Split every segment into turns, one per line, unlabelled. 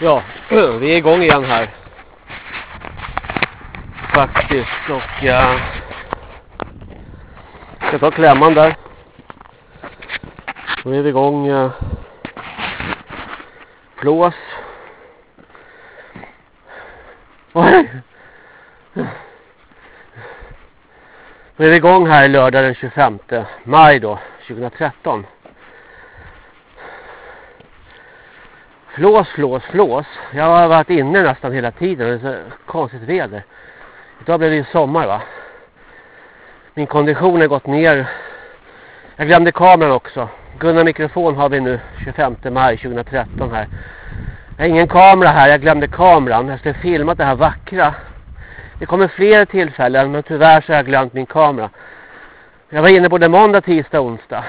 Ja, vi är igång igen här. Faktiskt. Och jag ska ta klämman där. Nu är vi igång. Uh. Oj! Nu är vi igång här lördag den 25 maj då, 2013. Flås, flås, flås. Jag har varit inne nästan hela tiden. Det är så konstigt väder. Idag blev det ju sommar va. Min kondition har gått ner. Jag glömde kameran också. Gunnar mikrofon har vi nu 25 maj 2013 här. Jag har ingen kamera här. Jag glömde kameran. Jag skulle filma det här vackra. Det kommer fler tillfällen men tyvärr så har jag glömt min kamera. Jag var inne både måndag, tisdag och onsdag.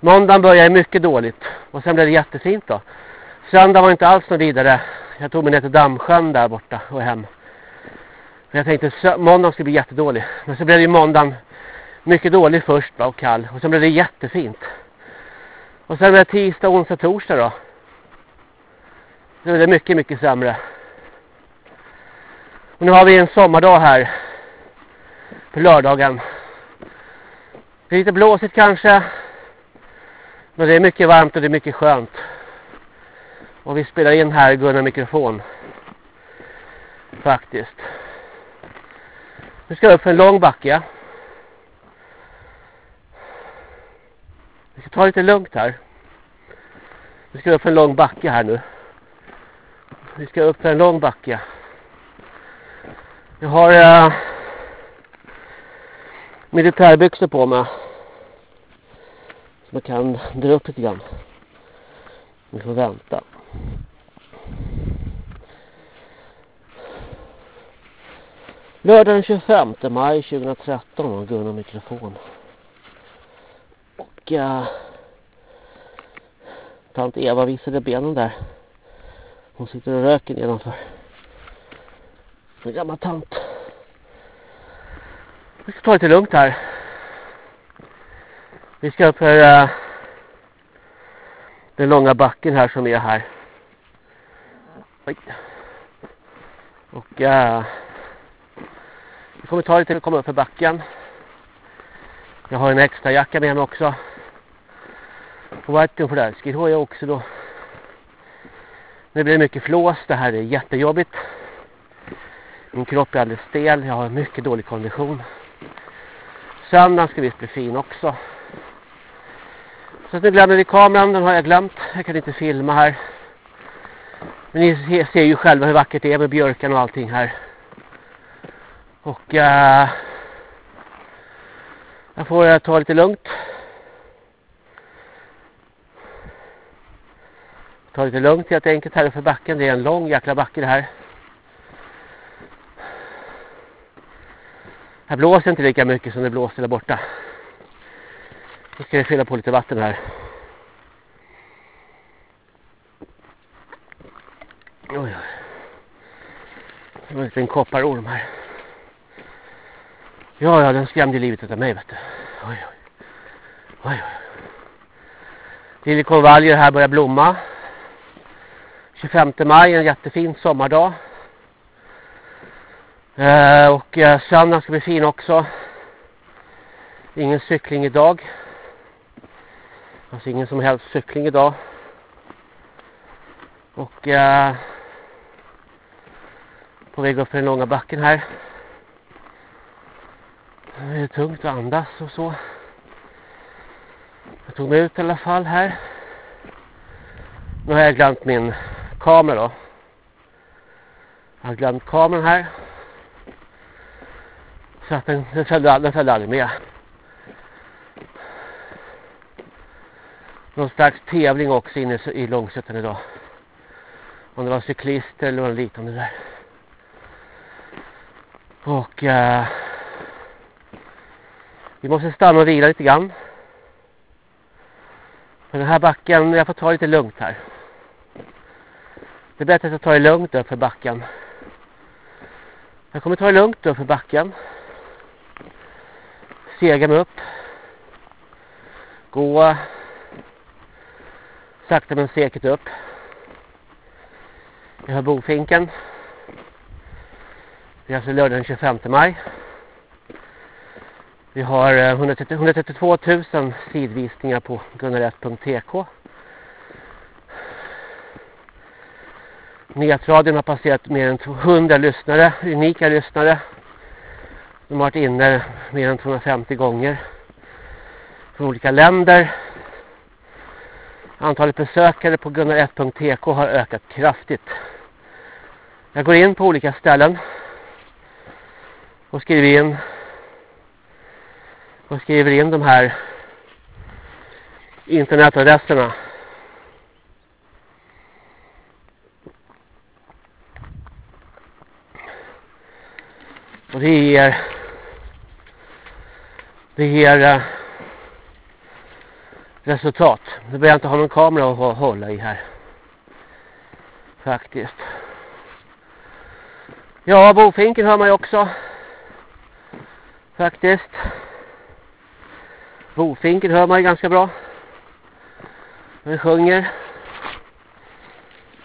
Måndagen började mycket dåligt. Och sen blev det jättefint då. Söndag var inte alls något vidare. Jag tog mig ner till Dammsjön där borta och hem. Jag tänkte måndagen skulle bli jättedålig. Men så blev det ju måndagen mycket dålig först va, och kall. Och sen blev det jättefint. Och sen blev det tisdag, onsdag, torsdag då. Så blev det mycket, mycket sämre. Och nu har vi en sommardag här. På lördagen. Det är lite blåsigt kanske. Men det är mycket varmt och det är mycket skönt. Och vi spelar in här Gunnar mikrofon. Faktiskt. Nu ska jag upp för en lång backe. Vi ska ta lite lugnt här. Vi ska upp för en lång backe här nu. Vi ska upp för en lång backe. Jag har äh, militärbyxor på mig. Så man kan dra upp lite grann. Vi får vänta. Lördag den 25 maj 2013 och Gunnar mikrofon. Och äh, tant Eva visade benen där. Hon sitter och röker nedanför. En gammal tant. Vi ska ta lite lugnt här. Vi ska upp för äh, den långa backen här som är här. Oj. Och uh, vi kommer ta lite att komma upp för backen. Jag har en extra jacka med mig också. På vatten för det här jag också då. Det blir mycket flås. Det här är jättejobbigt. Min kropp är alldeles stel. Jag har mycket dålig kondition. Söndagen ska visst bli fin också. Så att nu glömmer vi kameran. Den har jag glömt. Jag kan inte filma här. Men ni ser ju själva hur vackert det är med björken och allting här. Och uh, jag får uh, ta lite lugnt. Ta lite lugnt helt enkelt här för backen. Det är en lång jäkla backe det här. Här blåser inte lika mycket som det blåser där borta. Nu ska jag fylla på lite vatten här. Oj, oj. Det var en liten kopparorm här. Ja, ja, den skrämde livet av mig, vet du. Oj, oj. Oj, oj. Liljekonvaljer här börjar blomma. 25 maj, en jättefin sommardag. Eh, och eh, söndagen ska bli fin också. Ingen cykling idag. Alltså ingen som helst cykling idag. Och eh, på väg upp för den långa backen här. Det är tungt att andas och så. Jag tog mig ut i alla fall här. Nu har jag glömt min kamera då. Jag har glömt kameran här. Så att den, den, följde, den följde aldrig med. Någon slags tävling också inne i Långsötan idag. Om det var cyklister eller något liknande där. Och eh, vi måste stanna och vila lite grann. På den här backen, jag får ta lite lugnt här. Det är bättre att jag tar det lugnt upp för backen. Jag kommer ta det lugnt upp för backen. Sega mig upp. Gå sakta men säkert upp. Jag har Bofinken. Det är alltså lördag den 25 maj. Vi har eh, 132 000 sidvisningar på gunnar1.tk. Nätradion har passerat mer än 200 lyssnare, unika lyssnare. De har varit inne mer än 250 gånger. Från olika länder. Antalet besökare på gunnar1.tk har ökat kraftigt. Jag går in på olika ställen. Och skriver in. Och skriver in de här internetadresserna. Och det ger det ger uh, resultat. Nu behöver jag inte ha någon kamera att hålla i här. Faktiskt. Ja, bofinken hör man ju också. Faktiskt. Bofinken hör man ju ganska bra. Den sjunger.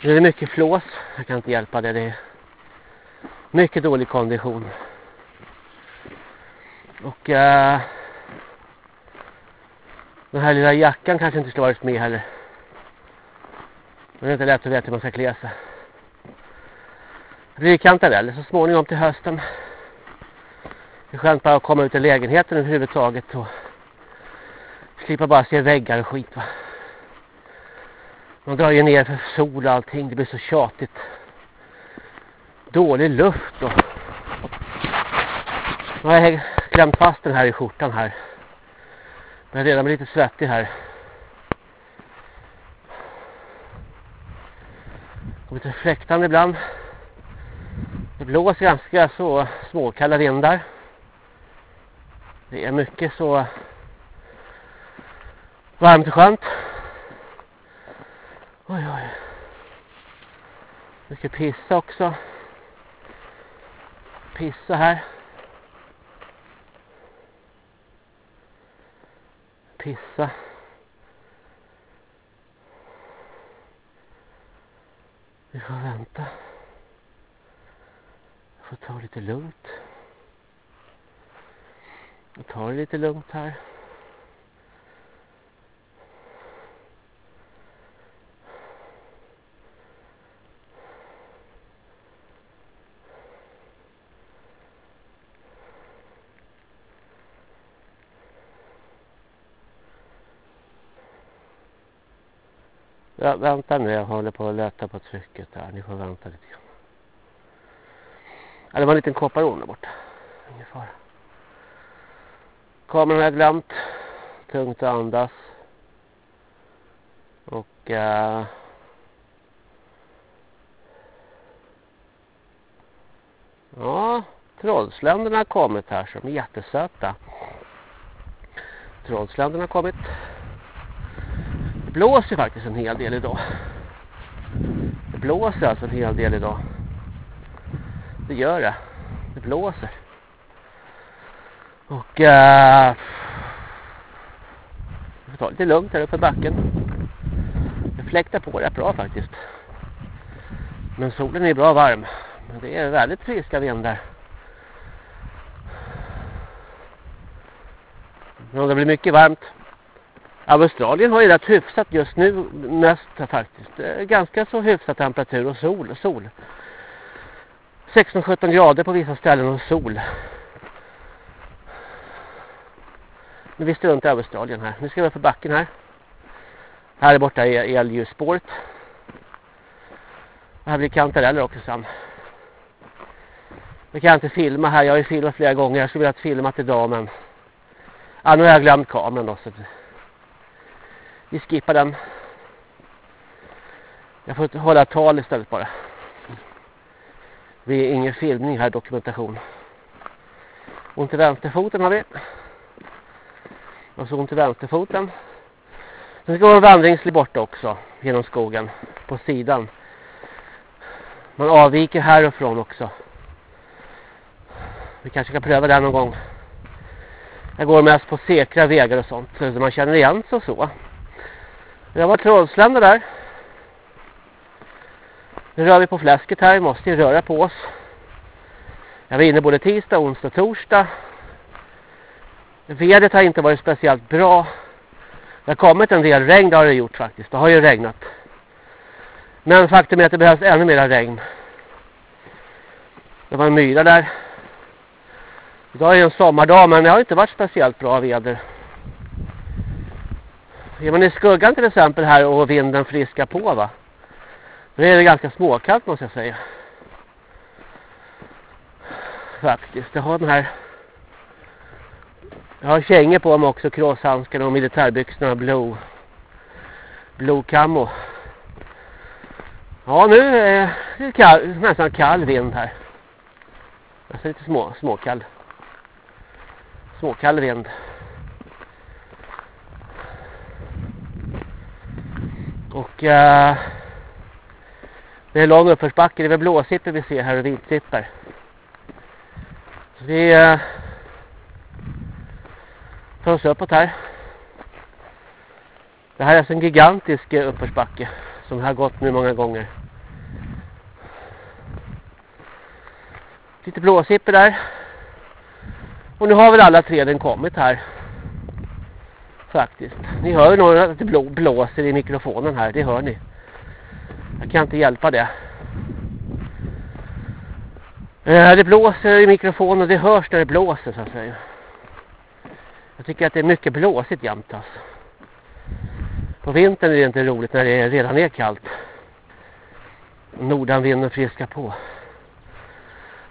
Nu är det mycket flås. Jag kan inte hjälpa det. Det är mycket dålig kondition. Och äh, den här lilla jackan kanske inte skulle varit med heller. Men det är inte lätt att veta hur man ska klä sig. Det blir kantareller så småningom till hösten. Det är skönt bara att komma ut i lägenheten överhuvudtaget och slippa bara se väggar och skit va. Man drar ju ner för sol och allting. Det blir så tjatigt. Dålig luft och... Nu har jag klämt fast den här i skjortan här. Men jag är redan lite svettig här. Och lite fläktande ibland. Det blåser ganska så småkalla vindar. Det är mycket så varmt och skönt. Oj, oj. Mycket pissa också. Pissa här. Pissa. Vi får vänta. Jag får ta lite lugnt. Jag tar det lite lugnt här. Ja, vänta nu, jag håller på att lätta på trycket här. Ni får vänta lite grann. Ja, det var en liten kopparorm där borta. Ingen fara. Kameran har jag glömt. Tungt att andas. Och... Uh, ja, trollsländerna har kommit här som är jättesöta. Trollsländerna har kommit Det blåser faktiskt en hel del idag. Det blåser alltså en hel del idag. Det gör det. Det blåser. Och uh, jag får ta lite lugnt här uppe i backen. Det fläktar på rätt bra faktiskt. Men solen är bra varm. Men det är väldigt friska vindar. Men det blir mycket varmt Australien har ju rätt hyfsat just nu mest faktiskt. Ganska så hyfsat temperatur och sol. sol. 16-17 grader på vissa ställen och sol. Nu vi struntar i Australien här. Nu ska vi upp för backen här. Här borta är elljusspåret. Här blir kantareller också sen. Vi kan inte filma här. Jag har ju filmat flera gånger. Jag skulle vilja filma till idag men... Ja, nu har jag glömt kameran då. Så vi skippar den. Jag får hålla tal istället bara. Vi är ingen filmning här, dokumentation. Ont i vänsterfoten har vi. Och så ont i vänsterfoten. Sen ska vara en vandringsled borta också. Genom skogen. På sidan. Man avviker härifrån också. Vi kanske kan pröva det någon gång. Jag går mest på säkra vägar och sånt. Så man känner igen sig och så. Det var trollslända där. Nu rör vi på fläsket här. Vi måste ju röra på oss. Jag var inne både tisdag, onsdag och torsdag. Vädret har inte varit speciellt bra. Det har kommit en del regn, det har det gjort faktiskt. Det har ju regnat. Men faktum är att det behövs ännu mer regn. Det var en myra där. Idag är det en sommardag men det har inte varit speciellt bra väder. Är man i skuggan till exempel här och vinden friskar på va? Då är det ganska småkallt måste jag säga. Faktiskt. det har den här jag har kängor på mig också, crosshandskarna och militärbyxorna blå. Blå camo. Ja, nu eh, är det kall, nästan kall vind här. Alltså lite små, småkall. Småkall vind. Och uh, det är lång uppförsbacke. Det är väl blåsipper vi ser här och vitsipper. Så vi uh, tar oss uppåt här. Det här är alltså en gigantisk eh, uppförsbacke som har gått nu många gånger. Lite blåsipper där. Och nu har väl alla träden kommit här. Faktiskt. Ni hör ju nog att det blåser i mikrofonen här. Det hör ni. Jag kan inte hjälpa det. Eh, det blåser i mikrofonen. Det hörs när det blåser så att säga. Jag tycker att det är mycket blåsigt jämt alltså. På vintern är det inte roligt när det redan är kallt. Nordanvinden friskar på.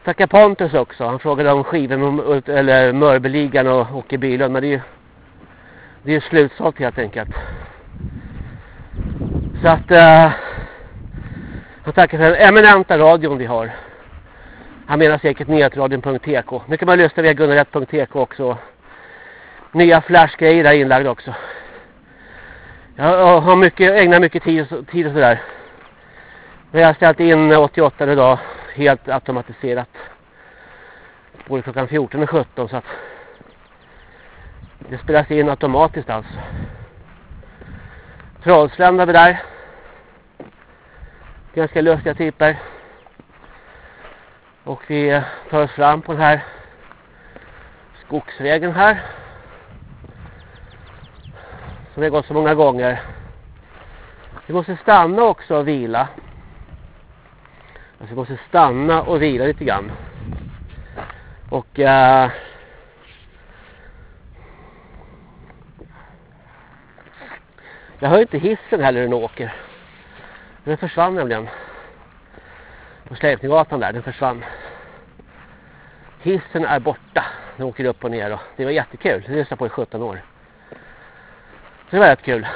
Tackar Pontus också. Han frågade om skiven eller Mörbeligan och Åke Bylund. Men det är ju det är slutsålt helt enkelt. Så att uh, jag tackar för den eminenta radion vi har. Han menar säkert nyhetradion.tk. Nu kan man lyssna via gunnarett.tk också. Nya flashgrejer där inlagda också. Jag har mycket, ägnat mycket tid, tid och sådär. Men jag har ställt in 88 idag helt automatiserat. Både klockan 14 och 17 så att det spelas in automatiskt alltså. Trollsländar vi där. Ganska lustiga typer. Och vi tar oss fram på den här skogsvägen här. Som vi har gått så många gånger. Vi måste stanna också och vila. Alltså vi måste stanna och vila lite grann. Och uh, Jag hör inte hissen heller när den åker. Den försvann nämligen. På Släpninggatan där, den försvann. Hissen är borta. Den åker upp och ner och det var jättekul. Det lyssnade på i 17 år. Så det var rätt kul.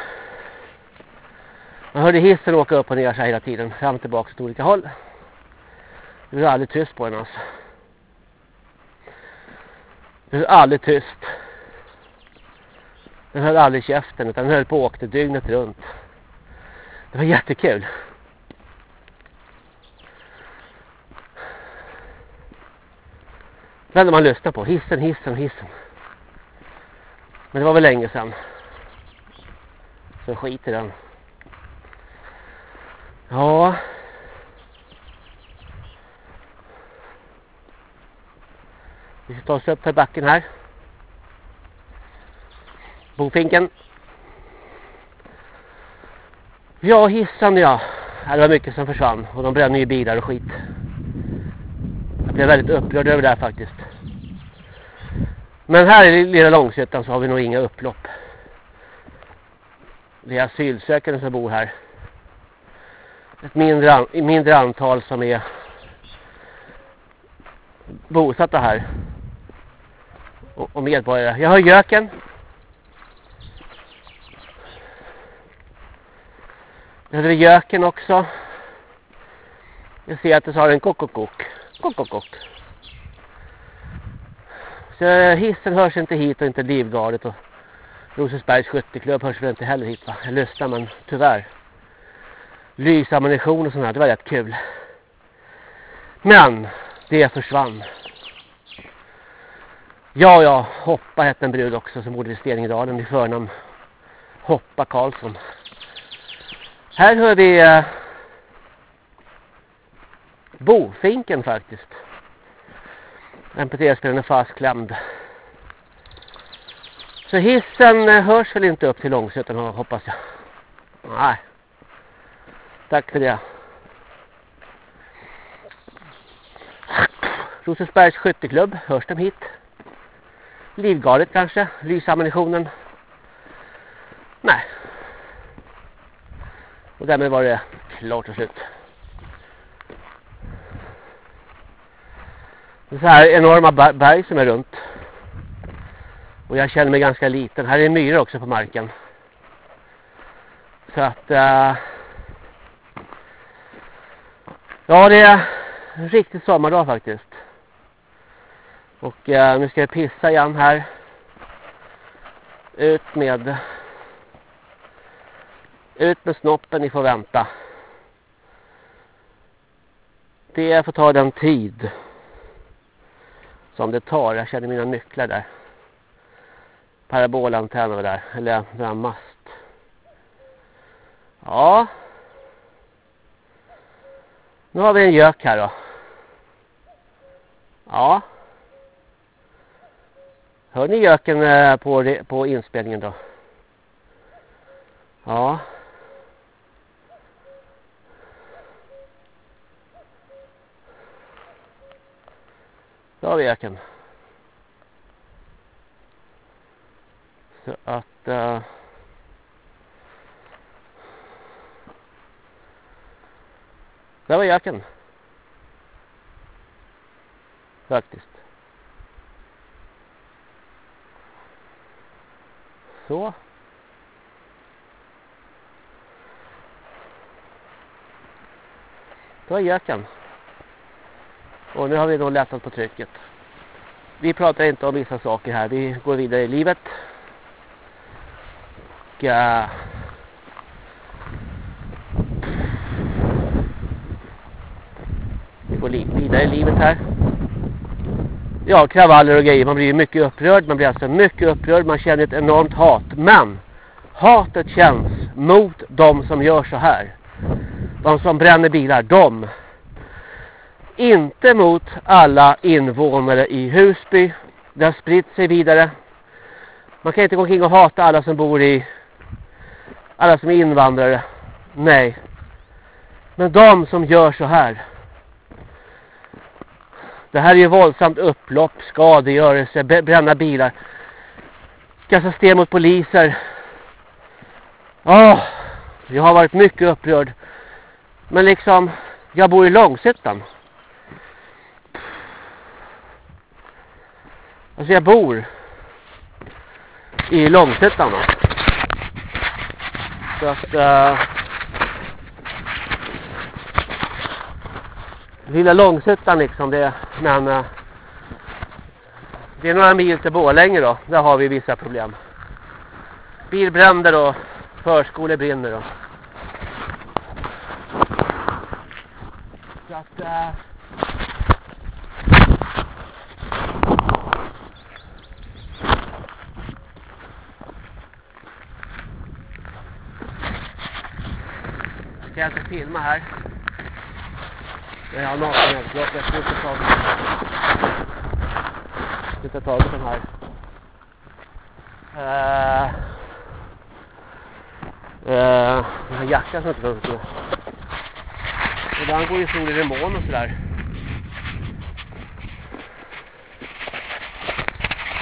Man hörde hissen åka upp och ner så hela tiden. Fram och tillbaka åt olika håll. Det blev aldrig tyst på den alltså. Det blev aldrig tyst. Den höll aldrig käften utan den höll på och åkte dygnet runt. Det var jättekul. Den man lyssnar på. Hissen, hissen, hissen. Men det var väl länge sedan. Så skit i den. Ja. Vi ska ta oss upp för backen här. Bofinken. Ja, hissen ja. Det var mycket som försvann. Och de bränner ju bilar och skit. Jag blev väldigt upprörd över det här faktiskt. Men här i Lilla Långsötan så har vi nog inga upplopp. Det är asylsökande som bor här. Ett mindre, an mindre antal som är bosatta här. Och, och medborgare. Jag har göken. Nu hade vi göken också. Jag ser att det har en kokokok. Kokokok. Så hissen hörs inte hit och inte livgardet och Rosensbergs skytteklubb hörs väl inte heller hit va? Jag lyssnar men tyvärr. Lysammunition och sånt här, det var rätt kul. Men det försvann. Ja, ja, Hoppa hette en brud också som bodde vid Steningdalen i förnamn. Hoppa Karlsson. Här hör vi eh, Bofinken faktiskt. MP3-spelaren är fastklämd. Så hissen eh, hörs väl inte upp till Långsötan hoppas jag. Nej. Tack för det. Rosersbergs skytteklubb, hörs de hit? Livgardet kanske? Lysammunitionen? Nej. Och därmed var det klart och slut. Det är så här enorma berg som är runt. Och jag känner mig ganska liten. Här är myror också på marken. Så att... Äh, ja, det är en riktig sommardag faktiskt. Och äh, nu ska jag pissa igen här. Ut med... Ut med snoppen, ni får vänta. Det får ta den tid som det tar. Jag känner mina nycklar där parabolantenner där. Eller den här mast. Ja. Nu har vi en gök här då. Ja. Hör ni göken eh, på, på inspelningen då? Ja. Då har vi göken. Så att... Eh, uh, där var jacken. Faktiskt. Så. Det var jackan. Och nu har vi då lättat på trycket. Vi pratar inte om vissa saker här. Vi går vidare i livet och vi går vidare i livet här. Ja, kravaller och grejer. Man blir mycket upprörd. Man blir alltså mycket upprörd. Man känner ett enormt hat. Men hatet känns mot de som gör så här. De som bränner bilar. De. Inte mot alla invånare i Husby. Det har spritt sig vidare. Man kan inte gå omkring och hata alla som bor i alla som är invandrare. Nej. Men de som gör så här. Det här är ju våldsamt upplopp, skadegörelse, bränna bilar. Kasta sten mot poliser. Åh, jag har varit mycket upprörd. Men liksom, jag bor i Långshyttan. Alltså jag bor i Långshyttan då. Så att... Uh, lilla Långsuttan liksom det. Men... Uh, det är några mil till Bålänge då. Där har vi vissa problem. Bilbränder och förskolor brinner då. Så att... Uh, kan jag inte filma här. Jag har nakenhetsglas, jag ska inte ta inte tagit den här. Uh, uh, den här jackan som jag inte tagit Ibland går ju solen i moln och sådär.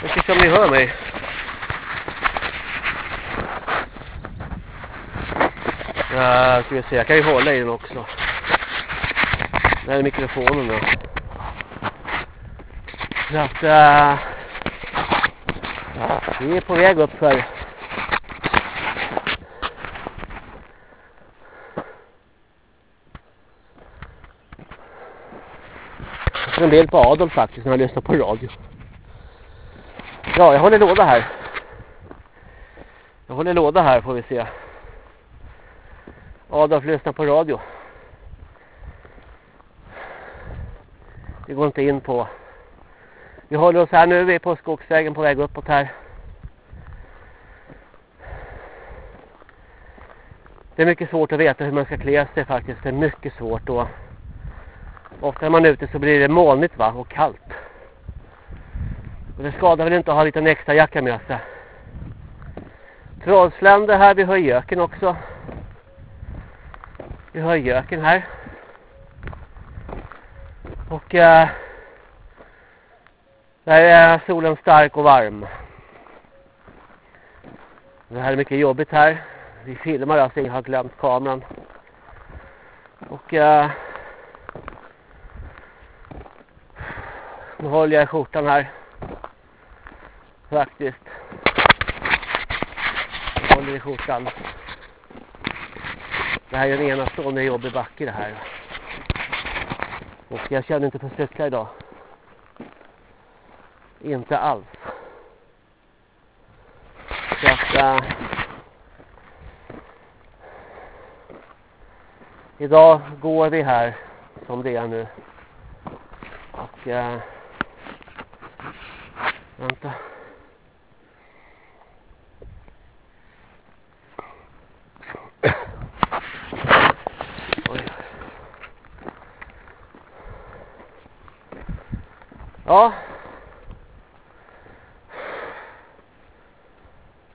Jag ska se om ni hör mig. Ja, ska vi se, jag kan ju hålla i den också. Det här är mikrofonen då. Så att uh, vi är på väg upp för en del på Adolf faktiskt när jag lyssnar på radio. Ja, jag håller låda här. Jag håller låda här får vi se. Adolf lyssnar på radio. Det går inte in på. Vi håller oss här nu, vi är på skogsvägen på väg uppåt här. Det är mycket svårt att veta hur man ska klä sig faktiskt. Det är mycket svårt då. Ofta när man är ute så blir det molnigt va och kallt. Och det skadar väl inte att ha en liten extra jacka med sig. Trollslände här, vi Höjöken göken också. Vi har göken här. Och eh, där är solen stark och varm. Det här är mycket jobbigt här. Vi filmar alltså, jag har glömt kameran. Och eh, nu håller jag i skjortan här. Faktiskt. Jag håller i skjortan. Det här är en enastående jobbig backe det här. Och jag känner inte för att cykla idag. Inte alls. Så att... Äh, idag går vi här som det är nu. Och... Äh, vänta. Ja.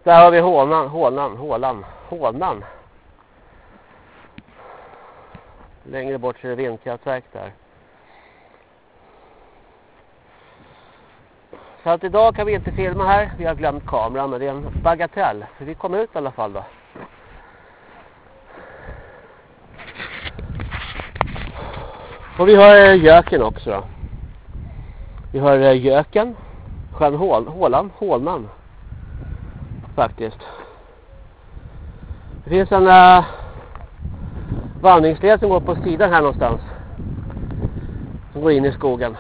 Där har vi hålan, hålan, hålan, hålan. Längre bort så är det vindkraftverk där. Så att idag kan vi inte filma här. Vi har glömt kameran men det är en bagatell. För vi kommer ut i alla fall då. Och vi har eh, göken också då. Vi har eh, Göken, sjön Hål, Hålan, Hålnan. Faktiskt. Det finns en uh, vandringsled som går på sidan här någonstans. Som går in i skogen.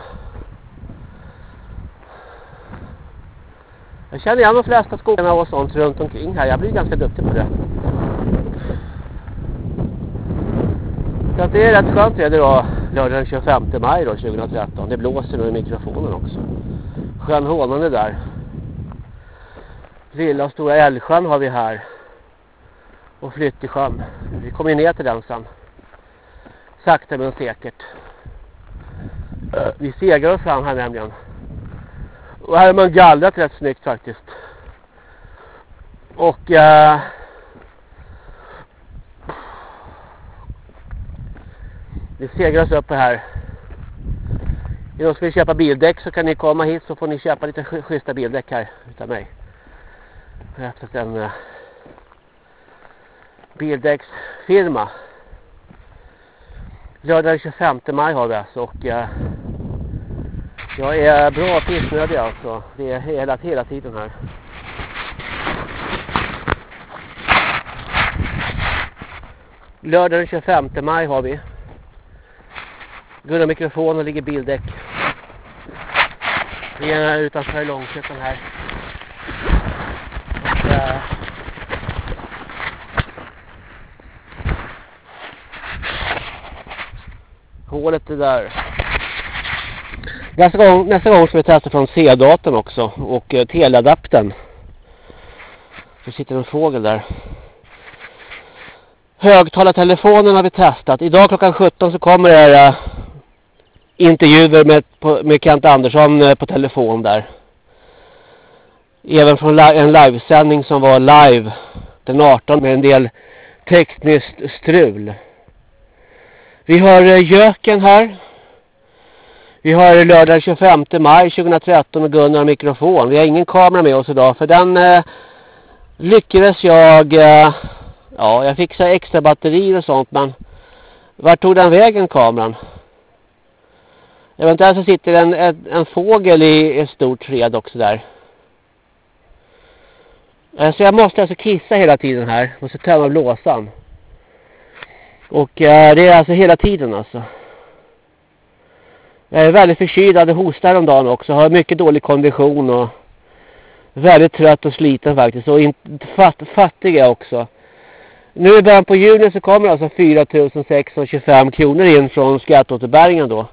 Jag känner igen de flesta skogarna och sånt runt omkring här. Jag blir ganska duktig på det. Så att det är rätt skönt väder idag, lördag den 25 maj då 2013. Det blåser nu i mikrofonen också. Sjön Hånan är där. Lilla och stora Älvsjön har vi här. Och Flyttesjön. Vi kommer ner till den sen. Sakta men säkert. Vi segrar oss fram här nämligen. Och här har man gallrat rätt snyggt faktiskt. Och... Eh, Vi segrar oss upp här. Är någon som vill köpa bildäck så kan ni komma hit så får ni köpa lite schyssta bildäck här utav mig. Jag har haft en uh, bildäcksfirma. Lördag 25 maj har vi alltså och uh, jag är bra pissnödig alltså. Det är hela, hela tiden här. Lördag den 25 maj har vi. Gunnar mikrofon och ligger bildäck. Vi är utanför Långköpen här. Och, äh, hålet är där. Nästa gång, nästa gång ska vi testa från C-datorn också och eh, teleadapten. Det sitter en fågel där. Högtalartelefonen har vi testat. Idag klockan 17 så kommer det eh, intervjuer med, med Kent Andersson eh, på telefon där. Även från en livesändning som var live den 18 med en del tekniskt strul. Vi har eh, Jöken Göken här. Vi har lördag 25 maj 2013 med Gunnar mikrofon. Vi har ingen kamera med oss idag för den eh, lyckades jag eh, ja, jag fick så extra batterier och sånt men vart tog den vägen kameran? Eventuellt så sitter en, en, en fågel i ett stort träd också där. Eh, så jag måste alltså kissa hela tiden här. Måste tömma blåsan. Och eh, det är alltså hela tiden alltså. Jag är väldigt förkyld, hade hostar om dagen också. Har mycket dålig kondition och väldigt trött och sliten faktiskt. Och fattig fatt, fattiga också. Nu i början på juni så kommer alltså 4625 kronor in från skatteåterbäringen då.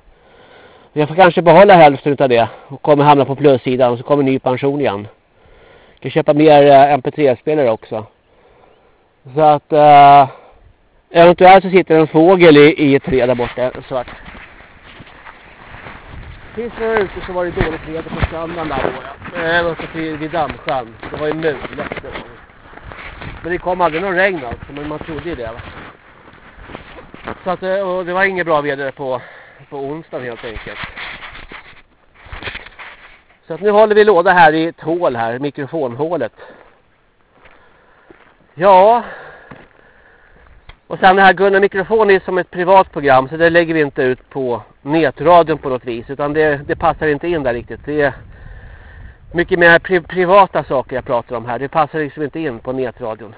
Jag får kanske behålla hälften av det och kommer hamna på plussidan och så kommer ny pension igen. Jag kan köpa mer eh, MP3-spelare också. Så att äh, eventuellt så sitter en fågel i, i ett träd där borta, svart. Finns det var ute så var det dåligt väder på stranden där var jag. Jag var vid Dammsjön. Det var ju mulet. Men det kom aldrig någon regn alltså, men man trodde ju det va. Så att, eh, och det var inget bra väder på, på onsdagen helt enkelt. Så att nu håller vi låda här i ett hål här, mikrofonhålet. Ja. Och sen det här Gunnar mikrofon är som ett privat program så det lägger vi inte ut på nätradion på något vis. Utan det, det passar inte in där riktigt. Det är mycket mer pri privata saker jag pratar om här. Det passar liksom inte in på nätradion.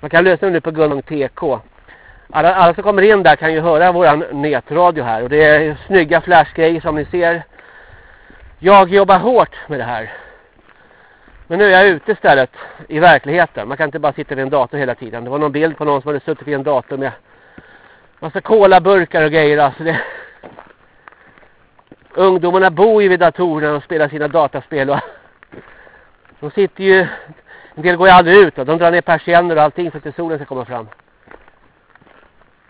Man kan lösa det nu på Gunnar TK. Alla, alla som kommer in där kan ju höra våran nätradio här. Och det är snygga flashgrejer som ni ser. Jag jobbar hårt med det här. Men nu är jag ute istället i verkligheten. Man kan inte bara sitta vid en dator hela tiden. Det var någon bild på någon som hade suttit vid en dator med massa kolaburkar och grejer. Alltså det... Ungdomarna bor ju vid datorerna och spelar sina dataspel. Och... De sitter ju... En del går ju aldrig ut. Och de drar ner persienner och allting för att solen ska komma fram.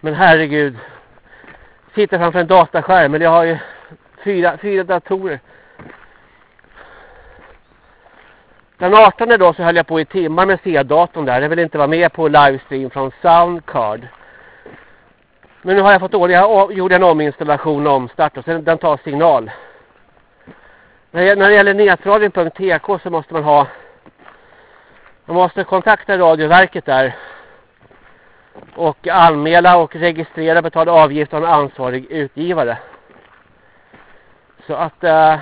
Men herregud. Sitter framför en dataskärm. Eller jag har ju fyra, fyra datorer. Den 18 då så höll jag på i timmar med C-datorn där. Jag vill inte vara med på livestream från Soundcard. Men nu har jag fått ordning. Jag gjorde en ominstallation och omstart och sen den tar signal. När det gäller nätradion.tk så måste man ha man måste kontakta radioverket där och anmäla och registrera betala avgift av en ansvarig utgivare. Så att eh...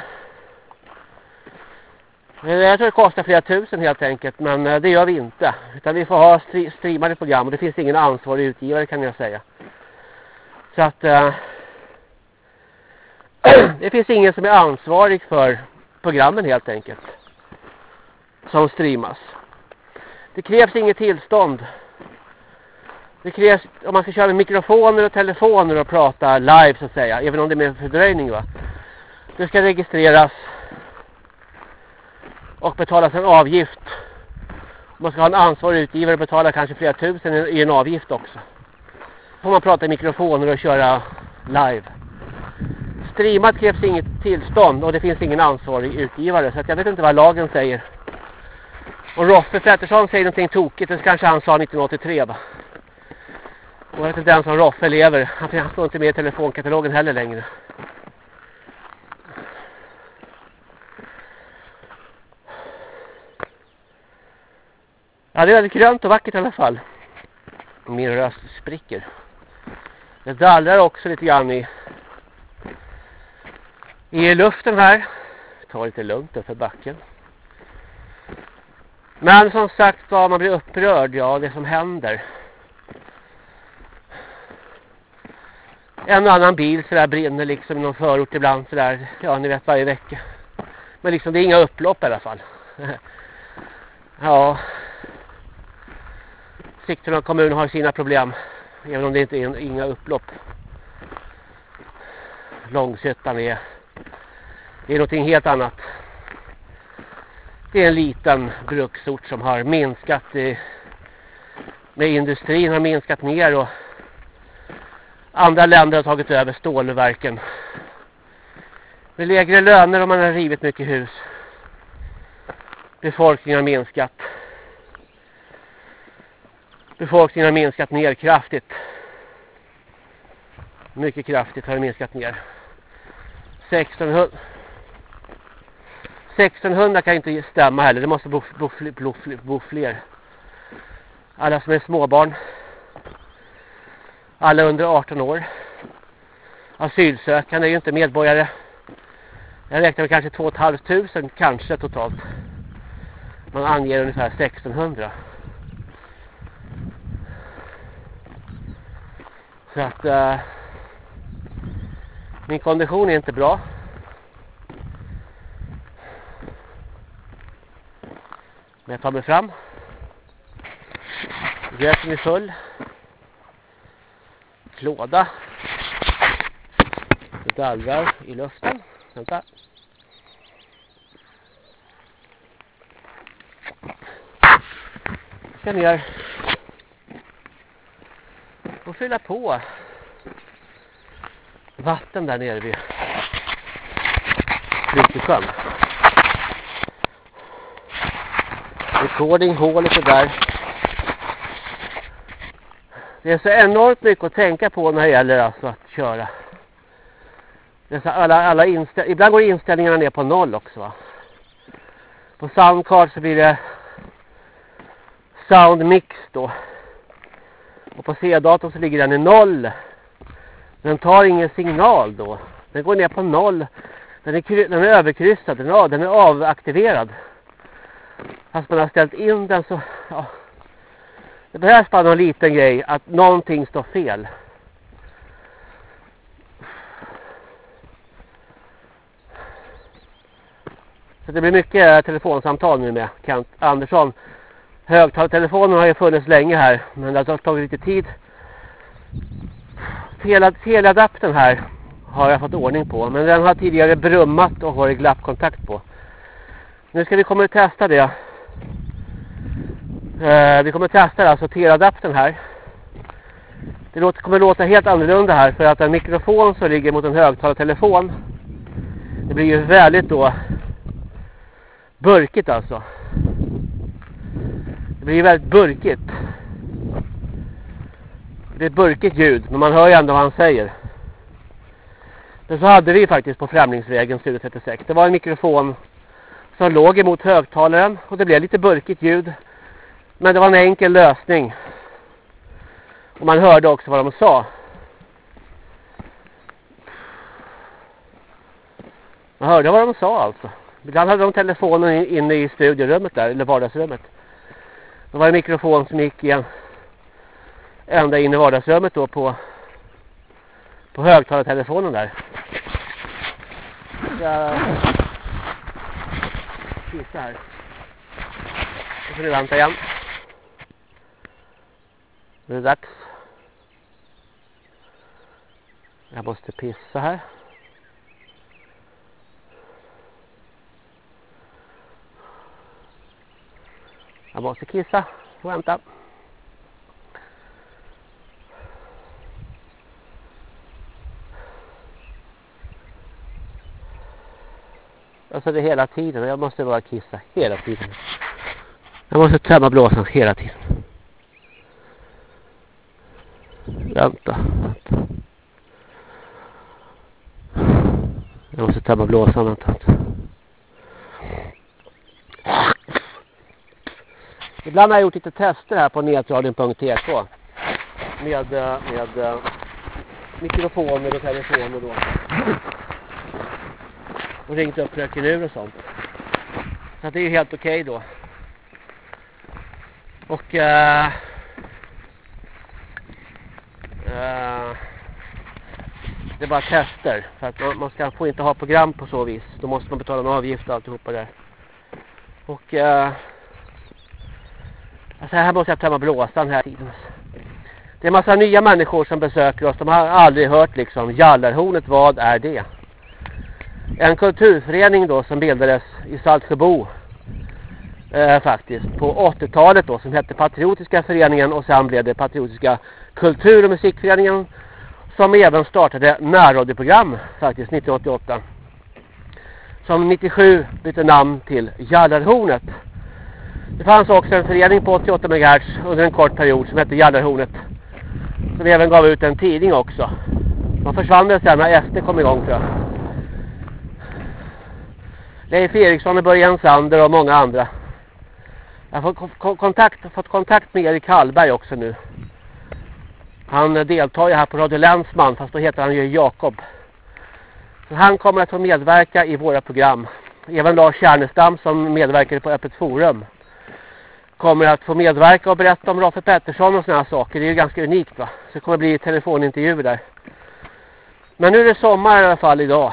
jag tror det kostar flera tusen helt enkelt. Men eh, det gör vi inte. Utan vi får ha streamade program. Och det finns ingen ansvarig utgivare kan jag säga. Så att... eh... det finns ingen som är ansvarig för programmen helt enkelt. Som streamas. Det krävs inget tillstånd. Det krävs, om man ska köra med mikrofoner och telefoner och prata live så att säga. Även om det är med fördröjning va. Det ska registreras och betalas en avgift. Man ska ha en ansvarig utgivare och betala kanske flera tusen i en avgift också. Får man prata i mikrofoner och köra live. Streamat krävs inget tillstånd och det finns ingen ansvarig utgivare. Så jag vet inte vad lagen säger. Och Roffe Pettersson säger någonting tokigt. Det kanske han sa 1983 va. Och jag vet inte ens om Roffe lever. Han står inte med i telefonkatalogen heller längre. Ja, det är väldigt grönt och vackert i alla fall. Min röst spricker. Det dallrar också lite grann i, i luften här. Ta lite lugnt för backen. Men som sagt ja, man blir upprörd, ja det som händer. En och annan bil sådär brinner liksom i någon förort ibland sådär. Ja ni vet varje vecka. Men liksom det är inga upplopp i alla fall. ja Sigtuna kommun har sina problem. Även om det inte är inga upplopp. Långsötan är, det är någonting helt annat. Det är en liten bruksort som har minskat i, med industrin har minskat ner och andra länder har tagit över stålverken. Med lägre löner och man har rivit mycket hus. Befolkningen har minskat befolkningen har minskat ner kraftigt. Mycket kraftigt har det minskat ner. 1600, 1600 kan inte stämma heller. Det måste bo, bo, bo, bo fler. Alla som är småbarn. Alla under 18 år. Asylsökande är ju inte medborgare. Jag räknar med kanske 2 500 kanske totalt. Man anger ungefär 1600. Så att uh, min kondition är inte bra. Men jag tar mig fram. Gräsen är full. Klåda. Det dallrar i luften. Vänta. Ska ner och fylla på vatten där nere vid flytt. Recording hål och sådär. Det är så enormt mycket att tänka på när det gäller alltså att köra. Dessa alla, alla Ibland går inställningarna ner på noll också va. På soundcard så blir det soundmix då. Och på C-datorn så ligger den i noll. Den tar ingen signal då. Den går ner på noll. Den är, den är överkryssad. Den är, den är avaktiverad. Fast man har ställt in den så... Ja. Det behövs bara någon liten grej. Att någonting står fel. Så det blir mycket telefonsamtal nu med Kent Andersson. Högtalartelefonen har ju funnits länge här. Men det har alltså tagit lite tid. Teleadaptern här har jag fått ordning på. Men den har tidigare brummat och varit glappkontakt på. Nu ska vi komma och testa det. Eh, vi kommer att testa alltså teleadaptern här. Det låter, kommer låta helt annorlunda här för att en mikrofon som ligger mot en högtalartelefon. Det blir ju väldigt då burkigt alltså. Det blir väldigt burkigt. Det är ett burkigt ljud men man hör ju ändå vad han säger. Men så hade vi faktiskt på Främlingsvägen Studio 36. Det var en mikrofon som låg emot högtalaren och det blev lite burkigt ljud. Men det var en enkel lösning. Och man hörde också vad de sa. Man hörde vad de sa alltså. Ibland hade de telefonen inne i studierummet där, eller vardagsrummet. Det var en mikrofon som gick igen ända in i vardagsrummet då på på högtalartelefonen där. Jag kissa här. Och så nu vänta igen. Nu är det dags. Jag måste pissa här. Jag måste kissa och vänta. Alltså det hela tiden. Jag måste bara kissa hela tiden. Jag måste tömma blåsan hela tiden. Vänta, vänta. Jag måste tämma blåsan, vänta. Ibland har jag gjort lite tester här på netradion.tk med, eh, med eh, mikrofoner och telefoner då. Och ringt upp röken ur och sånt. Så det är ju helt okej okay då. Och uh, uh, det är bara tester. För att man, man ska få inte ha program på så vis. Då måste man betala en avgift och alltihopa där. Och uh, alltså här måste jag tömma blåsan här tiden. Det är en massa nya människor som besöker oss. De har aldrig hört liksom Jallarhornet, vad är det? En kulturförening då som bildades i Saltsjöbo eh, faktiskt på 80-talet då som hette Patriotiska föreningen och sen blev det Patriotiska kultur- och musikföreningen som även startade närradioprogram faktiskt 1988 som 97 bytte namn till Jallarhornet. Det fanns också en förening på 88 MHz under en kort period som hette Jallarhornet som även gav ut en tidning också. Man försvann väl sen när SD kom igång tror jag. Leif Eriksson och Börje Sander och många andra. Jag har fått kontakt, fått kontakt med Erik Hallberg också nu. Han deltar ju här på Radio Länsman fast då heter han ju Jakob. Så han kommer att få medverka i våra program. Även Lars Kärnestam som medverkar på Öppet Forum kommer att få medverka och berätta om Raffe Pettersson och sådana saker. Det är ju ganska unikt va. Så det kommer bli telefonintervjuer där. Men nu är det sommar i alla fall idag.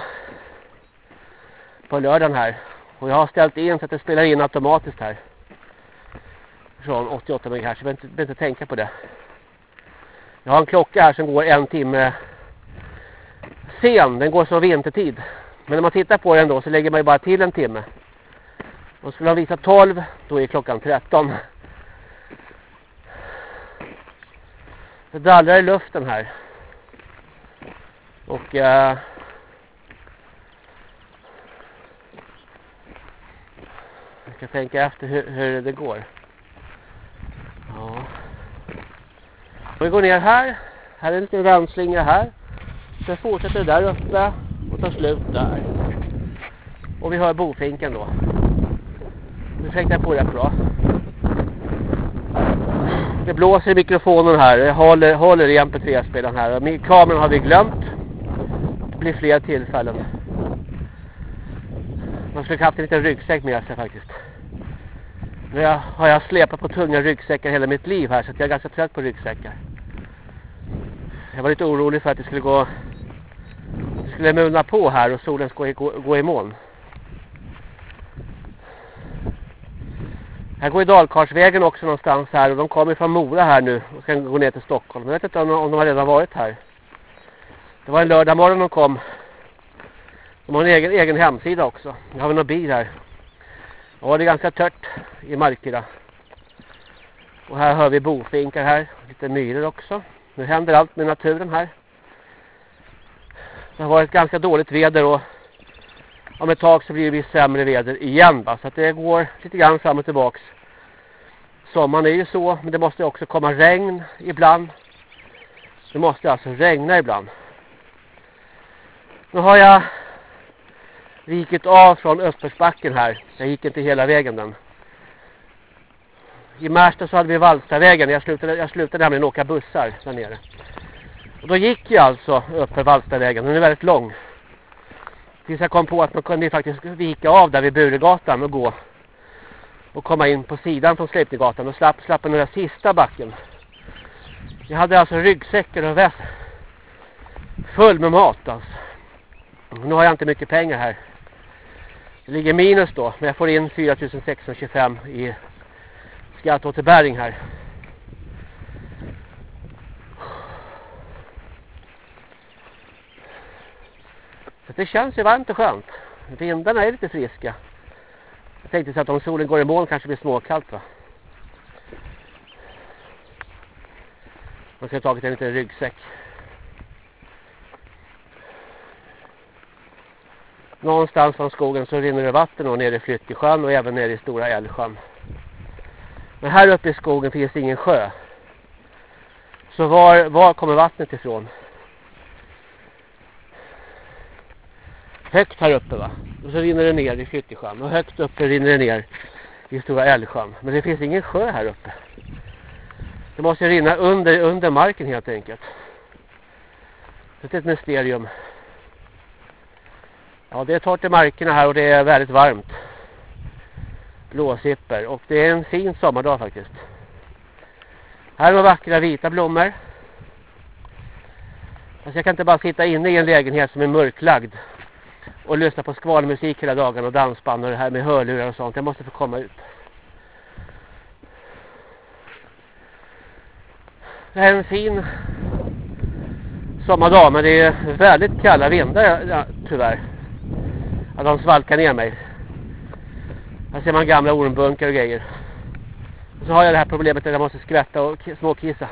På lördagen här. Och jag har ställt in så att det spelar in automatiskt här från 88 MHz. Jag behöver inte, behöver inte tänka på det. Jag har en klocka här som går en timme sen. Den går som vintertid. Men när man tittar på den då så lägger man ju bara till en timme. Och skulle han visa 12 då är klockan 13. Det dallrar i luften här. Och... Uh, Jag ska tänka efter hur, hur det går. Ja. Vi går ner här. Här är en liten renslinga här. Sen fortsätter det där uppe och tar slut där. Och vi har bofinken då. Nu tänkte jag på rätt bra. Det blåser i mikrofonen här. Jag håller, håller igen på spelaren här. Kameran har vi glömt. Det blir fler tillfällen. Man skulle haft en liten ryggsäck med sig faktiskt. Nu har jag släpat på tunga ryggsäckar hela mitt liv här så jag är ganska trött på ryggsäckar. Jag var lite orolig för att det skulle gå det skulle mulna på här och solen skulle gå, gå i moln. Här går ju Dalkarsvägen också någonstans här och de kommer från Mora här nu och ska gå ner till Stockholm. Jag vet inte om, om de har redan varit här. Det var en lördag morgon de kom. De har en egen, egen hemsida också. Nu har vi någon bil här. Ja, det är ganska tört i markerna. Och här hör vi bofinkar här. Lite myror också. Nu händer allt med naturen här. Det har varit ganska dåligt väder och om ett tag så blir det sämre väder igen. Va? Så att det går lite grann fram och tillbaks. Sommaren är ju så, men det måste också komma regn ibland. Det måste alltså regna ibland. Nu har jag vikit av från Östersbacken här. Jag gick inte hela vägen den. I Märsta så hade vi Valstavägen. Jag slutade, jag slutade nämligen åka bussar där nere. Och då gick jag alltså upp för Valstavägen. Den är väldigt lång. Tills jag kom på att man kunde faktiskt vika av där vid Buregatan och gå. Och komma in på sidan från Släptegatan och slapp, slapp den där sista backen. Jag hade alltså ryggsäckar och väst full med mat alltså. Nu har jag inte mycket pengar här. Det ligger minus då, men jag får in 4625 i skattåterbäring här. Så det känns ju varmt och skönt. Vindarna är lite friska. Jag tänkte så att om solen går i moln kanske det blir småkallt va. Man ska ha tagit en liten ryggsäck. Någonstans från skogen så rinner det vatten och ner i Flyttesjön och även ner i Stora Älvsjön. Men här uppe i skogen finns ingen sjö. Så var, var kommer vattnet ifrån? Högt här uppe va? Och så rinner det ner i Flyttesjön. Och högt uppe rinner det ner i Stora Älvsjön. Men det finns ingen sjö här uppe. Det måste rinna under, under marken helt enkelt. Det är ett mysterium. Ja, det är torrt i markerna här och det är väldigt varmt. Blåsipper. Och det är en fin sommardag faktiskt. Här är vackra vita blommor. Alltså jag kan inte bara sitta inne i en lägenhet som är mörklagd. Och lyssna på skvalmusik hela dagen och dansband och det här med hörlurar och sånt. Jag måste få komma ut. Det här är en fin sommardag men det är väldigt kalla vindar tyvärr att de svalkar ner mig. Här ser man gamla ormbunkar och grejer. Och så har jag det här problemet att jag måste skvätta och småkissa.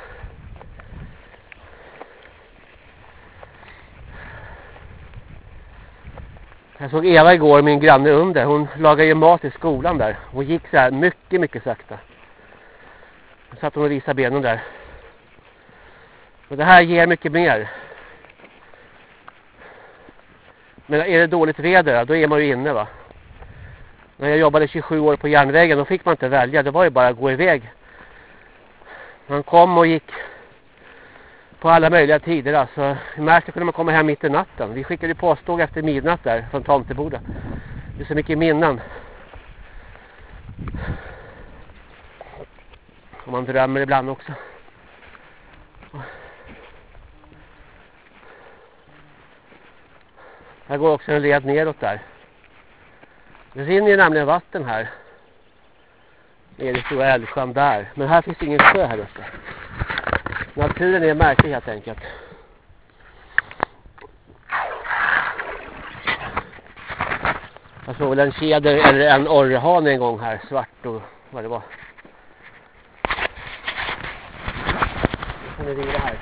Jag såg Eva igår, min granne under. Hon lagade ju mat i skolan där. Hon gick så här mycket, mycket sakta. Så satt hon och visade benen där. Och det här ger mycket mer. Men är det dåligt väder då är man ju inne va. När jag jobbade 27 år på järnvägen då fick man inte välja. Det var ju bara att gå iväg. Man kom och gick på alla möjliga tider. Alltså, I Märsta kunde man komma hem mitt i natten. Vi skickade posttåg efter midnatt där från Tomteboda. Det är så mycket minnen. Och man drömmer ibland också. Här går också en led neråt där. Det rinner ju nämligen vatten här. Nere i Stora Älvsjön där. Men här finns ingen sjö här uppe. Naturen är märklig helt enkelt. Jag såg väl en tjäder eller en orrehane en gång här. Svart och vad det var. Nu Kan ni rida här?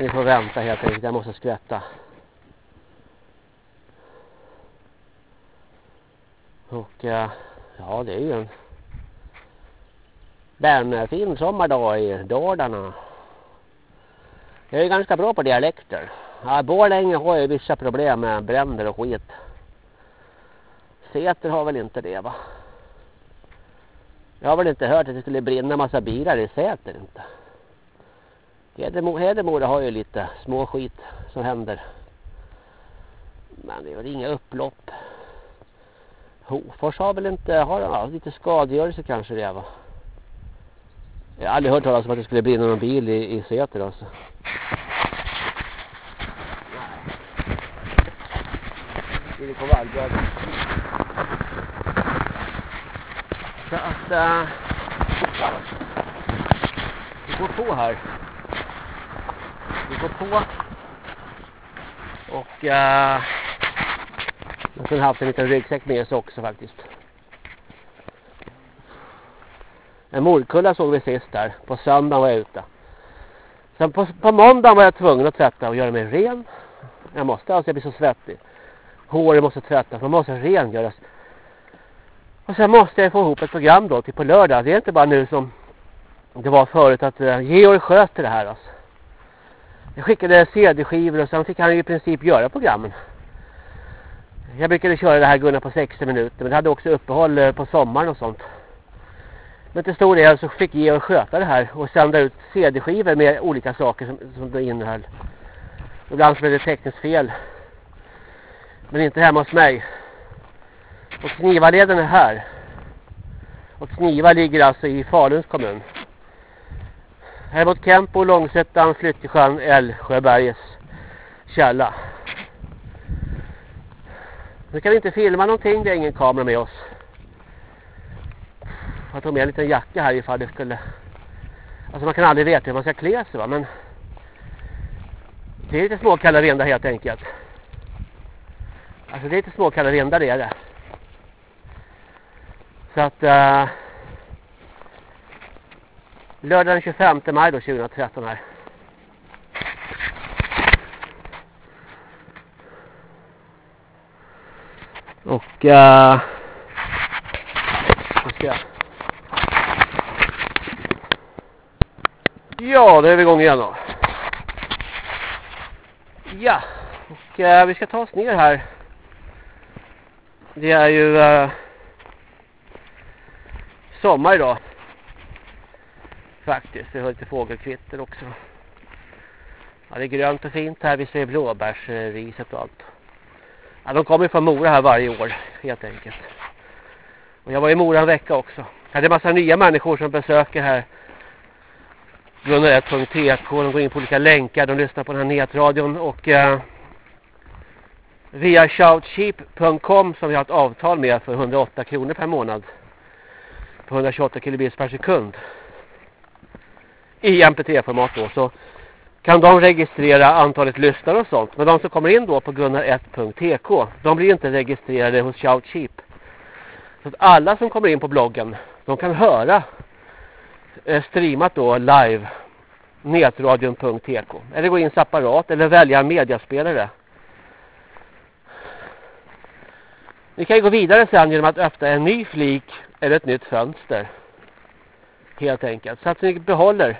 Ni får vänta helt enkelt. Jag måste skvätta. Och eh, ja, det är ju en den fin sommardag i Dalarna. Jag är ganska bra på dialekter. Ja, Borlänge har ju vissa problem med bränder och skit. Säter har väl inte det va? Jag har väl inte hört att det skulle brinna massa bilar i Säter inte. Hedemo, Hedemora har ju lite små skit som händer. Men det är väl inga upplopp. Hofors har väl inte, har ja, lite skadegörelse kanske det va? Jag har aldrig hört talas om att det skulle brinna någon bil i, i Säter alltså. Nej. på Vallbjörn. Så att äh, vi går på här. Vi går på. Och äh, och sen haft en liten ryggsäck med sig också faktiskt. En morkulla såg vi sist där. På söndagen var jag ute. Sen på, på måndagen var jag tvungen att tvätta och göra mig ren. Jag måste, alltså jag blir så svettig. Håret måste tvättas, man måste rengöras. Och sen måste jag få ihop ett program då till på lördag. Det är inte bara nu som det var förut att uh, Georg sköter det här alltså. Jag skickade CD-skivor och sen fick han ju i princip göra programmen. Jag brukade köra det här Gunnar på 60 minuter men det hade också uppehåll eh, på sommaren och sånt. Men till stor del så fick Georg sköta det här och sända ut CD-skivor med olika saker som, som det innehöll. Ibland så blev det tekniskt fel. Men inte hemma hos mig. Och Knivaleden är här. Och Kniva ligger alltså i Faluns kommun. Här mot Kempo, Långsättan, Flyttesjön, Älvsjöbergets källa. Nu kan vi inte filma någonting, det är ingen kamera med oss. Jag tog med en liten jacka här ifall det skulle... Alltså man kan aldrig veta hur man ska klä sig va, men... Det är lite småkalla vindar helt enkelt. Alltså det är lite småkalla vindar det är det. Så att... Uh, lördag den 25 maj då 2013 här. Och... Uh, ska jag... Ja, då är vi igång igen då. Ja, och uh, vi ska ta oss ner här. Det är ju uh, sommar idag. Faktiskt, vi har lite fågelkvitter också. Ja, det är grönt och fint här. Vi ser blåbärsriset och allt. Ja, de kommer från Mora här varje år, helt enkelt. Och jag var i Mora en vecka också. Det är en massa nya människor som besöker här. Gunnar1.tk, de går in på olika länkar, de lyssnar på den här nätradion och eh, via shoutcheap.com som vi har ett avtal med för 108 kronor per månad på 128 kilobits per sekund i mp3-format då så kan de registrera antalet lyssnare och sånt. Men de som kommer in då på gunnar1.tk de blir inte registrerade hos Shoutcheap. Så att alla som kommer in på bloggen de kan höra eh, streamat då live netradion.tk eller gå in separat eller välja mediaspelare. Ni kan ju gå vidare sen genom att öppna en ny flik eller ett nytt fönster. Helt enkelt. Så att ni behåller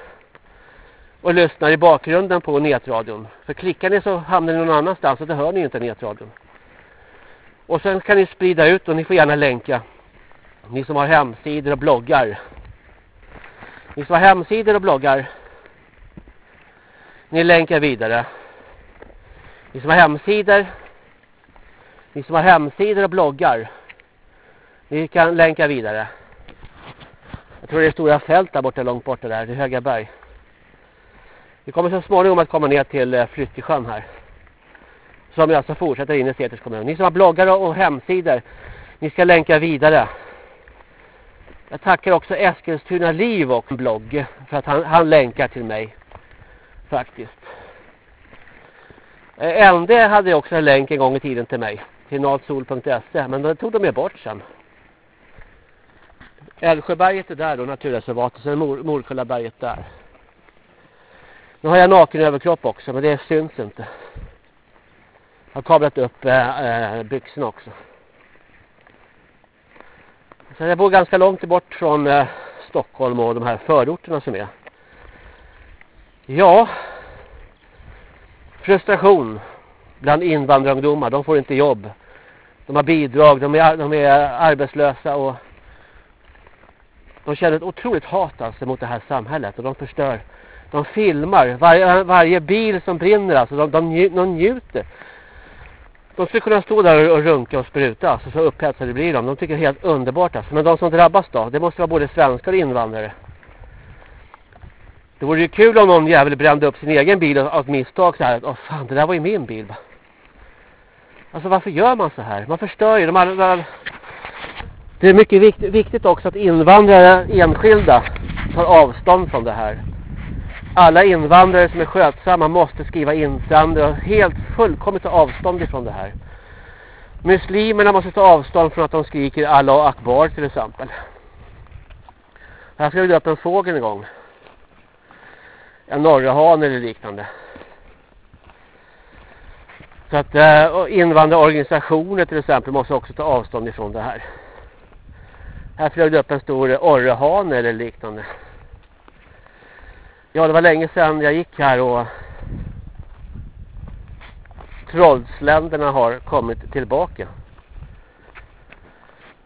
och lyssnar i bakgrunden på nätradion. För klickar ni så hamnar ni någon annanstans och då hör ni inte nätradion. Och sen kan ni sprida ut och ni får gärna länka. Ni som har hemsidor och bloggar. Ni som har hemsidor och bloggar. Ni länkar vidare. Ni som har hemsidor. Ni som har hemsidor och bloggar. Ni kan länka vidare. Jag tror det är stora fält där borta långt borta där. Det är Höga berg. Vi kommer så småningom att komma ner till eh, Flyttesjön här. Som vi alltså fortsätter in i Säters kommun. Ni som har bloggar och hemsidor. Ni ska länka vidare. Jag tackar också Eskilstuna Liv och blogg. För att han, han länkar till mig. Faktiskt. Eh, ND hade också en länk en gång i tiden till mig. Till natsol.se. Men då tog de med bort sen. Älvsjöberget är där då, naturreservatet. Sen Mor Morkullaberget där. Nu har jag naken överkropp också, men det syns inte. Jag har kablat upp äh, byxorna också. Så jag bor ganska långt bort från äh, Stockholm och de här förorterna som är. Ja. Frustration bland invandrarungdomar. De får inte jobb. De har bidrag, de är, de är arbetslösa och de känner ett otroligt hat alltså mot det här samhället och de förstör. De filmar varje, varje bil som brinner alltså. De, de, de njuter. De skulle kunna stå där och runka och spruta alltså, så upphetsade blir de. De tycker det är helt underbart alltså. Men de som drabbas då, det måste vara både svenskar och invandrare. Det vore ju kul om någon jävel brände upp sin egen bil av ett misstag så här. Åh fan, det där var ju min bil va. Alltså varför gör man så här? Man förstör ju de alla... Det är mycket viktigt också att invandrare enskilda tar avstånd från det här. Alla invandrare som är skötsamma måste skriva insändare och helt fullkomligt ta avstånd ifrån det här. Muslimerna måste ta avstånd från att de skriker Allah Akbar till exempel. Här flög det upp en fågel en gång. En norrahan eller liknande. Så att eh, invandrarorganisationer till exempel måste också ta avstånd ifrån det här. Här flög det upp en stor orrehane eller liknande. Ja, det var länge sedan jag gick här och trollsländerna har kommit tillbaka.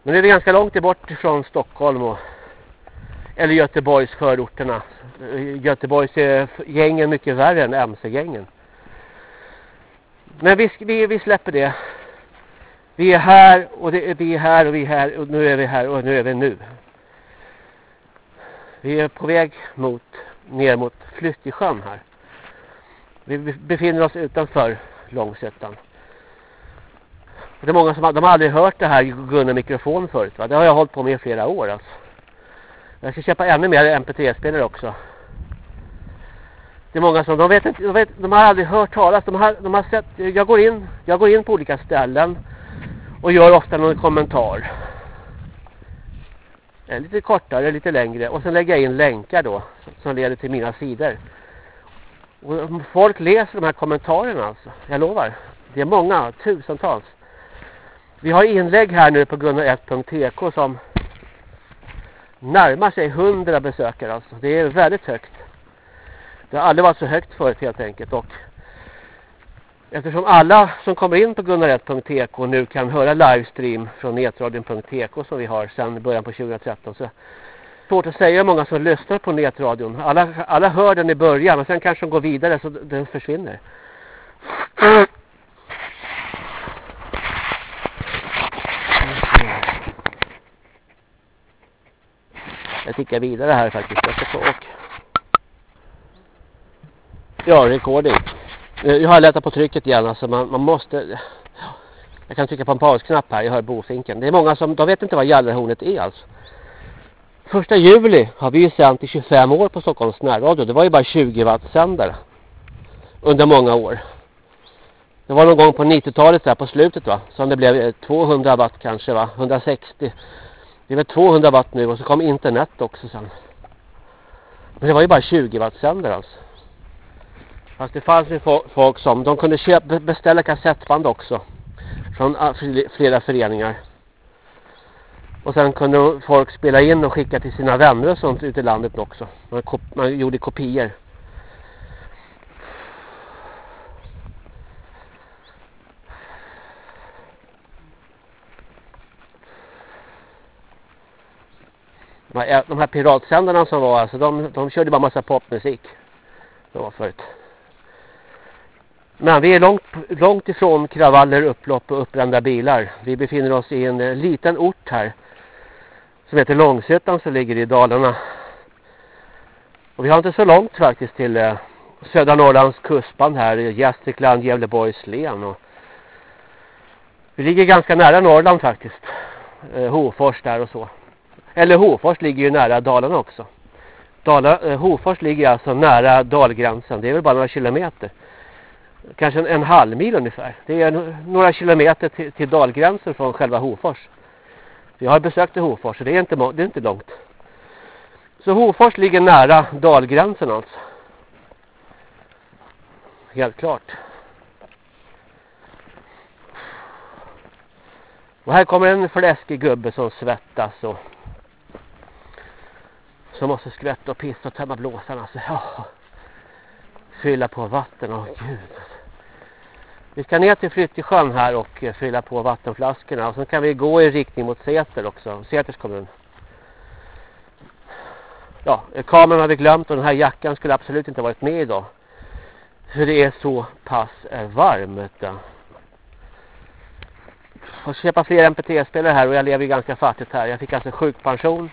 Men det är ganska långt bort från Stockholm och eller Göteborgs förorterna. Göteborgs är gängen mycket värre än MC-gängen. Men vi, vi, vi släpper det. Vi är här och det är, vi är här och vi är här och nu är vi här och nu är vi nu. Vi är på väg mot ner mot Flyttjesjön här. Vi befinner oss utanför Långsötan. Det är många som de har aldrig hört det här Gunnar mikrofon förut va? Det har jag hållit på med i flera år alltså. Jag ska köpa ännu mer MP3-spelare också. Det är många som de vet inte de, vet, de har aldrig hört talas. De har, de har sett jag går in jag går in på olika ställen och gör ofta någon kommentar. Eh, lite kortare, lite längre och sen lägger jag in länkar då som leder till mina sidor. Och folk läser de här kommentarerna alltså. Jag lovar. Det är många, tusentals. Vi har inlägg här nu på gunnar1.tk som närmar sig 100 besökare alltså. Det är väldigt högt. Det har aldrig varit så högt förut helt enkelt och eftersom alla som kommer in på gunnar1.tk nu kan höra livestream från netradion.tk som vi har sedan början på 2013 så svårt att säga hur många som lyssnar på netradion. Alla, alla hör den i början men sen kanske de går vidare så den försvinner. Jag tickar vidare här faktiskt. Jag ska få och... Ja, recording. Eh, jag har lättat på trycket igen. Alltså man, man måste... Jag kan trycka på en pausknapp här. Jag hör bofinken. Det är många som... De vet inte vad Gällarhornet är alltså. Första juli har vi ju sänt i 25 år på Stockholms närradio. Det var ju bara 20 watt sändare. Under många år. Det var någon gång på 90-talet där på slutet va. Som det blev eh, 200 watt kanske va. 160. Det är väl 200 watt nu och så kom internet också sen. Men det var ju bara 20 watt sändare alltså. Fast det fanns ju folk som, de kunde köpa, beställa kassettband också. Från ah, flera föreningar. Och sen kunde folk spela in och skicka till sina vänner och sånt ute i landet också. Man, man gjorde kopior. De här, de här piratsändarna som var, alltså de, de körde bara massa popmusik. Det var förut. Men vi är långt, långt ifrån kravaller, upplopp och uppbrända bilar. Vi befinner oss i en eh, liten ort här. Som heter Långsötan som ligger i Dalarna. Och vi har inte så långt faktiskt till eh, södra Norrlands kustband här. Eh, Gästrikland, Gävleborgs län. Och vi ligger ganska nära Norrland faktiskt. Eh, Hofors där och så. Eller Hofors ligger ju nära Dalarna också. Dala, eh, Hofors ligger alltså nära dalgränsen. Det är väl bara några kilometer. Kanske en, en halv mil ungefär. Det är några kilometer till, till dalgränsen från själva Hofors. Jag har besökt Hofors så det är inte, det är inte långt. Så Hofors ligger nära dalgränsen alltså. Helt klart. Och här kommer en fläskig gubbe som svettas och som måste skvätta och pissa och tömma blåsarna. Så, ja. Fylla på vatten, åh gud. Vi ska ner till Flyttesjön här och eh, fylla på vattenflaskorna. Och sen kan vi gå i riktning mot Säter också, Säters kommun. Ja, eh, kameran har vi glömt och den här jackan skulle absolut inte varit med idag. För det är så pass eh, varmt. Jag ska köpa fler MPT-spelare här och jag lever ganska fattigt här. Jag fick alltså sjukpension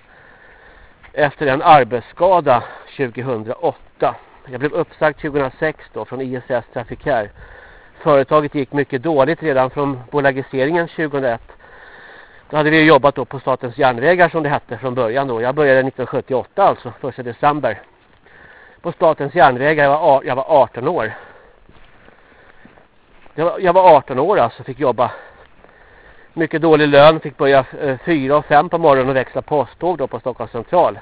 efter en arbetsskada 2008. Jag blev uppsagt 2006 då från ISS Trafikär. Företaget gick mycket dåligt redan från bolagiseringen 2001. Då hade vi jobbat då på Statens järnvägar som det hette från början då. Jag började 1978 alltså, 1 december. På Statens järnvägar, jag var, jag var 18 år. Jag var, jag var 18 år alltså, fick jobba mycket dålig lön, fick börja eh, 4 och 5 på morgonen och växla posttåg då på Stockholms central.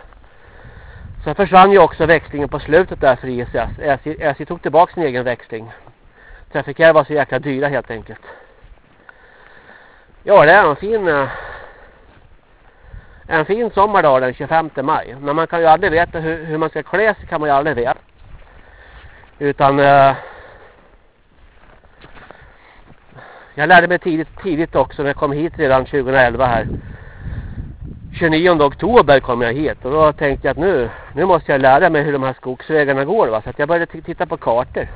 Sen försvann ju också växlingen på slutet där för ISS. SJ, SJ tog tillbaka sin egen växling. Trafikär var så jäkla dyra helt enkelt. Ja, det är en fin eh, en fin sommardag den 25 maj. Men man kan ju aldrig veta hur, hur man ska klä sig kan man ju aldrig veta. Utan eh, jag lärde mig tidigt, tidigt också när jag kom hit redan 2011 här. 29 oktober kom jag hit och då tänkte jag att nu, nu måste jag lära mig hur de här skogsvägarna går. Va? Så att jag började titta på kartor.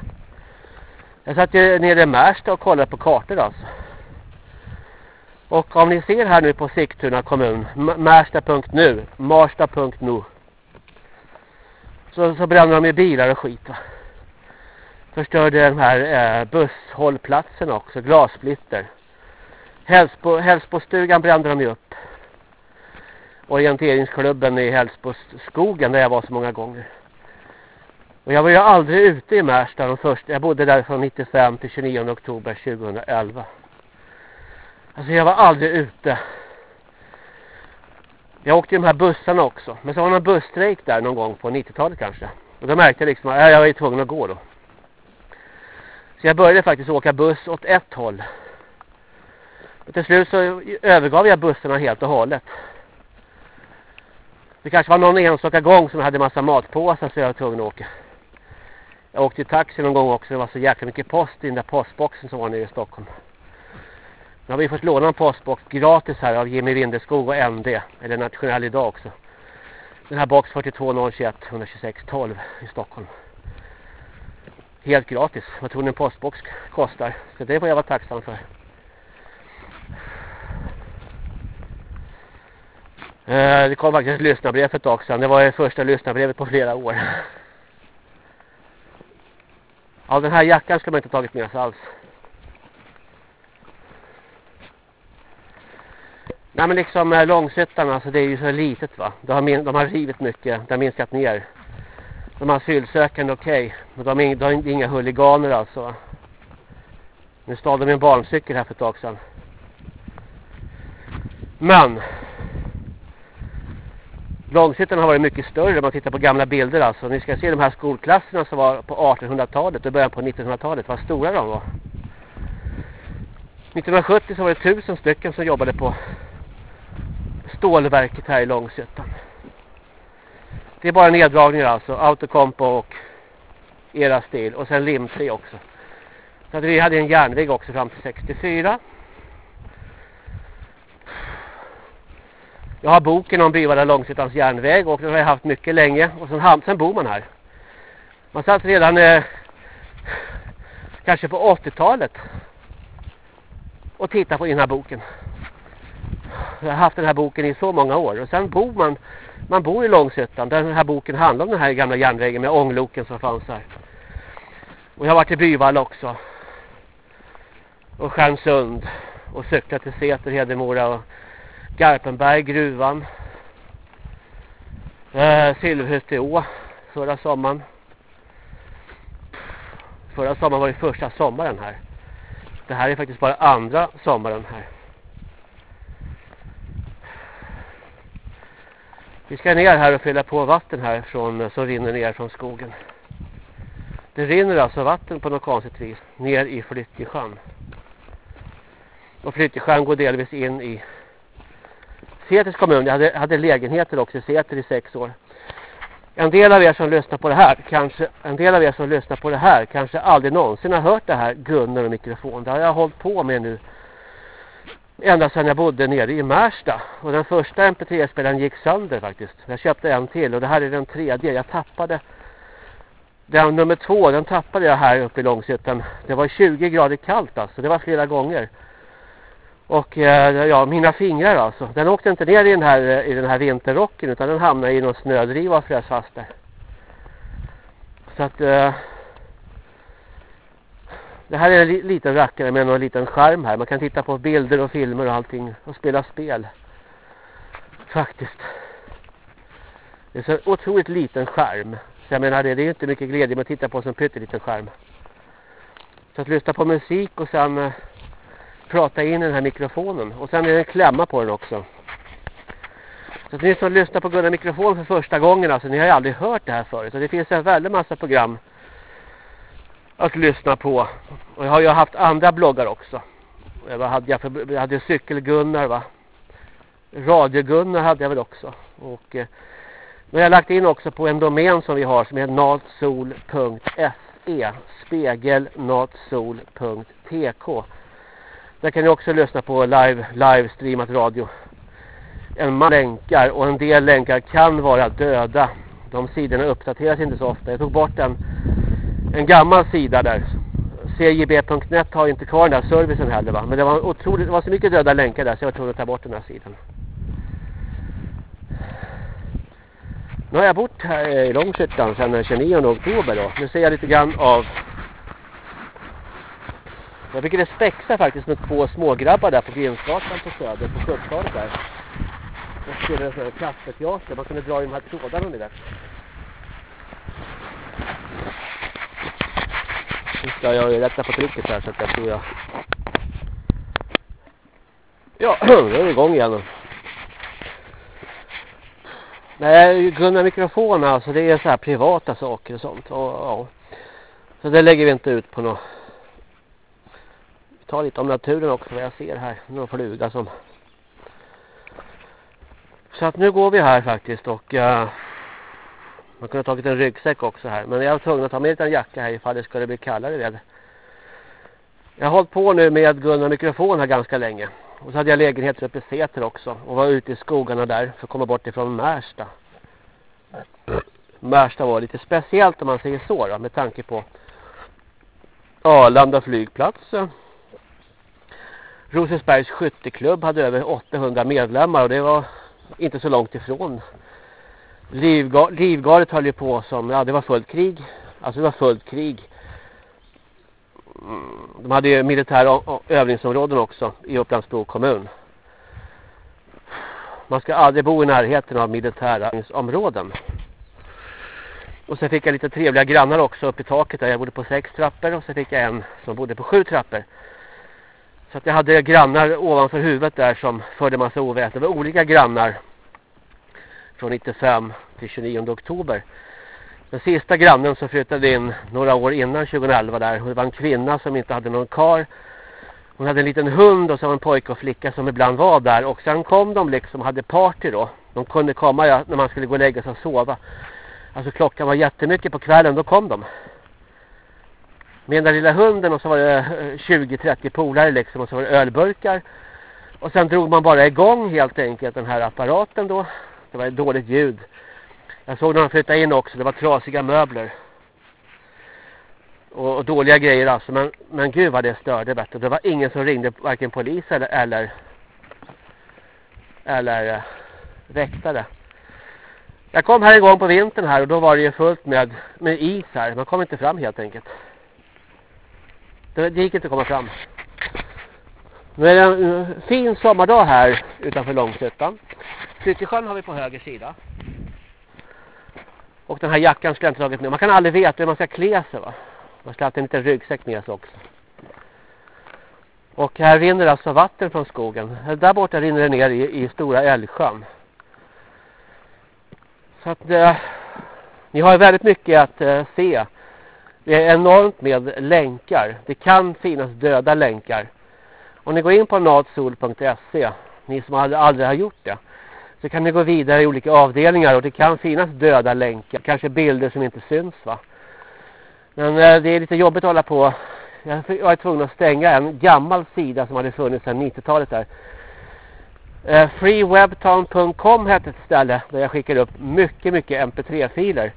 Jag satt ju nere i Märsta och kollade på kartor alltså. Och om ni ser här nu på Sigtuna kommun, Märsta.nu, Marsta.nu så, så brände de ju bilar och skit va. Förstörde de här eh, busshållplatserna också, glassplitter. Hälsbo, Hälsbostugan brände de ju upp. Orienteringsklubben i Hälsboskogen där jag var så många gånger. Och jag var ju aldrig ute i Märsta de första. Jag bodde där från 95 till 29 oktober 2011. Alltså jag var aldrig ute. Jag åkte i de här bussarna också. Men så var det en busstrejk där någon gång på 90-talet kanske. Och då märkte jag liksom att äh, jag var ju tvungen att gå då. Så jag började faktiskt åka buss åt ett håll. Och till slut så övergav jag bussarna helt och hållet. Det kanske var någon enstaka gång som jag hade massa matpåsar så jag var tvungen att åka. Jag åkte i taxi någon gång också. Det var så jäkla mycket post i den där postboxen som var nere i Stockholm. Nu har vi fått låna en postbox gratis här av Jimmy Windeskog och ND. Eller Nationell idag också. Den här box 4201 126 12 i Stockholm. Helt gratis. Vad tror ni en postbox kostar? Så det får jag vara tacksam för. Eh, det kom faktiskt ett lyssnarbrev för ett tag sedan. Det var det första lyssnarbrevet på flera år. Ja, den här jackan skulle man inte tagit med sig alls. Nej men liksom eh, alltså det är ju så litet va. De har, de har rivit mycket, de har minskat ner. De asylsökande okej, okay. men de är, de är inga huliganer alltså. Nu stod de en barncykel här för ett tag sedan. Men Långshyttan har varit mycket större om man tittar på gamla bilder alltså. Ni ska se de här skolklasserna som var på 1800-talet och början på 1900-talet. Vad stora de var. 1970 så var det tusen stycken som jobbade på stålverket här i Långshyttan. Det är bara neddragningar alltså. Autokompo och era stil. Och sen limträ också. Så att vi hade en järnväg också fram till 64. Jag har boken om Byvalla Långsittans järnväg och den har jag haft mycket länge. Och sen, sen bor man här. Man satt redan eh, kanske på 80-talet och tittade på den här boken. Jag har haft den här boken i så många år. Och sen bor man, man bor i Långsötan. Den här boken handlar om den här gamla järnvägen med ångloken som fanns här. Och jag har varit i Byvalla också. Och Stjärnsund. Och cyklat till Säter, Hedemora och Garpenberg, gruvan. Eh, Silverhus Å förra sommaren. Förra sommaren var det första sommaren här. Det här är faktiskt bara andra sommaren här. Vi ska ner här och fylla på vatten här från, som rinner ner från skogen. Det rinner alltså vatten på något konstigt vis ner i Flyttjesjön. Och Flyttjesjön går delvis in i Säters kommun. Jag hade, hade lägenheter också i Säter i sex år. En del av er som lyssnar på det här, kanske en del av er som lyssnar på det här kanske aldrig någonsin har hört det här Gunnar och mikrofon. Det har jag hållit på med nu ända sedan jag bodde nere i Märsta. Och den första MP3-spelaren gick sönder faktiskt. Jag köpte en till och det här är den tredje. Jag tappade den nummer två, den tappade jag här uppe i Långshyttan. Det var 20 grader kallt alltså. Det var flera gånger. Och eh, ja, mina fingrar alltså. Den åkte inte ner i den här, eh, i den här vinterrocken utan den hamnade i någon snödriva och frös fast där. Så att... Eh, det här är en liten rackare med en liten skärm här. Man kan titta på bilder och filmer och allting. Och spela spel. Faktiskt. Det är så otroligt liten skärm. Så jag menar det, det är inte mycket glädje med att titta på en pytteliten skärm. Så att lyssna på musik och sen eh, prata in i den här mikrofonen. Och sen är det en klämma på den också. Så att ni som lyssnar på Gunnar mikrofon för första gången, alltså ni har ju aldrig hört det här förut. Och det finns en väldigt massa program att lyssna på. Och jag har ju haft andra bloggar också. Jag hade, jag, för, jag hade cykelgunnar va. Radiogunnar hade jag väl också. Och eh, nu har jag lagt in också på en domän som vi har som är natsol.se spegelnatsol.tk där kan ni också lyssna på live, livestreamat radio. En man länkar och en del länkar kan vara döda. De sidorna uppdateras inte så ofta. Jag tog bort en, en gammal sida där. CJB.net har inte kvar den där servicen heller va. Men det var otroligt, det var så mycket döda länkar där så jag var tvungen att ta bort den här sidan. Nu har jag bott här i Långshyttan sedan den 29 oktober då. Nu ser jag lite grann av... Jag fick det spexa faktiskt med två smågrabbar där på Grimsgatan på Söder, på 70-talet där. Och spelade en sån här kaffeteater, Man kunde dra i de här trådarna ni där. Nu ska jag rätta på trycket här så att jag tror jag... Ja, nu är det igång igen. Nej, Gunnar mikrofon alltså det är så här privata alltså, saker och sånt. Och, ja. Så det lägger vi inte ut på något. Ta lite om naturen också vad jag ser här. Någon fluga som. Så att nu går vi här faktiskt och uh, man kunde ha tagit en ryggsäck också här. Men jag var tvungen att ta med en jacka här ifall det skulle bli kallare väder. Jag har hållit på nu med Gunnar mikrofon här ganska länge. Och så hade jag lägenheter uppe i Säter också. Och var ute i skogarna där för att komma bort ifrån Märsta. Märsta var lite speciellt om man säger så då, med tanke på Arlanda flygplats. Rosensbergs skytteklubb hade över 800 medlemmar och det var inte så långt ifrån. Livgardet höll ju på som, ja det var fullt krig. Alltså det var fullt krig. Mm, de hade ju militära övningsområden också i Upplandsbro kommun. Man ska aldrig bo i närheten av militära övningsområden. Och sen fick jag lite trevliga grannar också uppe i taket där. Jag bodde på sex trappor och sen fick jag en som bodde på sju trappor. Så att jag hade grannar ovanför huvudet där som förde massa oväsen. Det var olika grannar från 95 till 29 oktober. Den sista grannen som flyttade in några år innan 2011 där. Det var en kvinna som inte hade någon kar. Hon hade en liten hund och så var en pojke och flicka som ibland var där. Och sen kom de liksom, hade party då. De kunde komma ja, när man skulle gå och lägga sig och sova. Alltså klockan var jättemycket på kvällen, då kom de. Med den där lilla hunden och så var det eh, 20-30 polare liksom och så var det ölburkar. Och sen drog man bara igång helt enkelt den här apparaten då. Det var ett dåligt ljud. Jag såg när de flyttade in också. Det var trasiga möbler. Och, och dåliga grejer alltså. Men, men gud vad det störde. Vet du. Det var ingen som ringde varken polis eller, eller, eller äh, väktare. Jag kom här en gång på vintern här och då var det ju fullt med, med is här. Man kom inte fram helt enkelt. Det, det gick inte att komma fram. Nu är det en eh, fin sommardag här utanför Långsötan. Flyttesjön har vi på höger sida. Och den här jackan skulle jag inte tagit med. Man kan aldrig veta hur man ska klä sig va. Man ska haft en liten ryggsäck med sig också. Och här rinner alltså vatten från skogen. Där borta rinner det ner i, i stora älgsjön. Så att eh, ni har väldigt mycket att eh, se. Det är enormt med länkar. Det kan finnas döda länkar. Om ni går in på natsol.se, ni som aldrig, aldrig har gjort det, så kan ni gå vidare i olika avdelningar och det kan finnas döda länkar, kanske bilder som inte syns va. Men eh, det är lite jobbigt att hålla på. Jag var tvungen att stänga en gammal sida som hade funnits sedan 90-talet där. Eh, freewebtown.com hette ett ställe där jag skickade upp mycket, mycket mp3-filer.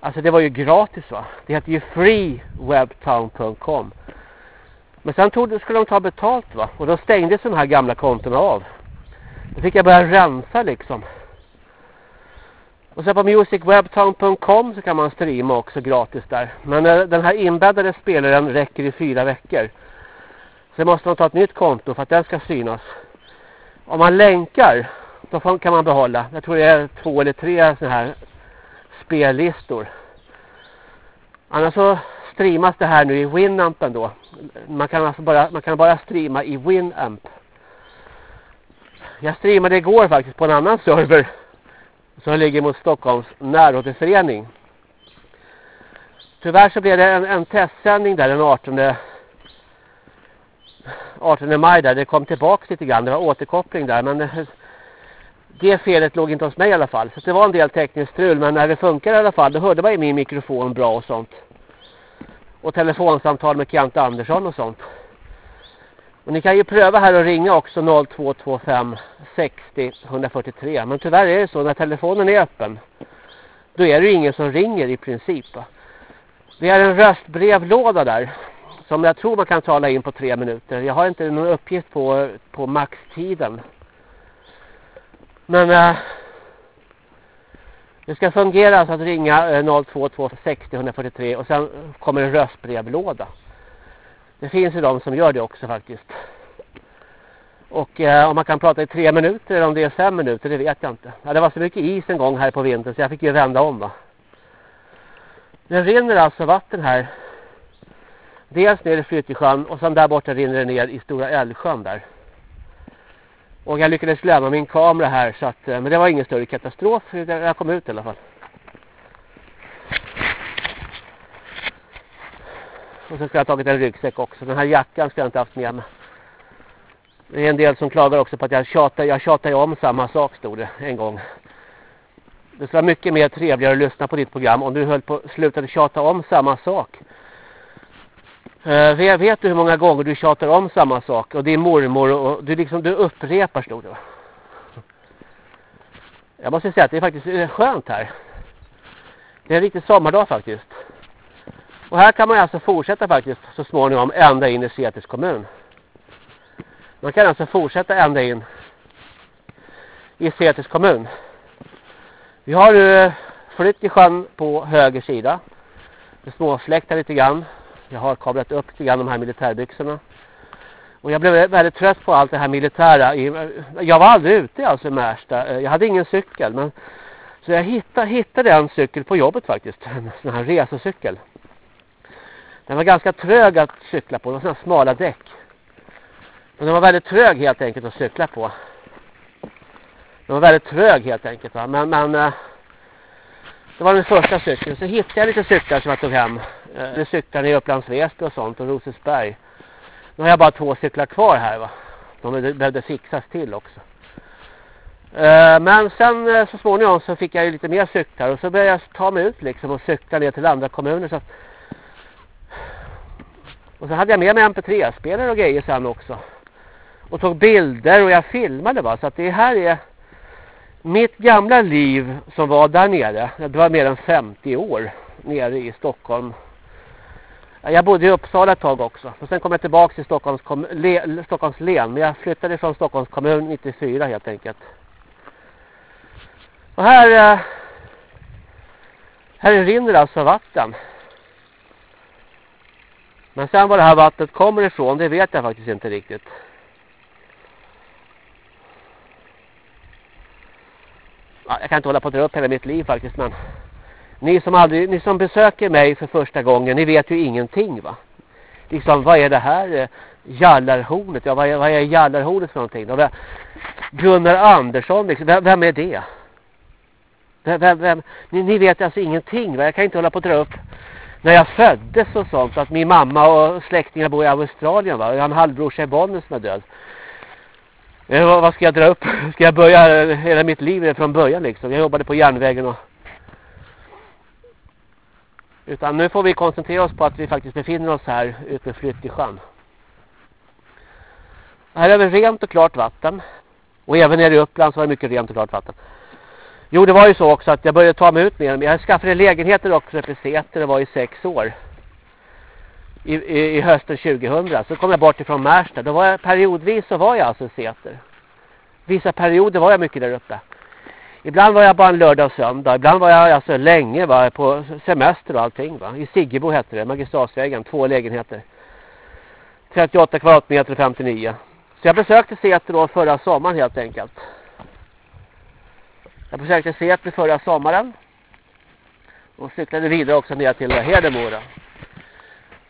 Alltså det var ju gratis va. Det hette ju freewebtown.com. Men sen tog, skulle de ta betalt va. Och då stängdes de här gamla kontona av. Då fick jag börja rensa liksom. Och sen på musicwebtown.com så kan man streama också gratis där. Men eh, den här inbäddade spelaren räcker i fyra veckor. Sen måste man ta ett nytt konto för att den ska synas. Om man länkar då kan man behålla. Jag tror det är två eller tre sådana här spellistor. Annars så streamas det här nu i Winamp ändå. Man kan alltså bara, man kan bara streama i Winamp. Jag streamade igår faktiskt på en annan server som ligger mot Stockholms närrådeförening. Tyvärr så blev det en, en testsändning där den 18 18 maj där. Det kom tillbaka lite grann. Det var återkoppling där. Men det felet låg inte hos mig i alla fall. Så det var en del tekniskt strul. Men när det funkar i alla fall. Då hörde man ju min mikrofon bra och sånt. Och telefonsamtal med Kent Andersson och sånt. Och ni kan ju pröva här och ringa också 0225 60 143. Men tyvärr är det så när telefonen är öppen. Då är det ju ingen som ringer i princip. Det är en röstbrevlåda där. Som jag tror man kan tala in på tre minuter. Jag har inte någon uppgift på, på maxtiden. Men eh, det ska fungera så att ringa äh, 022 60 143 och sen kommer en röstbrevlåda. Det finns ju de som gör det också faktiskt. Och eh, om man kan prata i tre minuter eller om det är fem minuter, det vet jag inte. Ja, det var så mycket is en gång här på vintern så jag fick ju vända om va. Det rinner alltså vatten här. Dels ner i Flyttesjön och sen där borta rinner det ner i Stora Älvsjön där. Och jag lyckades lämna min kamera här så att, eh, men det var ingen större katastrof. Jag kom ut i alla fall. Och så ska jag ha tagit en ryggsäck också. Den här jackan ska jag inte haft med mig. Det är en del som klagar också på att jag tjatar, jag tjatar ju om samma sak stod det en gång. Det skulle vara mycket mer trevligare att lyssna på ditt program om du höll på slutade tjata om samma sak. Uh, vet, vet du hur många gånger du tjatar om samma sak och din mormor och du liksom du upprepar stod det. Jag måste säga att det är faktiskt eh, skönt här. Det är en riktig sommardag faktiskt. Och här kan man alltså fortsätta faktiskt så småningom ända in i Setis kommun. Man kan alltså fortsätta ända in i Setis kommun. Vi har nu eh, flytt i sjön på höger sida. Det småfläktar lite grann. Jag har kablat upp lite grann de här militärbyxorna. Och jag blev väldigt trött på allt det här militära. Jag var aldrig ute alltså i Märsta. Eh, jag hade ingen cykel. Men, så jag hittade, hittade en cykel på jobbet faktiskt. En sån här resecykel. Den var ganska trög att cykla på. Det var sådana smala däck. Men den var väldigt trög helt enkelt att cykla på. Den var väldigt trög helt enkelt. Va? Men, men eh, det var den första cykeln. Så hittade jag lite cyklar som jag tog hem. Eh, det cyklar i Upplands Väsby och sånt och Rosesberg. Nu har jag bara två cyklar kvar här va. De behövde fixas till också. Eh, men sen eh, så småningom så fick jag ju lite mer cyklar och så började jag ta mig ut liksom och cykla ner till andra kommuner så att och så hade jag med mig mp3-spelare och grejer sen också. Och tog bilder och jag filmade va. Så att det här är mitt gamla liv som var där nere. Det var mer än 50 år nere i Stockholm. Jag bodde i Uppsala ett tag också. Och sen kom jag tillbaka till Stockholms, le, Stockholms län. Men jag flyttade från Stockholms kommun 94 helt enkelt. Och här, eh, här rinner alltså vatten. Men sen var det här vattnet kommer ifrån, det vet jag faktiskt inte riktigt. Ja, jag kan inte hålla på att dra upp hela mitt liv faktiskt, men ni som, aldrig, ni som besöker mig för första gången, ni vet ju ingenting va? Liksom, vad är det här? Eh, jallarhornet, ja vad är, vad är Jallarhornet för någonting? Då? Gunnar Andersson, liksom, vem, vem är det? Vem, vem, vem? Ni, ni, vet alltså ingenting va? Jag kan inte hålla på att dra upp när jag föddes och sånt att min mamma och släktingar bor i Australien va. Jag har en halvbrorsa i Bollnäs som är död. Eh, vad, ska jag dra upp? Ska jag börja hela mitt liv från början liksom? Jag jobbade på järnvägen och utan nu får vi koncentrera oss på att vi faktiskt befinner oss här ute med sjön. Här är det rent och klart vatten. Och även nere i Uppland så var det mycket rent och klart vatten. Jo, det var ju så också att jag började ta mig ut mer. Jag skaffade lägenheter också uppe och Säter. Det var i sex år. I, i, I, hösten 2000. Så kom jag bort ifrån Märsta. Då var jag, periodvis så var jag alltså i Säter. Vissa perioder var jag mycket där uppe. Ibland var jag bara en lördag och söndag. Ibland var jag alltså länge va, på semester och allting. Va. I Siggebo hette det. Magistratsvägen. Två lägenheter. 38 kvadratmeter 59. Så jag besökte Säter då förra sommaren helt enkelt. Jag besökte Säter förra sommaren. Och cyklade vidare också ner till Hedemora.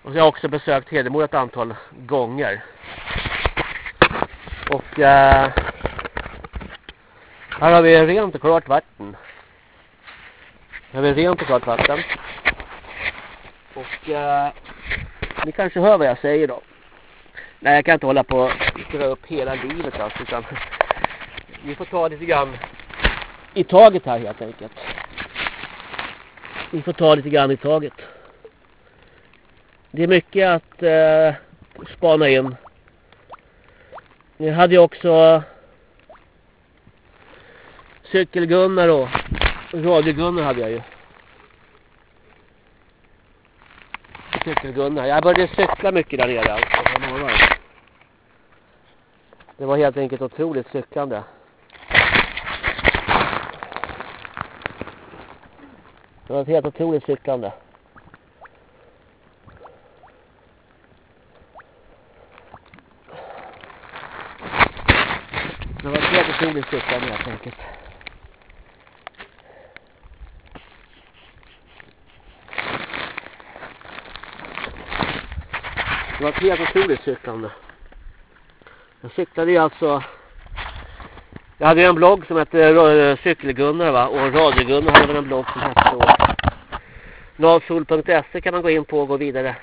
Och så har jag också besökt Hedemora ett antal gånger. Och eh, här har vi rent och klart vatten. Här har vi rent och klart vatten. Och eh, ni kanske hör vad jag säger då. Nej, jag kan inte hålla på och dra upp hela livet alltså, utan vi får ta lite grann i taget här helt enkelt. Vi får ta lite grann i taget. Det är mycket att eh, spana in. Nu hade jag också cykelgunnar och radiogunnar hade jag ju. Cykelgunnar. Jag började cykla mycket där nere alltså. Det var helt enkelt otroligt cyklande. Det var ett helt otroligt cyklande. Det var ett helt upp cyklande helt enkelt. Det var ett helt otroligt cyklande. Jag cyklade ju alltså jag hade ju en blogg som hette eh, Cykelgunnar va och Radiogunnar hade en blogg som hette. Navsol.se kan man gå in på och gå vidare.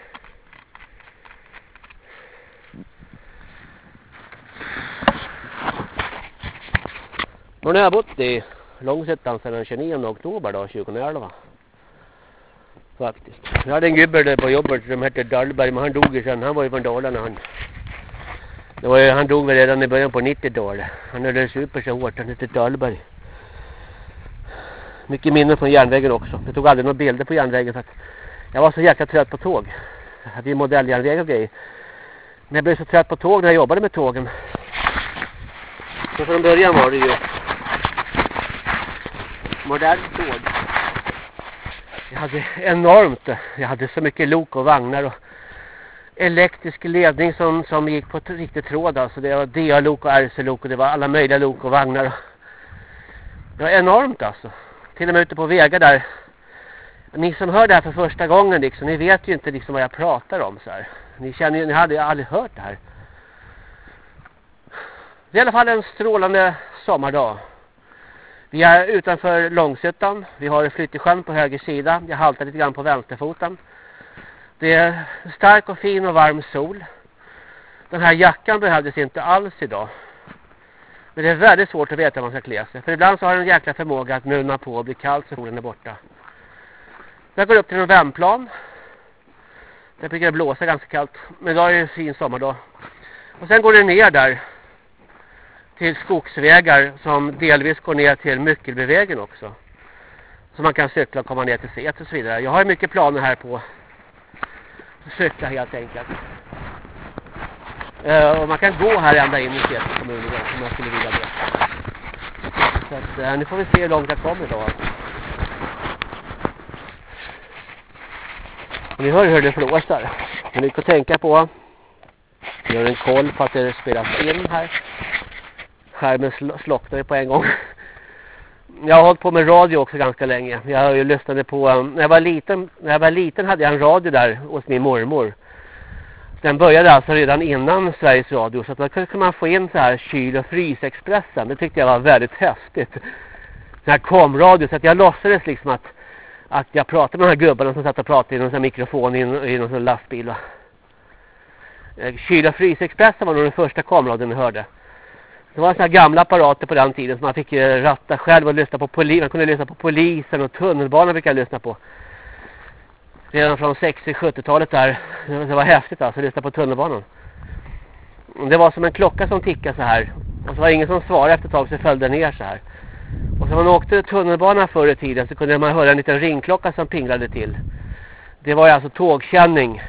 Och nu har jag bott i Långshyttan sedan den 29 oktober då, 2011. Faktiskt. Jag hade en gubbe där på jobbet som hette Dahlberg men han dog ju sen. Han var ju från Dalarna han. Det var ju, han dog väl redan i början på 90-talet. Han hade super så hårt. Han hette Dahlberg. Mycket minnen från järnvägen också. Jag tog aldrig några bilder på järnvägen för att jag var så jäkla trött på tåg. Jag hade ju modelljärnväg och grejer. Men jag blev så trött på tåg när jag jobbade med tågen. Så från början var det ju modernt tåg. Jag hade enormt. Jag hade så mycket lok och vagnar och elektrisk ledning som, som gick på riktigt tråd. Alltså det var DA-lok och RC-lok och det var alla möjliga lok och vagnar. Det var enormt alltså. Till och med ute på vägar där. Ni som hör det här för första gången liksom, ni vet ju inte liksom vad jag pratar om så här. Ni känner ju, ni hade ju aldrig hört det här. Det är i alla fall en strålande sommardag. Vi är utanför Långsötan. Vi har Flyttesjön på höger sida. Jag haltar lite grann på vänsterfoten. Det är stark och fin och varm sol. Den här jackan behövdes inte alls idag. Men det är väldigt svårt att veta vad man ska klä sig. För ibland så har den en jäkla förmåga att munna på och bli kallt så solen är borta. Jag går upp till en. Där brukar det blåsa ganska kallt. Men idag är det en fin sommardag. Och sen går det ner där. Till skogsvägar som delvis går ner till Myckelbevägen också. Så man kan cykla och komma ner till Set och så vidare. Jag har mycket planer här på att cykla helt enkelt. Uh, och man kan gå här ända in i Set kommun om jag skulle vilja det. Så att, uh, nu får vi se hur långt jag kommer idag. Och ni hör hur det flåsar. Men ni kan tänka på. Gör en koll på att det spelas in här. Skärmen sl slocknade på en gång. Jag har hållit på med radio också ganska länge. Jag har ju lyssnat på, um, när jag var liten, när jag var liten hade jag en radio där hos min mormor. Den började alltså redan innan Sveriges Radio så att då kunde man få in så här kyl- och frysexpressen. Det tyckte jag var väldigt häftigt. Den här komradio så att jag låtsades liksom att att jag pratade med de här gubbarna som satt och pratade i någon sån mikrofon i, i någon sån lastbil. Va? Eh, kyl- och frysexpressen var nog den första komradion jag hörde. Det var sådana gamla apparater på den tiden som man fick eh, ratta själv och lyssna på polisen. Man kunde lyssna på polisen och tunnelbanan fick jag lyssna på. Redan från 60-70-talet där. Det var häftigt alltså att lyssna på tunnelbanan. Det var som en klocka som tickade så här. Och så var det ingen som svarade efter ett tag så följde ner så här. Och så man åkte tunnelbanan förr i tiden så kunde man höra en liten ringklocka som pinglade till. Det var ju alltså tågkänning.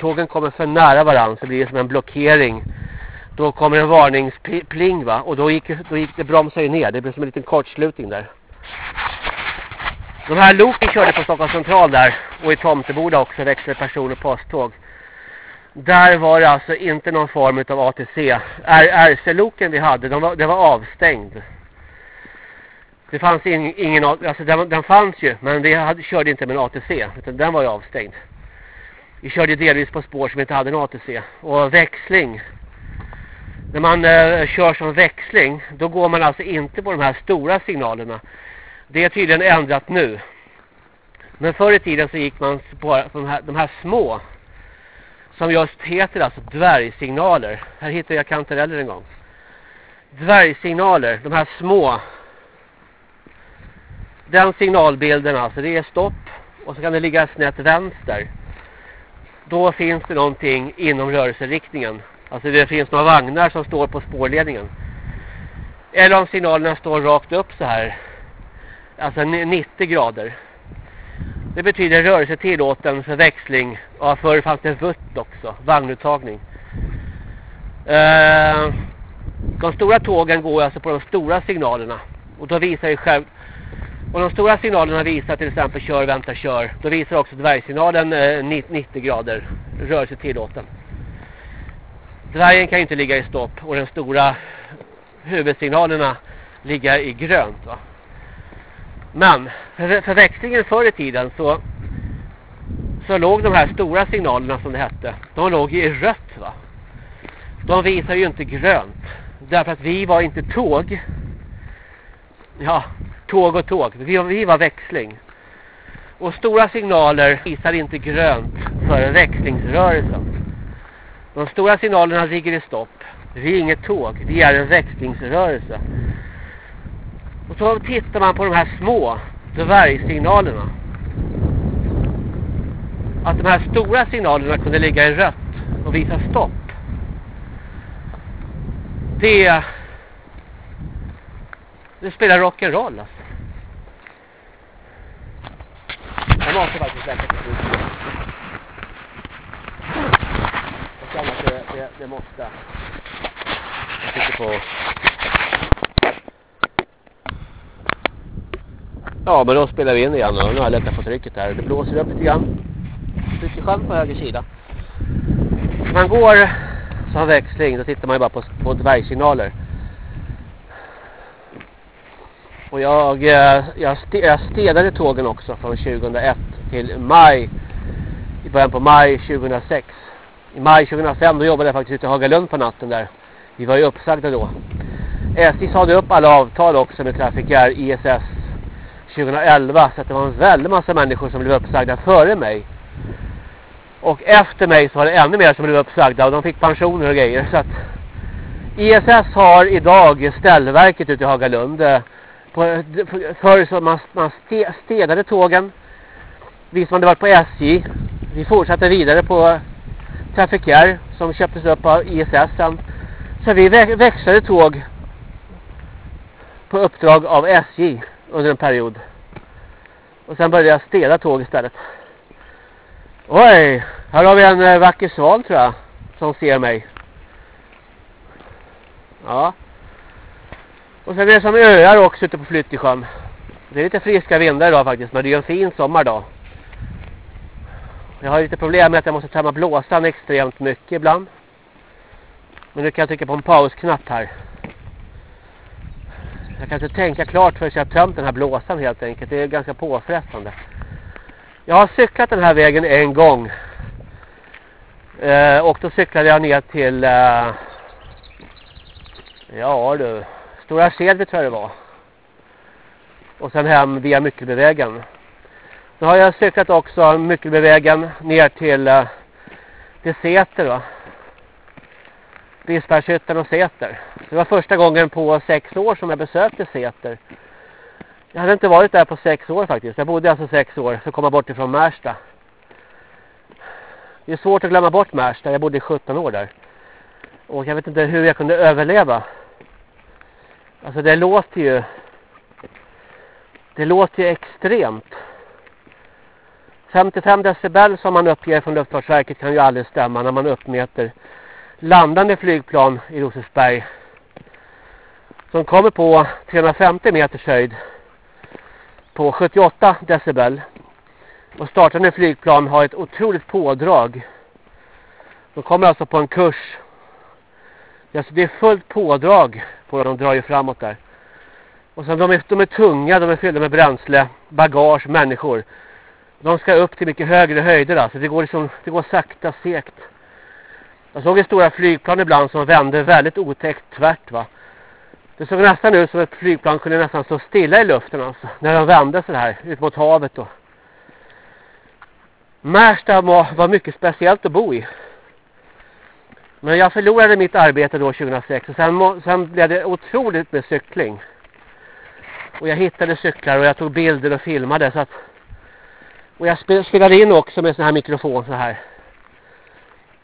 Tågen kommer för nära varandra så blir det som en blockering. Då kommer en varningspling va. Och då gick, då gick det bromsar ner. Det blev som en liten kortslutning där. De här loken körde på Stockholms central där. Och i Tomteboda också växte person- och posttåg. Där var det alltså inte någon form av ATC. RC-loken vi hade, de var, det var avstängd. Det fanns in, ingen, alltså den, den fanns ju, men vi hade, körde inte med en ATC, utan den var ju avstängd. Vi körde delvis på spår som inte hade en ATC. Och växling. När man eh, kör som växling, då går man alltså inte på de här stora signalerna. Det är tydligen ändrat nu. Men förr i tiden så gick man på de här, de här små som just heter alltså dvärgsignaler. Här hittade jag kantareller en gång. Dvärgsignaler, de här små. Den signalbilden alltså, det är stopp. Och så kan det ligga snett vänster. Då finns det någonting inom rörelseriktningen. Alltså det finns några vagnar som står på spårledningen. Eller om signalerna står rakt upp så här. Alltså 90 grader. Det betyder rörelse tillåten för växling. Ja, förr fanns det vutt också. Vagnuttagning. Eh, de stora tågen går alltså på de stora signalerna. Och då visar ju själv... Och de stora signalerna visar till exempel kör, vänta, kör. Då visar också dvärgsignalen eh, 90 grader. Rörelse tillåten. Dvärgen kan ju inte ligga i stopp. Och de stora huvudsignalerna ligga i grönt va. Men för, för växlingen förr i tiden så så låg de här stora signalerna som det hette. De låg i rött va. De visar ju inte grönt. Därför att vi var inte tåg. Ja, tåg och tåg. Vi, vi var växling. Och stora signaler visar inte grönt för växlingsrörelsen. De stora signalerna ligger i stopp. Vi är inget tåg. Vi är en växlingsrörelse. Och så tittar man på de här små dvärgsignalerna. Att de här stora signalerna kunde ligga i rött och visa stopp. Det, det spelar rock'n'roll alltså. Jag måste faktiskt lägga till känna att det, det, det måste. Jag sitter på Ja, men då spelar vi in igen och nu har jag lättat på trycket här. Det blåser upp lite grann. Lite sjön på höger sida. När man går som växling då tittar man ju bara på, på dvärgsignaler. Och jag, eh, jag, jag städade tågen också från 2001 till maj. I början på maj 2006. I maj 2005 då jobbade jag faktiskt ute i Hagalund på natten där. Vi var ju uppsagda då. SJ sade upp alla avtal också med Trafikär ISS 2011 så att det var en väldig massa människor som blev uppsagda före mig. Och efter mig så var det ännu mer som blev uppsagda och de fick pensioner och grejer så att ISS har idag ställverket ute i Hagalund förr så man, man städade tågen vi som hade varit på SJ vi fortsatte vidare på Trafikär som köptes upp av ISS sen. så vi växlade tåg på uppdrag av SJ under en period. Och sen började jag städa tåg istället. Oj, här har vi en eh, vacker sval tror jag. Som ser mig. Ja. Och sen är det som öar också ute på Flyttesjön. Det är lite friska vindar idag faktiskt. Men det är en fin sommardag. Jag har lite problem med att jag måste tömma blåsan extremt mycket ibland. Men nu kan jag trycka på en pausknapp här. Jag kan inte tänka klart förrän jag har jag tömt den här blåsan helt enkelt. Det är ganska påfrestande. Jag har cyklat den här vägen en gång. Eh, och då cyklade jag ner till... Eh, ja du. Stora Skedvi tror jag det var. Och sen hem via Myckelbevägen. Nu har jag cyklat också mycket med vägen ner till, uh, till Säter va. Bispbergshyttan och Säter. Det var första gången på sex år som jag besökte Säter. Jag hade inte varit där på sex år faktiskt. Jag bodde alltså sex år för att komma bort ifrån Märsta. Det är svårt att glömma bort Märsta. Jag bodde i 17 år där. Och jag vet inte hur jag kunde överleva. Alltså det låter ju... Det låter ju extremt. 55 decibel som man uppger från Luftfartsverket kan ju aldrig stämma när man uppmäter landande flygplan i Rosersberg. Som kommer på 350 meters höjd på 78 decibel. Och startande flygplan har ett otroligt pådrag. De kommer alltså på en kurs. Alltså det är fullt pådrag på dem. De drar ju framåt där. Och sen de är, de är tunga, de är fyllda med bränsle, bagage, människor. De ska upp till mycket högre höjder alltså. Det går liksom, det går sakta, segt. Jag såg en stora flygplan ibland som vände väldigt otäckt tvärt va. Det såg nästan ut som ett flygplan kunde nästan stå stilla i luften alltså. När de vände så här ut mot havet då. Märsta var mycket speciellt att bo i. Men jag förlorade mitt arbete då 2006 och sen, sen blev det otroligt med cykling. Och jag hittade cyklar och jag tog bilder och filmade så att och jag spelar in också med sån här mikrofon så här.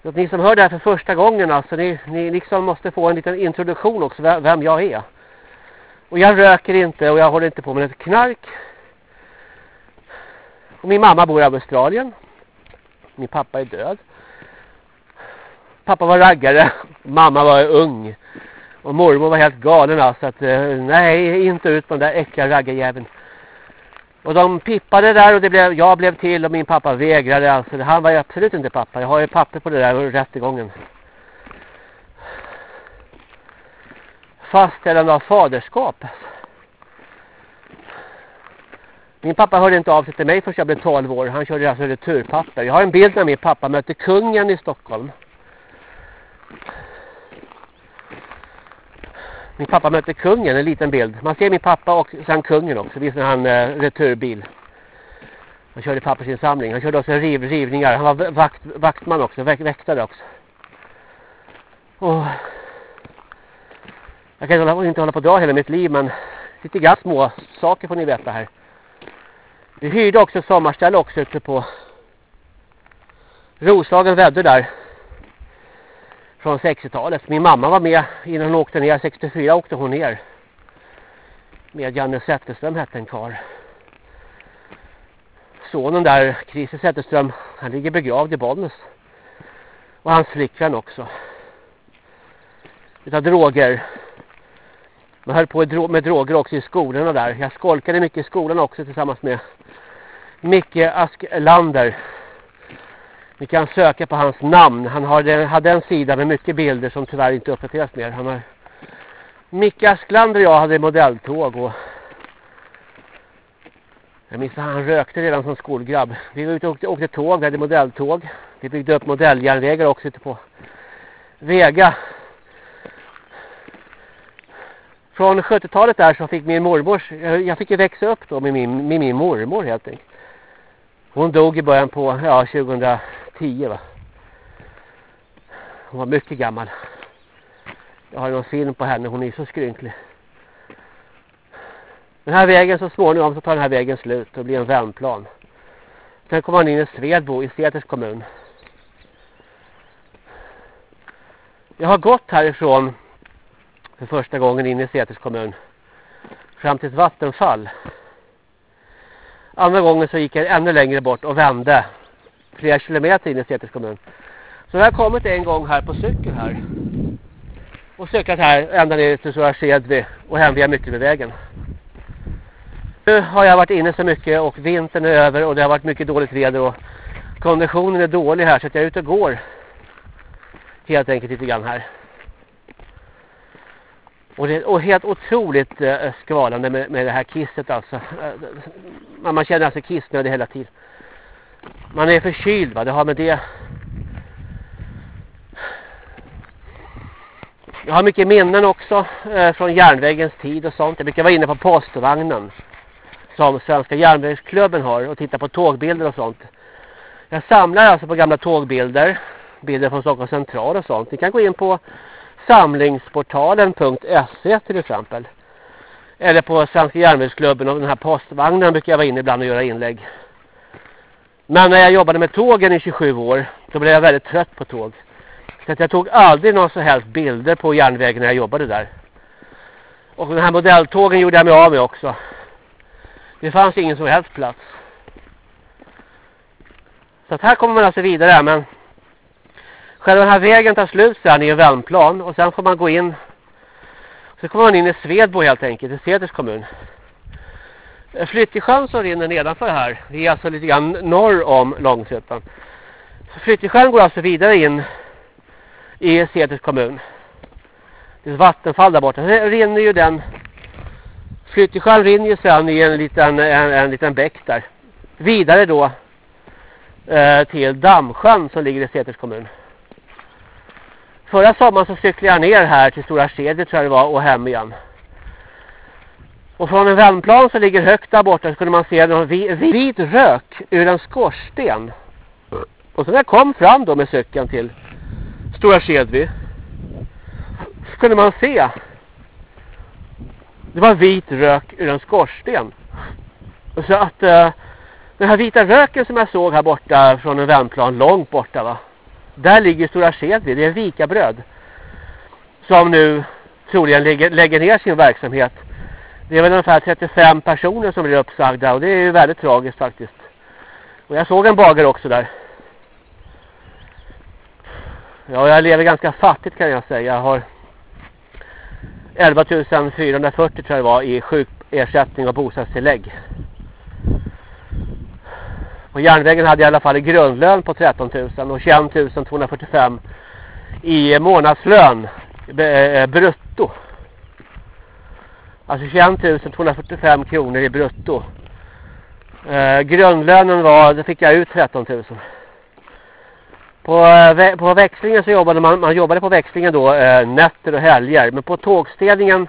Så att ni som hör det här för första gången alltså ni, ni liksom måste få en liten introduktion också vem jag är. Och jag röker inte och jag håller inte på med ett knark. Och min mamma bor i Australien. Min pappa är död. Pappa var raggare. Mamma var ung. Och mormor var helt galen alltså. Att, eh, nej, inte ut på den där äckliga raggarjäveln. Och de pippade där och det blev, jag blev till och min pappa vägrade. Alltså, han var ju absolut inte pappa. Jag har ju papper på det där rättegången. Fastställande av faderskap. Min pappa hörde inte av sig till mig förrän jag blev 12 år. Han körde alltså returpapper. Jag har en bild när min pappa mötte kungen i Stockholm. Min pappa mötte kungen, en liten bild. Man ser min pappa och sen kungen också. Visst när han eh, returbil. Han körde pappersinsamling. Han körde också riv, rivningar. Han var vakt, vaktman också, väk, väktare också. Och jag kan inte hålla på att dra hela mitt liv men lite grann små saker får ni veta här. Vi hyrde också sommarställe också ute på Roslagen vädde där från 60-talet. Min mamma var med innan hon åkte ner. 64 åkte hon ner. Med Janne Zetterström hette en kar. Sonen där, Christer Zetterström, han ligger begravd i Bollnäs. Och hans flickvän också. Utav droger. Man höll på med droger också i skolorna där. Jag skolkade mycket i skolan också tillsammans med Micke Asklander. Ni kan söka på hans namn. Han har hade en sida med mycket bilder som tyvärr inte uppdateras mer. Han har Micke Asklander och jag hade modelltåg och jag minns att han rökte redan som skolgrabb. Vi var ute och åkte, åkte tåg, vi hade modelltåg. Vi byggde upp modelljärnvägar också ute på Vega. Från 70-talet där så fick min mormor, jag fick ju växa upp då med min, med min mormor helt enkelt. Hon dog i början på ja, 10 va. Hon var mycket gammal. Jag har någon film på henne, hon är så skrynklig. Den här vägen så småningom så tar den här vägen slut och blir en vändplan. Sen kommer man in i Svedbo i Säters kommun. Jag har gått härifrån för första gången in i Säters kommun fram till ett vattenfall. Andra gången så gick jag ännu längre bort och vände flera kilometer in i Säters kommun. Så jag har kommit en gång här på cykel här. Och cyklat här ända ner till Stora Skedvi och hem via Myckelbyvägen. Nu har jag varit inne så mycket och vintern är över och det har varit mycket dåligt väder och konditionen är dålig här så att jag är ute och går helt enkelt lite grann här. Och det är helt otroligt eh, skvalande med, med det här kisset alltså. Eh, man känner alltså kissnödig hela tiden. Man är förkyld va, det har med det. Jag har mycket minnen också eh, från järnvägens tid och sånt. Jag brukar vara inne på postvagnen. som Svenska järnvägsklubben har och titta på tågbilder och sånt. Jag samlar alltså på gamla tågbilder, bilder från Stockholms central och sånt. Ni kan gå in på samlingsportalen.se till exempel. Eller på Svenska järnvägsklubben och den här postvagnen brukar jag vara inne ibland och göra inlägg. Men när jag jobbade med tågen i 27 år, då blev jag väldigt trött på tåg. Så att jag tog aldrig några så helst bilder på järnvägen när jag jobbade där. Och den här modelltågen gjorde jag mig av med också. Det fanns ingen som helst plats. Så att här kommer man alltså vidare men själva den här vägen tar slut sen i en vändplan och sen får man gå in så kommer man in i Svedbo helt enkelt, i Seders kommun. Flyttesjön som rinner nedanför här, det är alltså lite grann norr om Långsötan. Flyttesjön går alltså vidare in i Seters kommun. Det är ett vattenfall där borta. Sen rinner ju den Flyttjesjön rinner ju sen i en liten, en, en liten bäck där. Vidare då eh, till Dammsjön som ligger i Säters kommun. Förra sommaren så cyklade jag ner här till Stora Seder tror jag det var och hem igen. Och från en vändplan som ligger högt där borta så kunde man se en vit rök ur en skorsten. Och så när jag kom fram då med cykeln till Stora Skedvi så kunde man se det var vit rök ur en skorsten. Och så att eh, den här vita röken som jag såg här borta från en vändplan långt borta va. Där ligger Stora Skedvi, det är vikabröd. Som nu troligen lägger, lägger ner sin verksamhet. Det är väl ungefär 35 personer som blir uppsagda och det är ju väldigt tragiskt faktiskt. Och jag såg en bagare också där. Ja, jag lever ganska fattigt kan jag säga. Jag har 11 440 tror jag det var i sjukersättning och bostadstillägg. På järnvägen hade jag i alla fall en grundlön på 13 000 och 21 245 i månadslön eh, brutto. Alltså 21 245 kronor i brutto. Eh, grundlönen var, det fick jag ut 13 000. På, eh, på växlingen så jobbade man, man jobbade på växlingen då eh, nätter och helger. Men på tågstädningen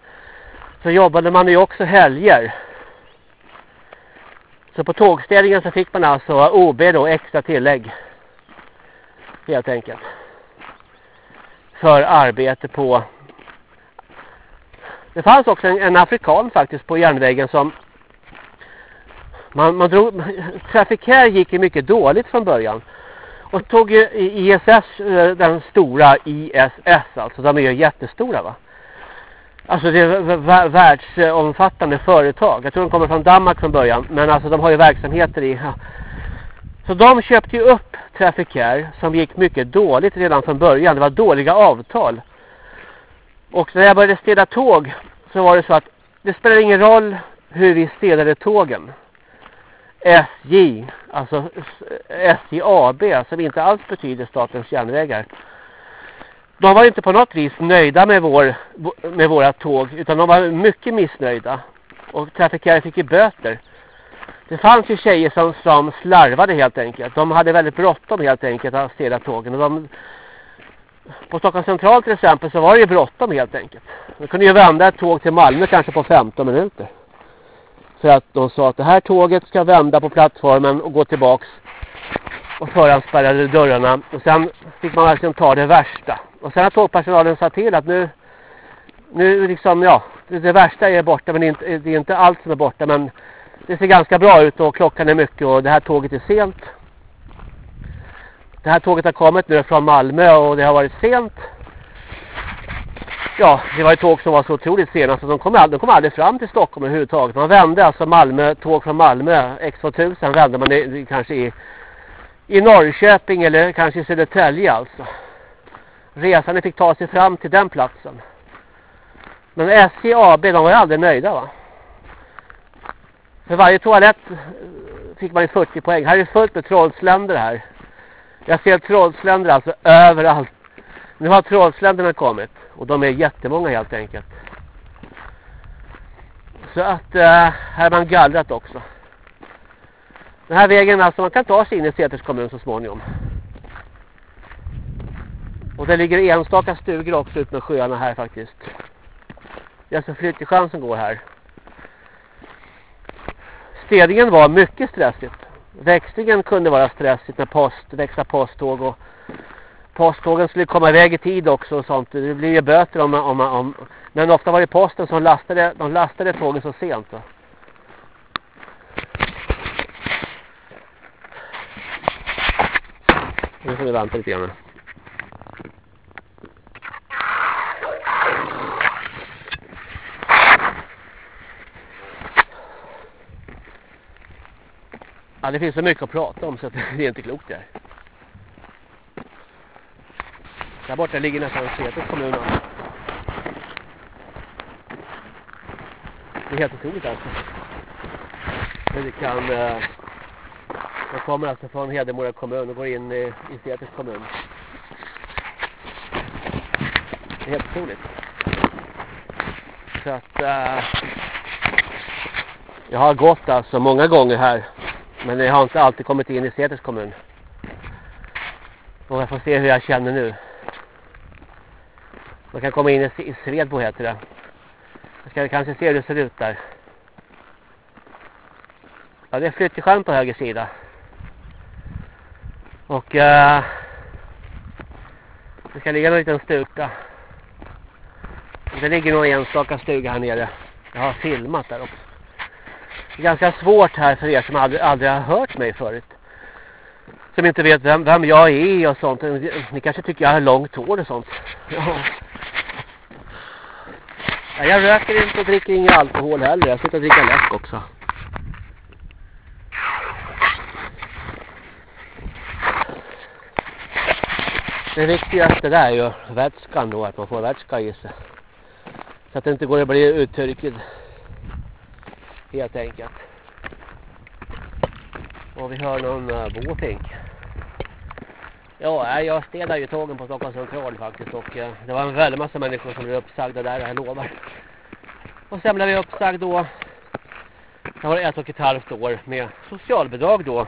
så jobbade man ju också helger. Så på tågstädningen så fick man alltså OB då extra tillägg. Helt enkelt. För arbete på... Det fanns också en, en afrikan faktiskt på järnvägen som... Man, man drog... Trafikär gick ju mycket dåligt från början. Och tog ju ISS, eh, den stora ISS, alltså de är ju jättestora va. Alltså det är världsomfattande företag. Jag tror de kommer från Danmark från början. Men alltså de har ju verksamheter i... Ja. Så de köpte ju upp Trafficare som gick mycket dåligt redan från början. Det var dåliga avtal. Och när jag började städa tåg så var det så att det spelar ingen roll hur vi städade tågen. SJ, alltså SJ AB som inte alls betyder Statens järnvägar. De var inte på något vis nöjda med, vår, med våra tåg utan de var mycket missnöjda. Och trafikärer fick ju böter. Det fanns ju tjejer som, som slarvade helt enkelt. De hade väldigt bråttom helt enkelt att städa tågen. Och de, på Stockholms central till exempel så var det ju bråttom helt enkelt. De kunde ju vända ett tåg till Malmö kanske på 15 minuter. För att de sa att det här tåget ska vända på plattformen och gå tillbaks. Och förhandsspärrade dörrarna. Och sen fick man verkligen ta det värsta. Och sen har tågpersonalen sagt till att nu, nu liksom, ja, det, det värsta är borta men det är, inte, det är inte allt som är borta. Men det ser ganska bra ut och klockan är mycket och det här tåget är sent. Det här tåget har kommit nu från Malmö och det har varit sent ja, det var ett tåg som var så otroligt sena så alltså de kom, aldrig, de kom aldrig fram till Stockholm överhuvudtaget. Man vände alltså Malmö, tåg från Malmö, X2000 vände man i, kanske i, i Norrköping eller kanske i Södertälje alltså. Resande fick ta sig fram till den platsen. Men SJ AB, de var ju aldrig nöjda va. För varje toalett eh, fick man ju 40 poäng. Här är det fullt med trollsländer här. Jag ser trollsländer alltså överallt. Nu har trollsländerna kommit. Och de är jättemånga helt enkelt. Så att eh, här har man gallrat också. Den här vägen alltså man kan ta sig in i Säters kommun så småningom. Och det ligger enstaka stugor också ut med sjöarna här faktiskt. Det är alltså Flyttjesjön som går här. städningen var mycket stressigt. Växlingen kunde vara stressigt med post, växla posttåg och posttågen skulle komma iväg i tid också och sånt. Det blir ju böter om, om, om men ofta var det posten som lastade, de lastade tågen så sent. Då. Nu får vi vänta lite grann. Ja, det finns så mycket att prata om så det är inte klokt det här. Där borta ligger nästan Seters kommun. Det är helt otroligt alltså. Men det kan... Eh, de kommer alltså från Hedemora kommun och går in i, i kommun. Det är helt otroligt. Så att... Eh, jag har gått alltså många gånger här men jag har inte alltid kommit in i Säters kommun. Och jag får se hur jag känner nu. Man kan komma in i, i Svedbo heter det. Jag ska kanske se hur det ser ut där. Ja, det är flyttskärm på höger sida. Och eh, det ska ligga en liten stuga. Det ligger nog en enstaka stuga här nere. Jag har filmat där också ganska svårt här för er som aldrig, aldrig har hört mig förut. Som inte vet vem, vem jag är och sånt. Ni kanske tycker jag har långt hår och sånt. Ja. Jag röker inte och dricker ingen alkohol heller. Jag sitter och dricker läsk också. Det viktigaste där är ju vätskan då, att man får vätska i sig. Så att det inte går att bli uttorkad helt enkelt. Och vi hör någon eh, uh, båtink. Ja, eh, jag städade ju tågen på Stockholms central faktiskt och uh, det var en väldigt massa människor som blev uppsagda där, jag lovar. Och sen blev vi uppsagd då. Jag var ett och ett halvt år med socialbidrag då.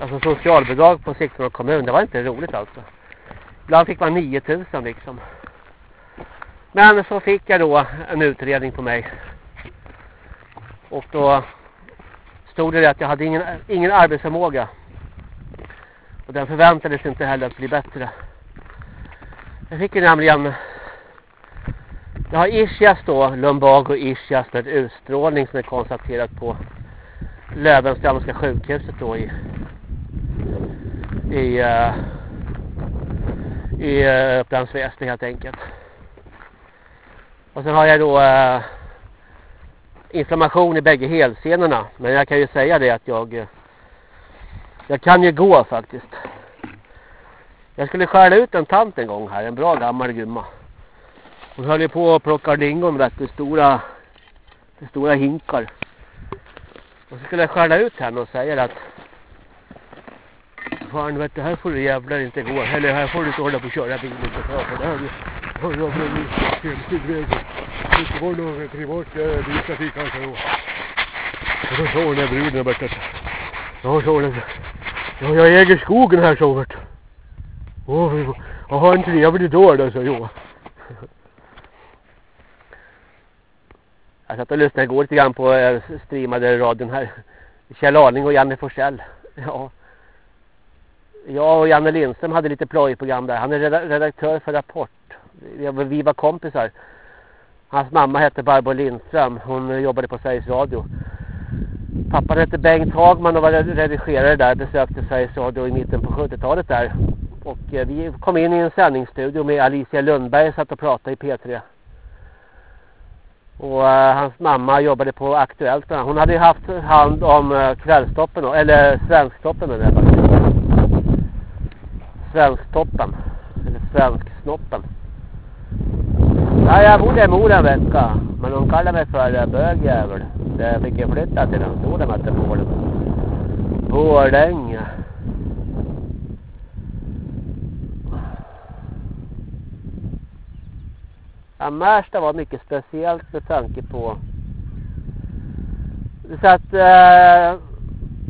Alltså socialbidrag på Sigtuna kommun, det var inte roligt alltså. Ibland fick man 9000 liksom. Men så fick jag då en utredning på mig och då stod det att jag hade ingen, ingen arbetsförmåga. Och den förväntades inte heller att bli bättre. Jag fick ju nämligen jag har ischias då, lumbago ischias med utstrålning som är konstaterat på Lövenströmska sjukhuset då i i uh, i uh, Upplands Väsby helt enkelt. Och sen har jag då uh, inflammation i bägge helsenorna. Men jag kan ju säga det att jag jag kan ju gå faktiskt. Jag skulle skära ut en tant en gång här, en bra gammal gumma. Hon höll ju på att plocka lingon rätt i stora, stora hinkar. Och så skulle jag skära ut henne och säga att Fan vet du, här får du jävlar inte gå. Eller här får du inte hålla på och köra bilen på för det här. Har du blivit hemskt väg. Det var någon privat biltrafik kanske då. Och så sa den den bruden borta. Ja, sa den, Ja, jag äger skogen här så vart. Åh, jag har en trevlig dag då, sa jag. Jag satt och lyssnade igår lite grann på eh, streamade radion här. Kjell Arling och Janne Forsell. Ja. Jag och Janne Lindström hade lite plojprogram där. Han är redaktör för Rapport. Vi var kompisar. Hans mamma hette Barbro Lindström. Hon jobbade på Sveriges Radio. Pappan hette Bengt Hagman och var redigerare där. Besökte Sveriges Radio i mitten på 70-talet där. Och eh, vi kom in i en sändningsstudio med Alicia Lundberg satt och pratade i P3. Och uh, hans mamma jobbade på Aktuellt. Hon hade haft hand om uh, kvällstoppen, eller svensktoppen. Eller Svensktoppen. Eller svensksnoppen. Ja, jag bodde i Mora en vecka. Men de kallade mig för bögjävel. Så jag fick ju flytta till den stora metropolen. Borlänge. Ja, Märsta var mycket speciellt med tanke på så att eh,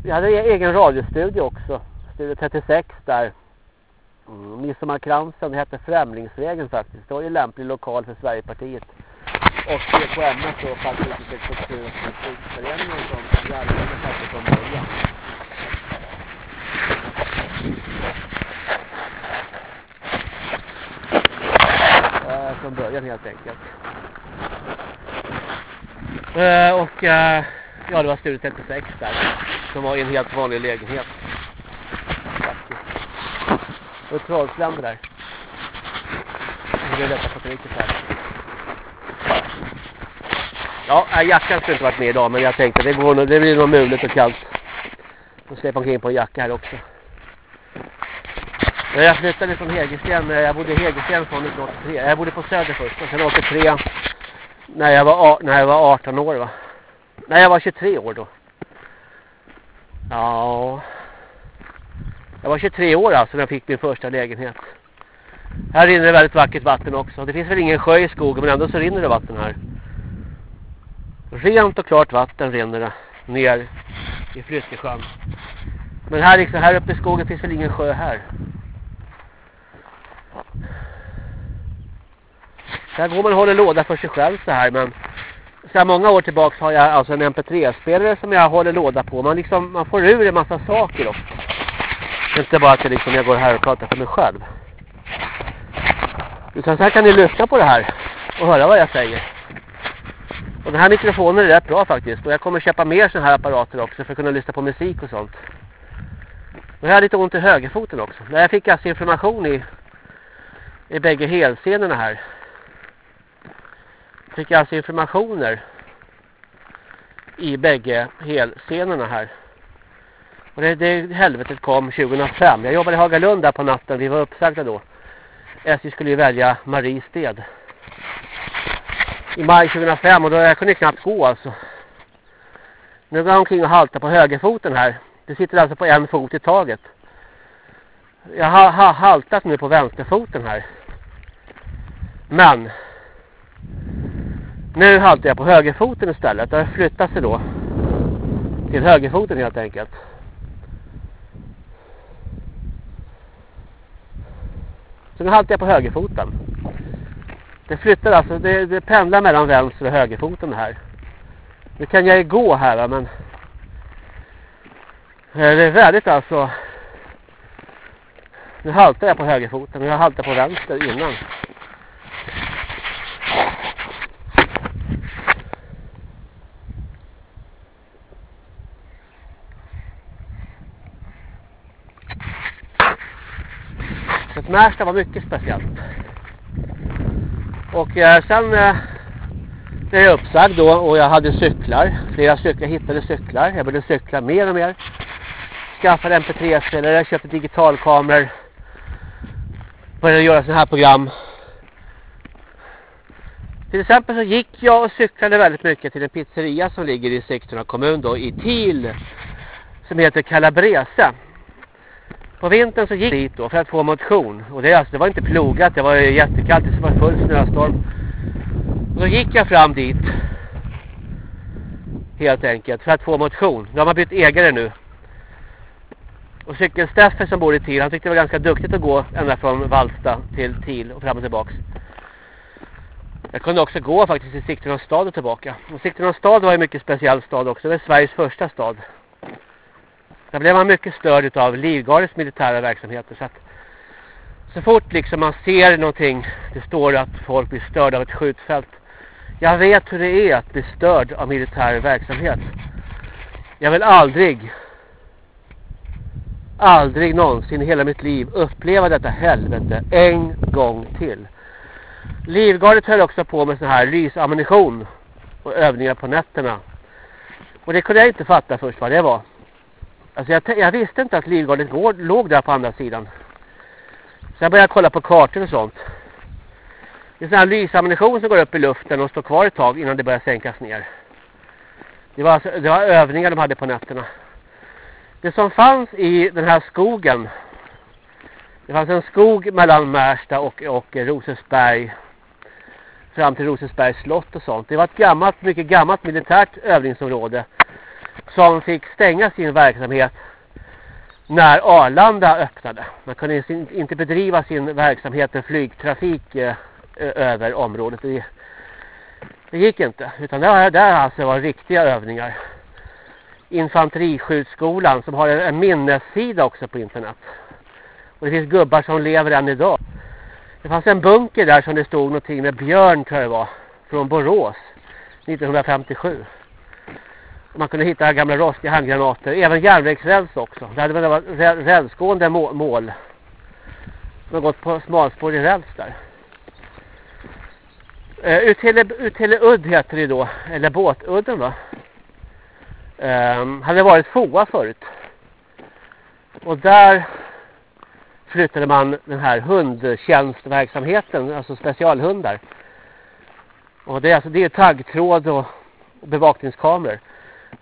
jag hade egen radiostudio också. Studio 36 där. Mm, Midsommarkransen hette Främlingsvägen faktiskt. Det var ju lämplig lokal för Sverigepartiet. Och på ämnet då faktiskt kultur och musikföreningen som järnvägen hade från början. Eh, från början helt enkelt. Eh, och eh, ja, det var Sture 36 där. Som var i en helt vanlig lägenhet. Faktiskt. Och trollsländer där. Det är detta på riktigt här. Ja, jackan skulle inte varit med idag men jag tänkte det, går, det blir nog mulet och kallt. Då släpper omkring på en jacka här också. Jag flyttade från Hägersten, jag bodde i Hägersten från 1983. Jag bodde på Söder först och sen 83 när jag var, när jag var 18 år va. Nej, jag var 23 år då. Ja. Jag var 23 år alltså när jag fick min första lägenhet. Här rinner det väldigt vackert vatten också. Det finns väl ingen sjö i skogen men ändå så rinner det vatten här. Rent och klart vatten rinner det ner i Flyttesjön. Men här, liksom, här uppe i skogen finns väl ingen sjö här. Där går man och håller låda för sig själv så här men sedan många år tillbaka har jag alltså en mp3-spelare som jag håller låda på. Man, liksom, man får ur en massa saker också. Inte bara att jag, liksom, jag går här och pratar för mig själv. Utan så här kan ni lyssna på det här och höra vad jag säger. Och den här mikrofonen är rätt bra faktiskt. Och jag kommer köpa mer sådana här apparater också för att kunna lyssna på musik och sånt. Och jag har lite ont i högerfoten också. Jag fick alltså information i, i bägge helscenerna här. Jag fick alltså informationer i bägge helscenerna här. Och det, det helvetet kom 2005. Jag jobbade i Hagalund där på natten. Vi var uppsagda då. SJ skulle ju välja Mariested. I maj 2005 och då jag kunde knappt gå alltså. Nu går jag omkring och haltar på högerfoten här. Det sitter alltså på en fot i taget. Jag har ha, haltat nu på vänsterfoten här. Men nu haltar jag på högerfoten istället. Det har flyttat sig då till högerfoten helt enkelt. Så nu haltar jag på högerfoten. Det flyttar alltså, det, det pendlar mellan vänster och högerfoten här. Nu kan jag ju gå här men eh, det är väldigt alltså nu haltar jag på högerfoten och jag haltar på vänster innan. Så att Märsta var mycket speciellt. Och eh, sen eh, blev jag uppsagd då och jag hade cyklar. Flera cyklar, jag hittade cyklar. Jag började cykla mer och mer. Skaffade mp3-spelare, köpte digitalkameror. Började göra sådana här program. Till exempel så gick jag och cyklade väldigt mycket till en pizzeria som ligger i Sigtuna kommun då i Til. Som heter Calabrese. På vintern så gick jag dit då för att få motion. Och det, alltså, det var inte plogat, det var jättekallt, det var full snöstorm. Och då gick jag fram dit. Helt enkelt, för att få motion. Nu har man bytt ägare nu. Och cykelsteffe som bor i Til, han tyckte det var ganska duktigt att gå ända från Valsta till Til och fram och tillbaks. Jag kunde också gå faktiskt i Sigtuna stad och tillbaka. Och Sigtuna stad var en mycket speciell stad också. Det var Sveriges första stad. Där blev man mycket störd av Livgardets militära verksamheter. Så, att, så fort liksom man ser någonting, det står att folk blir störda av ett skjutfält. Jag vet hur det är att bli störd av militär verksamhet. Jag vill aldrig, aldrig någonsin i hela mitt liv uppleva detta helvete en gång till. Livgardet höll också på med sån här lysammunition och övningar på nätterna. Och det kunde jag inte fatta först vad det var. Alltså jag, jag visste inte att Livgardet låg där på andra sidan. Så jag började kolla på kartor och sånt. Det är sån här lysammunition som går upp i luften och står kvar ett tag innan det börjar sänkas ner. Det var, alltså, det var övningar de hade på nätterna. Det som fanns i den här skogen. Det fanns en skog mellan Märsta och, och Rosesberg. Fram till Rosesbergs slott och sånt. Det var ett gammalt, mycket gammalt militärt övningsområde som fick stänga sin verksamhet när Arlanda öppnade. Man kunde inte bedriva sin verksamhet med flygtrafik eh, över området. Det gick inte. Utan det där alltså var riktiga övningar. Infanteriskjutskolan som har en minnessida också på internet. Och det finns gubbar som lever än idag. Det fanns en bunker där som det stod någonting med björn tror jag det var. Från Borås. 1957. Man kunde hitta gamla rostiga handgranater. Även järnvägsräls också. Det hade väl varit rälsgående mål. De har gått på smalspårig räls där. Eh, uh, Uthille udd heter det då. Eller båtudden va. Um, hade varit FOA förut. Och där flyttade man den här hundtjänstverksamheten. Alltså specialhundar. Och det är alltså det är taggtråd och bevakningskameror.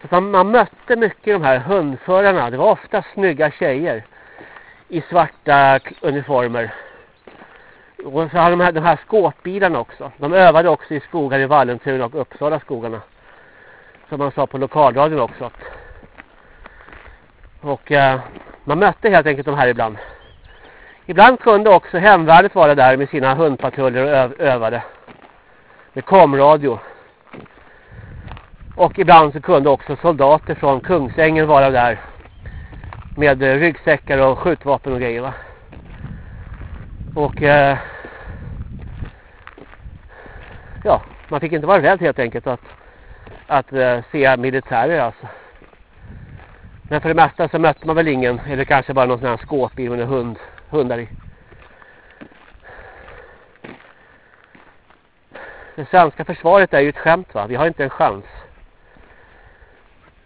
Så man, man mötte mycket de här hundförarna. Det var ofta snygga tjejer i svarta uniformer. Och så hade de här, de här skåpbilarna också. De övade också i skogar i Vallentuna och Uppsala skogarna. Som man sa på lokalradion också. Och eh, man mötte helt enkelt de här ibland. Ibland kunde också hemvärnet vara där med sina hundpatruller och öv övade. Med komradio. Och ibland så kunde också soldater från Kungsängen vara där. Med eh, ryggsäckar och skjutvapen och grejer va. Och eh, ja, man fick inte vara rädd helt enkelt att, att eh, se militärer alltså. Men för det mesta så mötte man väl ingen, eller kanske bara någon sån här skåpbil med en hund, hundar i. Det svenska försvaret är ju ett skämt va, vi har inte en chans.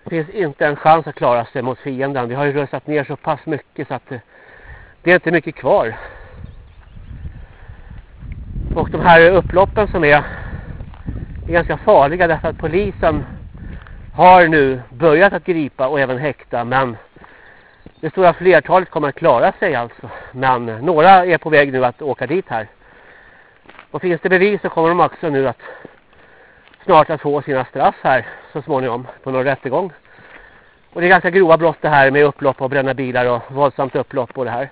Det finns inte en chans att klara sig mot fienden. Vi har ju röstat ner så pass mycket så att eh, det är inte mycket kvar. Och de här upploppen som är är ganska farliga därför att polisen har nu börjat att gripa och även häkta men det stora flertalet kommer att klara sig alltså. Men några är på väg nu att åka dit här. Och finns det bevis så kommer de också nu att snart att få sina straff här så småningom på någon rättegång. Och det är ganska grova brott det här med upplopp och bränna bilar och våldsamt upplopp och det här.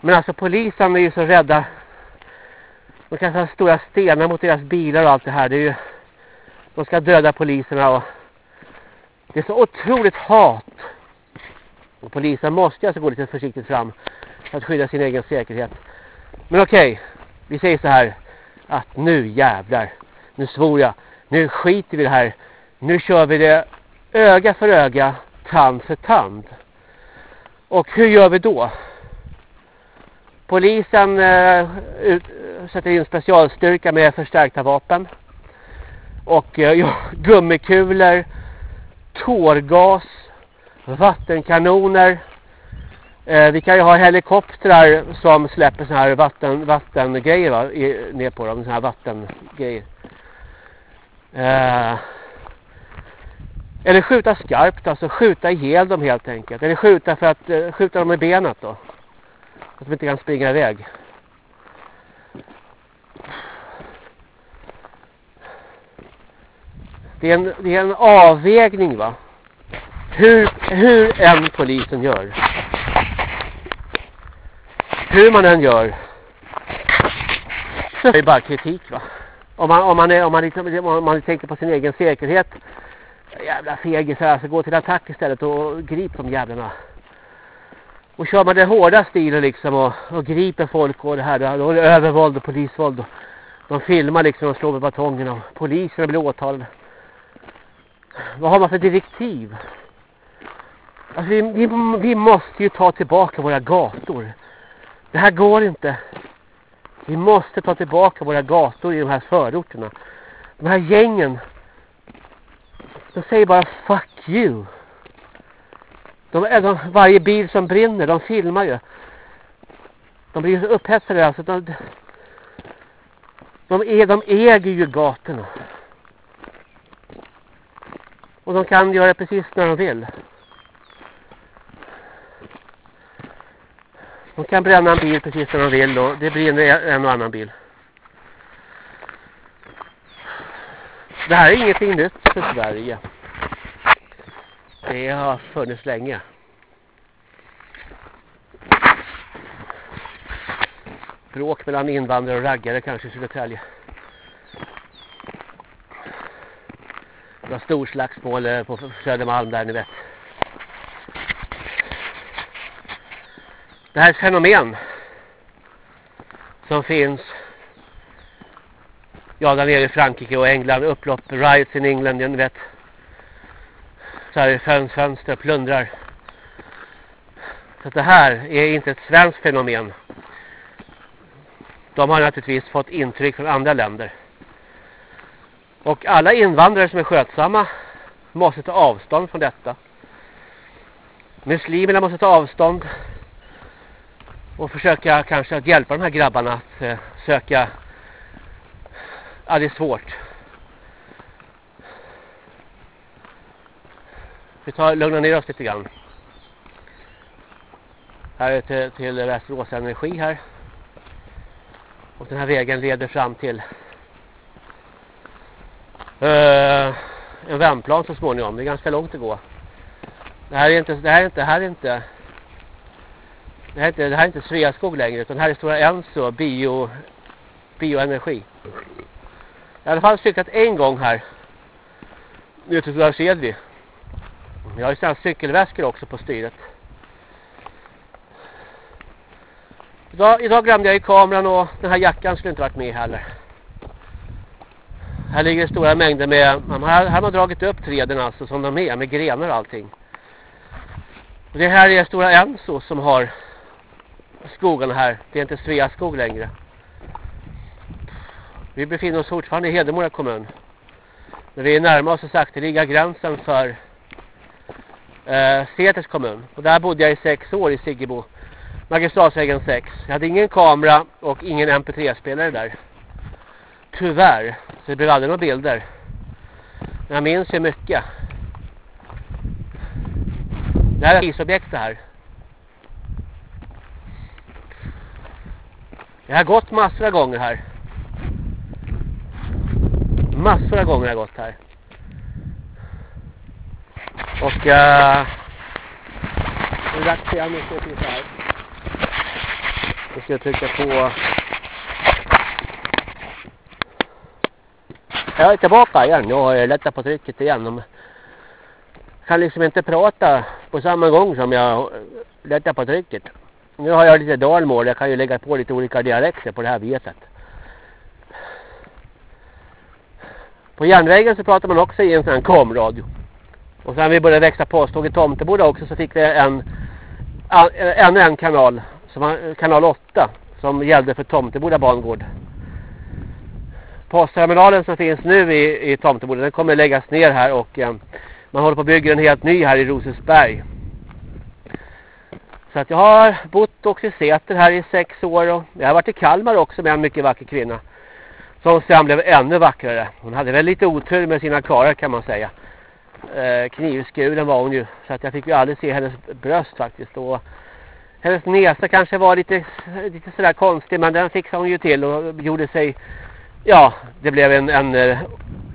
Men alltså polisen är ju så rädda de kanske har stora stenar mot deras bilar och allt det här. Det är ju, de ska döda poliserna och det är så otroligt hat. Och polisen måste alltså gå lite försiktigt fram för att skydda sin egen säkerhet. Men okej, okay, vi säger så här att nu jävlar, nu svor jag, nu skiter vi det här. Nu kör vi det öga för öga, tand för tand. Och hur gör vi då? Polisen eh, ut, sätter in specialstyrka med förstärkta vapen. Och eh, ja, gummikulor, tårgas, vattenkanoner. Eh, vi kan ju ha helikoptrar som släpper såna här vatten, vattengrejer va? I, ner på dem, såna här vattengrejer. Eh, eller skjuta skarpt, alltså skjuta ihjäl dem helt enkelt. Eller skjuta för att eh, skjuta dem i benet då. Att de inte kan springa iväg. Det är en, det är en avvägning va. Hur, hur en polisen gör. Hur man än gör. Så är det bara kritik va. Om man, om man, är, om man, liksom, om man tänker på sin egen säkerhet. Jävla fegisar. Så gå till attack istället och grip de jävlarna. Och kör man den hårda stilen liksom och, och griper folk och det här. Då är det övervåld och polisvåld. Och de filmar liksom och slår med batongen och poliserna blir åtalade. Vad har man för direktiv? Alltså vi, vi, vi måste ju ta tillbaka våra gator. Det här går inte. Vi måste ta tillbaka våra gator i de här förorterna. De här gängen. De säger bara fuck you. De, eh, de, varje bil som brinner, de filmar ju. De blir så upphetsade alltså. De, de, är, de äger ju gatorna. Och de kan göra precis när de vill. De kan bränna en bil precis när de vill och det brinner en och annan bil. Det här är ingenting nytt för Sverige. Det har funnits länge. Bråk mellan invandrare och raggare kanske i Södertälje. Det var storslagsmål eh, på Södermalm där ni vet. Det här är ett fenomen som finns ja, där nere i Frankrike och England. Upplopp, riots in England, ni vet. Så här är fönster, plundrar. Så det här är inte ett svenskt fenomen. De har naturligtvis fått intryck från andra länder. Och alla invandrare som är skötsamma måste ta avstånd från detta. Muslimerna måste ta avstånd och försöka kanske att hjälpa de här grabbarna att eh, söka ja det är svårt. Vi tar lugna ner oss lite grann. Här är till, till Västerås Energi här. Och den här vägen leder fram till eh, en vändplan så småningom. Det är ganska långt att gå. Det här är inte det här är inte det här är inte det här är inte, det här är inte Sveaskog längre utan här är Stora Enso bio, bioenergi. Jag har i alla fall cyklat en gång här. Nu till Stora Sedvi. Jag har ju sådana cykelväskor också på styret. Idag, idag glömde jag ju kameran och den här jackan skulle inte varit med heller. Här ligger stora mängder med, här, här har man dragit upp träden alltså som de är med grenar och allting. Och det här är stora Enso som har skogarna här. Det är inte Sveaskog längre. Vi befinner oss fortfarande i Hedemora kommun. Men vi är närmare oss sagt sakteliga gränsen för eh, Seters kommun. Och där bodde jag i sex år i Siggebo. Magistratsvägen 6. Jag hade ingen kamera och ingen mp3-spelare där. Tyvärr. Så det blev aldrig några bilder. Men jag minns ju mycket. Det här är ett isobjekt det här. Jag har gått massor av gånger här. Massor av gånger har jag gått här. Och äh, det är dags igen. Nu ska jag titta här. Nu ska jag trycka på. Jag är tillbaka igen. Jag har lättat på trycket igen. Jag kan liksom inte prata på samma gång som jag lättar på trycket. Nu har jag lite dalmål. Jag kan ju lägga på lite olika dialekter på det här viset. På järnvägen så pratar man också i en sån här komradio. Och sen vi började växa posttåg i Tomteboda också så fick vi en ännu en kanal som var kanal 8 som gällde för Tomteboda bangård. Postterminalen som finns nu i, i Tomteboda den kommer läggas ner här och eh, man håller på att bygga en helt ny här i Rosesberg. Så att jag har bott också i Säter här i sex år och jag har varit i Kalmar också med en mycket vacker kvinna. Som sen blev ännu vackrare. Hon hade väl lite otur med sina karar kan man säga. Eh, knivskuren var hon ju. Så att jag fick ju aldrig se hennes bröst faktiskt. Och hennes näsa kanske var lite, lite sådär konstig. Men den fixade hon ju till och gjorde sig... Ja, det blev en, en eh,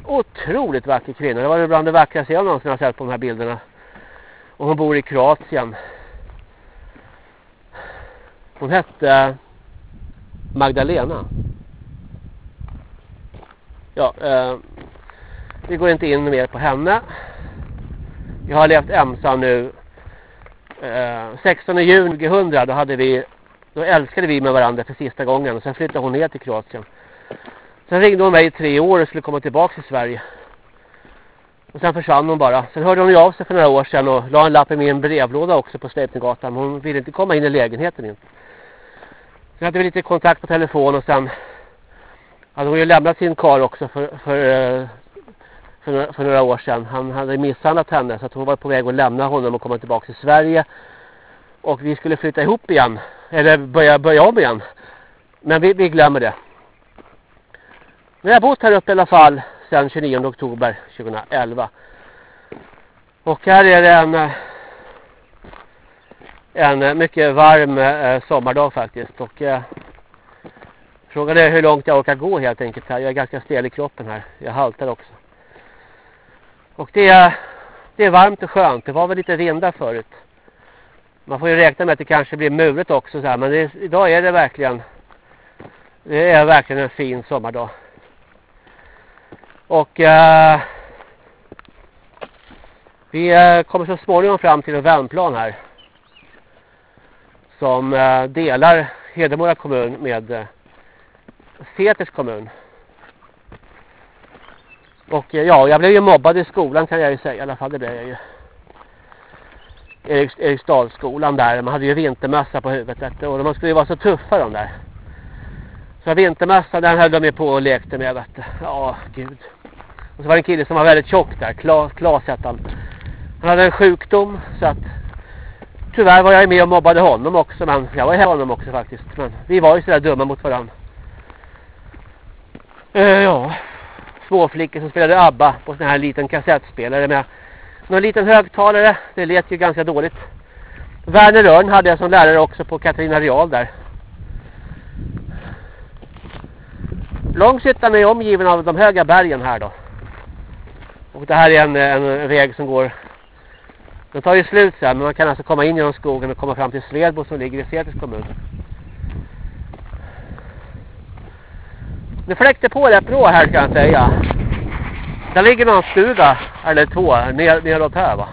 otroligt vacker kvinna. Det var bland det vackraste jag någonsin har sett på de här bilderna. Och hon bor i Kroatien. Hon hette eh, Magdalena. Ja, eh, vi går inte in mer på henne. Jag har levt ensam nu. Eh, 16 juni 2000 då hade vi då älskade vi med varandra för sista gången sen flyttade hon ner till Kroatien. Sen ringde hon mig i tre år och skulle komma tillbaka till Sverige. Och sen försvann hon bara. Sen hörde hon ju av sig för några år sedan och la en lapp i min brevlåda också på Sleipninggatan. Hon ville inte komma in i lägenheten inte. Sen hade vi lite kontakt på telefon och sen hade hon ju lämnat sin kar också för, för, eh, för, för, några år sedan. Han hade misshandlat henne så att hon var på väg att lämna honom och komma tillbaka till Sverige. Och vi skulle flytta ihop igen. Eller börja, börja om igen. Men vi, vi glömmer det. Men jag har bott här uppe i alla fall sedan 29 oktober 2011. Och här är det en, eh, en eh, mycket varm eh, sommardag faktiskt. Och eh, Frågan är hur långt jag orkar gå helt enkelt här. Jag är ganska stel i kroppen här. Jag haltar också. Och det är, det är varmt och skönt. Det var väl lite vindar förut. Man får ju räkna med att det kanske blir muret också så här. Men det, idag är det verkligen det är verkligen en fin sommardag. Och eh, Vi eh, kommer så småningom fram till en vändplan här. Som eh, delar Hedemora kommun med eh, Seters kommun. Och eh, ja, jag blev ju mobbad i skolan kan jag ju säga i alla fall, det blev jag ju. Eriks, Eriksdalsskolan där, man hade ju vintermössa på huvudet och de skulle ju vara så tuffa de där. Så vintermössa den höll de ju på och lekte med vet du. Ja, gud. Och så var det en kille som var väldigt tjock där, Klas, Klas hette han. Han hade en sjukdom så att tyvärr var jag med och mobbade honom också men jag var här honom också faktiskt. Men vi var ju sådär dumma mot varandra. Uh, eh, ja, småflickor som spelade ABBA på sån här liten kassettspelare med någon liten högtalare. Det lät ju ganska dåligt. Werner Örn hade jag som lärare också på Katarina Real där. Långshyttan är omgiven av de höga bergen här då. Och det här är en, en väg som går den tar ju slut sen men man kan alltså komma in genom skogen och komma fram till Svedbo som ligger i Säters kommun. Det fläkte på rätt bra här kan jag säga. Där ligger någon stuga, eller två, ner, neråt här va.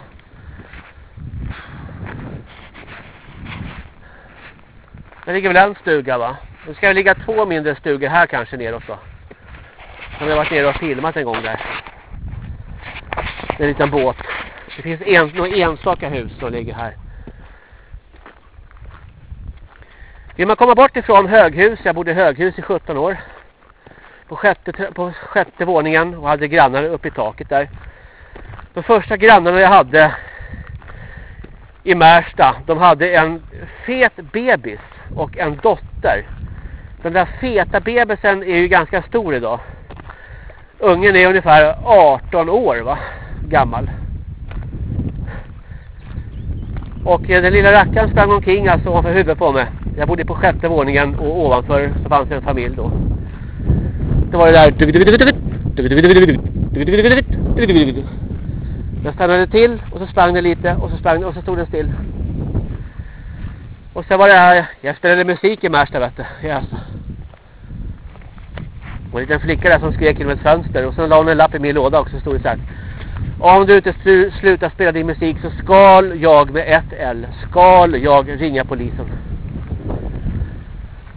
Där ligger väl en stuga va. Det ska ligga två mindre stugor här kanske neråt då. Som jag varit nere och filmat en gång där. Med en liten båt. Det finns en, några enstaka hus som ligger här. Vill man komma bort ifrån höghus, jag bodde i höghus i 17 år. På sjätte, på sjätte våningen och hade grannar uppe i taket där. De första grannarna jag hade i Märsta, de hade en fet bebis och en dotter. Den där feta bebisen är ju ganska stor idag. Ungen är ungefär 18 år va, gammal. Och eh, den lilla rackaren sprang omkring alltså ovanför huvudet på mig. Jag bodde på sjätte våningen och ovanför så fanns det en familj då. Det var det där. Jag stannade till och så sprang det lite och så sprang det och så stod den still. Och sen var det här, jag spelade musik i Märsta vet du. Yes. Och en liten flicka där som skrek genom ett fönster och så la hon en lapp i min låda också stod det så här. Om du inte slutar spela din musik så skall jag med ett L, skall jag ringa polisen.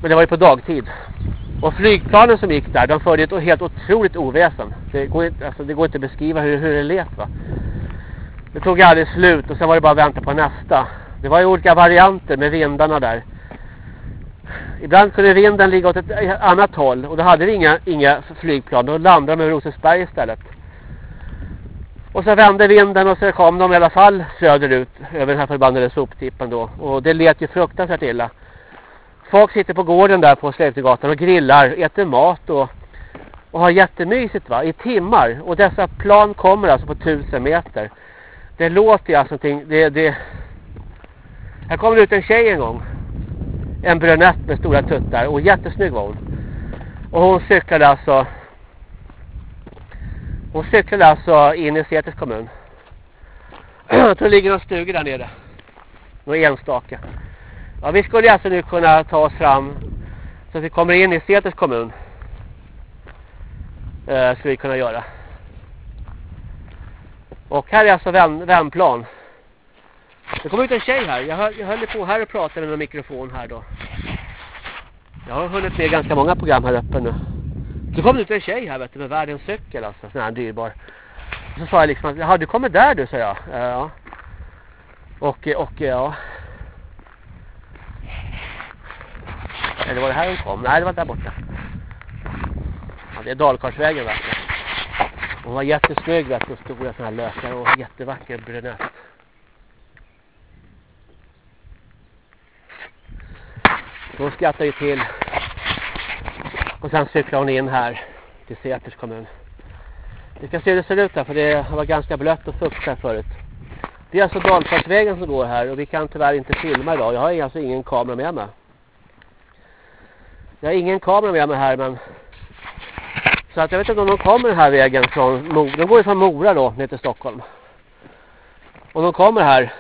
Men det var ju på dagtid. Och flygplanen som gick där, de förde ett helt otroligt oväsen. Det går inte, alltså, det går inte att beskriva hur, hur det lät va. Det tog aldrig slut och sen var det bara att vänta på nästa. Det var ju olika varianter med vindarna där. Ibland kunde vinden ligga åt ett annat håll och då hade vi inga, inga flygplan. Då landade de över Rosersberg istället. Och så vände vinden och så kom de i alla fall söderut över den här förbannade soptippen då. Och det lät ju fruktansvärt illa. Folk sitter på gården där på Släktegatan och grillar, äter mat och, och har jättemysigt va, i timmar. Och dessa plan kommer alltså på tusen meter. Det låter ju alltså någonting, det, det... Här kommer ut en tjej en gång. En brunett med stora tuttar och jättesnygg var hon. Och hon cyklade alltså hon cyklade alltså in i Säters kommun. Jag tror det ligger någon stuga där nere. Någon enstaka. Ja, vi skulle alltså nu kunna ta oss fram så att vi kommer in i Säters kommun. Eh, skulle vi kunna göra. Och här är alltså vän, vänplan. Det kommer ut en tjej här. Jag, höll, jag höll på här och pratade med en mikrofon här då. Jag har hunnit med ganska många program här uppe nu. Så kom det ut en tjej här vet du, med världens cykel alltså, sån här dyrbar. Och så sa jag liksom, jaha du kommer där du, sa jag. Ja. Och, och ja. Eller var det här hon kom? Nej, det var där borta. Ja, det är Dalkarsvägen verkligen. Hon var jättesnygg vet du, stora såna här lökar och jättevacker brunett. Hon skrattar ju till och sen cyklar hon in här till Säters kommun. Vi ska se hur det ser ut här för det var ganska blött och fukt här förut. Det är alltså Dalfartsvägen som går här och vi kan tyvärr inte filma idag. Jag har alltså ingen kamera med mig. Jag har ingen kamera med mig här men så att jag vet inte om de kommer den här vägen från Mora. De går ju från Mora då ner till Stockholm. Och de kommer här.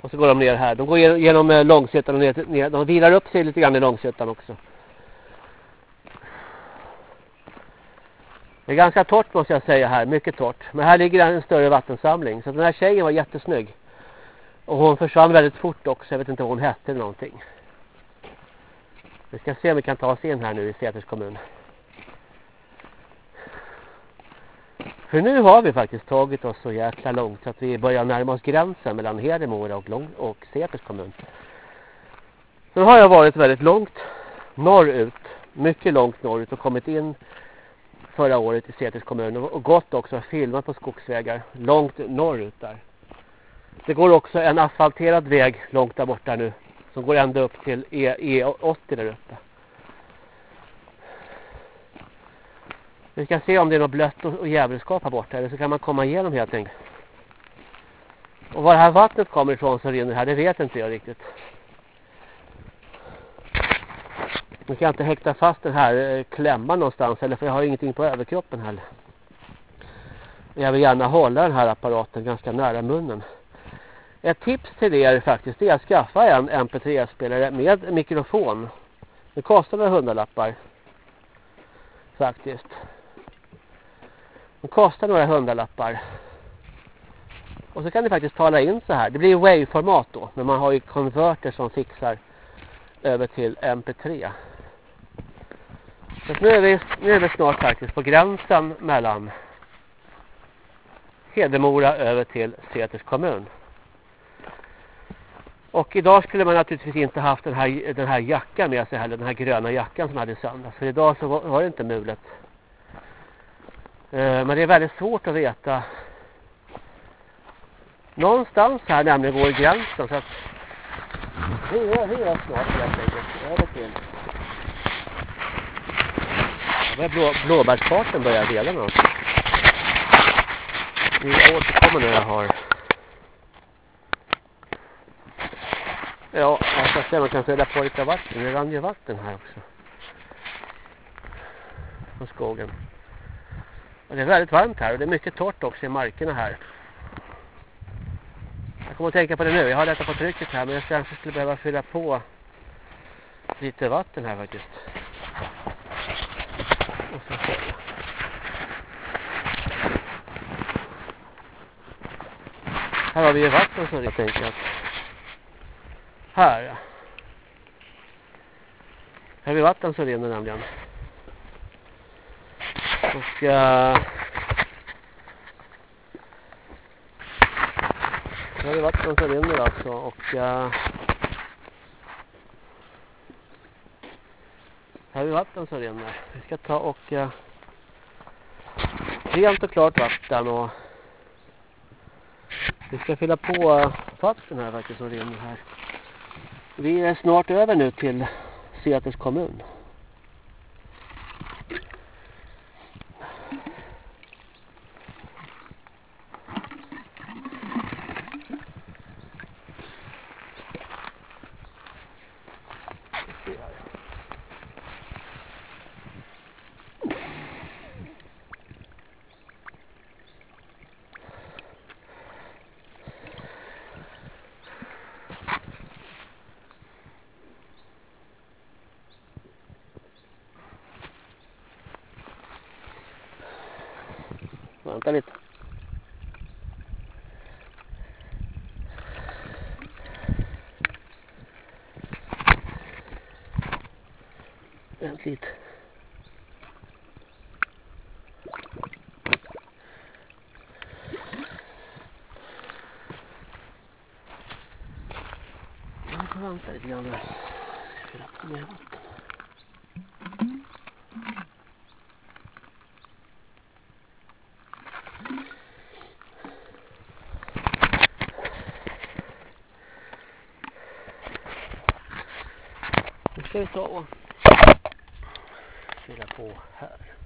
Och så går de ner här. De går genom eh, Långsötan och ner, ner. De vilar upp sig lite grann i Långsötan också. Det är ganska torrt måste jag säga här, mycket torrt. Men här ligger en större vattensamling. Så den här tjejen var jättesnygg. Och hon försvann väldigt fort också. Jag vet inte vad hon hette eller någonting. Vi ska se om vi kan ta oss in här nu i Säters kommun. För nu har vi faktiskt tagit oss så jäkla långt så att vi börjar närma oss gränsen mellan Hedemora och, Lång och Säters kommun. Nu har jag varit väldigt långt norrut, mycket långt norrut och kommit in förra året i Seters kommun och gått också och filmat på skogsvägar långt norrut där. Det går också en asfalterad väg långt där borta nu som går ända upp till e E80 där uppe. Vi ska se om det är något blött och, och jävelskap här borta eller så kan man komma igenom helt enkelt. Och var det här vattnet kommer ifrån som rinner här, det vet inte jag riktigt. Nu kan jag inte häkta fast den här eh, klämman någonstans eller för jag har ingenting på överkroppen heller. Men Jag vill gärna hålla den här apparaten ganska nära munnen. Ett tips till er faktiskt är att skaffa en MP3-spelare med mikrofon. Det kostar några hundralappar. Faktiskt. Det kostar några hundralappar. Och så kan ni faktiskt tala in så här. Det blir WAV-format då. Men man har ju konverter som fixar över till MP3. Så nu är, vi, nu är vi snart faktiskt på gränsen mellan Hedemora över till Säters kommun. Och idag skulle man naturligtvis inte haft den här, den här jackan med sig heller. Den här gröna jackan som hade söndags. För idag så var det inte mulet. Eh, men det är väldigt svårt att veta. Någonstans här nämligen går gränsen. Så att det är, det är snart helt enkelt. Över till. Blå, blåbärsparten börjar redan alltså. Vi återkommer när jag har Ja, jag ska se om jag kan fylla på lite vatten. Det rann ju vatten här också. På skogen. Och det är väldigt varmt här och det är mycket torrt också i markerna här. Jag kommer att tänka på det nu. Jag har lättat på trycket här men jag kanske skulle behöva fylla på lite vatten här faktiskt. Här har vi ju vatten så helt enkelt. här ja. Här vid vatten så rinner nämligen. Och uh, här vid vatten så rinner alltså och uh, här är vatten så rinner. Vi ska ta och Eh, rent och klart vatten och vi ska fylla på eh, vatten här faktiskt som rinner här. Vi är snart över nu till Seaters kommun. Vänta lite. Vänta lite. Jag får vänta lite grann. Fylla på mer vatten. Nu ska vi ta och fylla på här.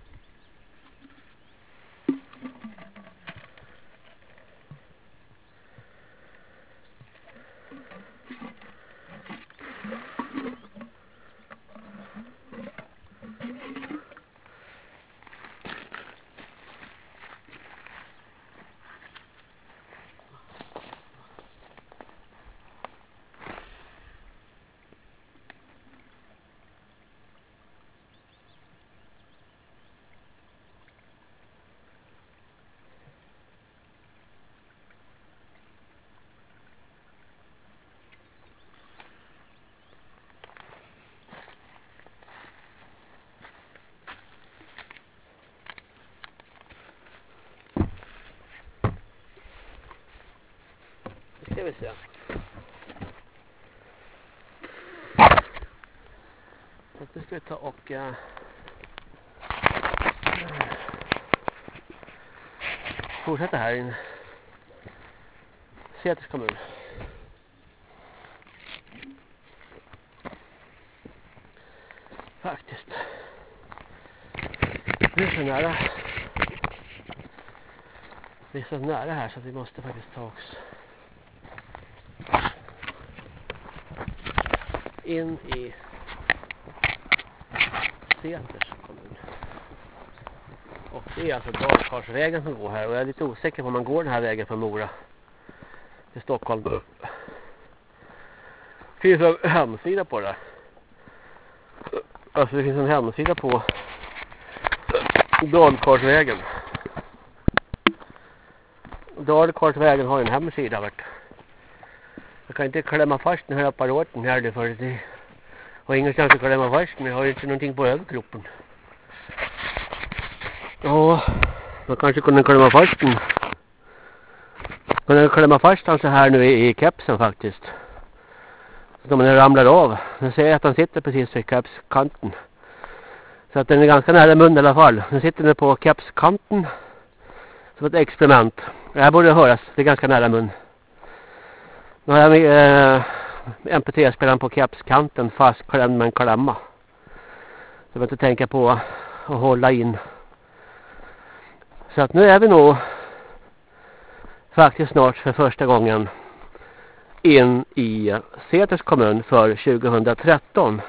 Vi ta och eh, fortsätta här inne. Säters kommun. Faktiskt. Det är så nära. Det är så nära här så vi måste faktiskt ta oss in i Peters kommun. Och det är alltså Dalkarsvägen som går här och jag är lite osäker på om man går den här vägen från Mora till Stockholm. Det finns en hemsida på det. Alltså det finns en hemsida på Dalkarsvägen. Dalkarsvägen har en hemsida vart. Jag kan inte klämma fast den här apparaten här för det har ingenstans att klämma fast men jag har inte någonting på överkroppen. Ja, man kanske kunde klämma fast den. Man kan klämma fast den så här nu i, i kepsen faktiskt. Så om den ramlar av. Nu ser jag att han sitter precis vid kepskanten. Så att den är ganska nära munnen i alla fall. Nu sitter den på kepskanten. Som ett experiment. Det här borde höras. Det är ganska nära mun. Nu har jag med eh, MP3-spelaren på kepskanten fastklämd med en klämma. Så jag inte tänka på att hålla in. Så att nu är vi nog faktiskt snart för första gången in i Seters kommun för 2013.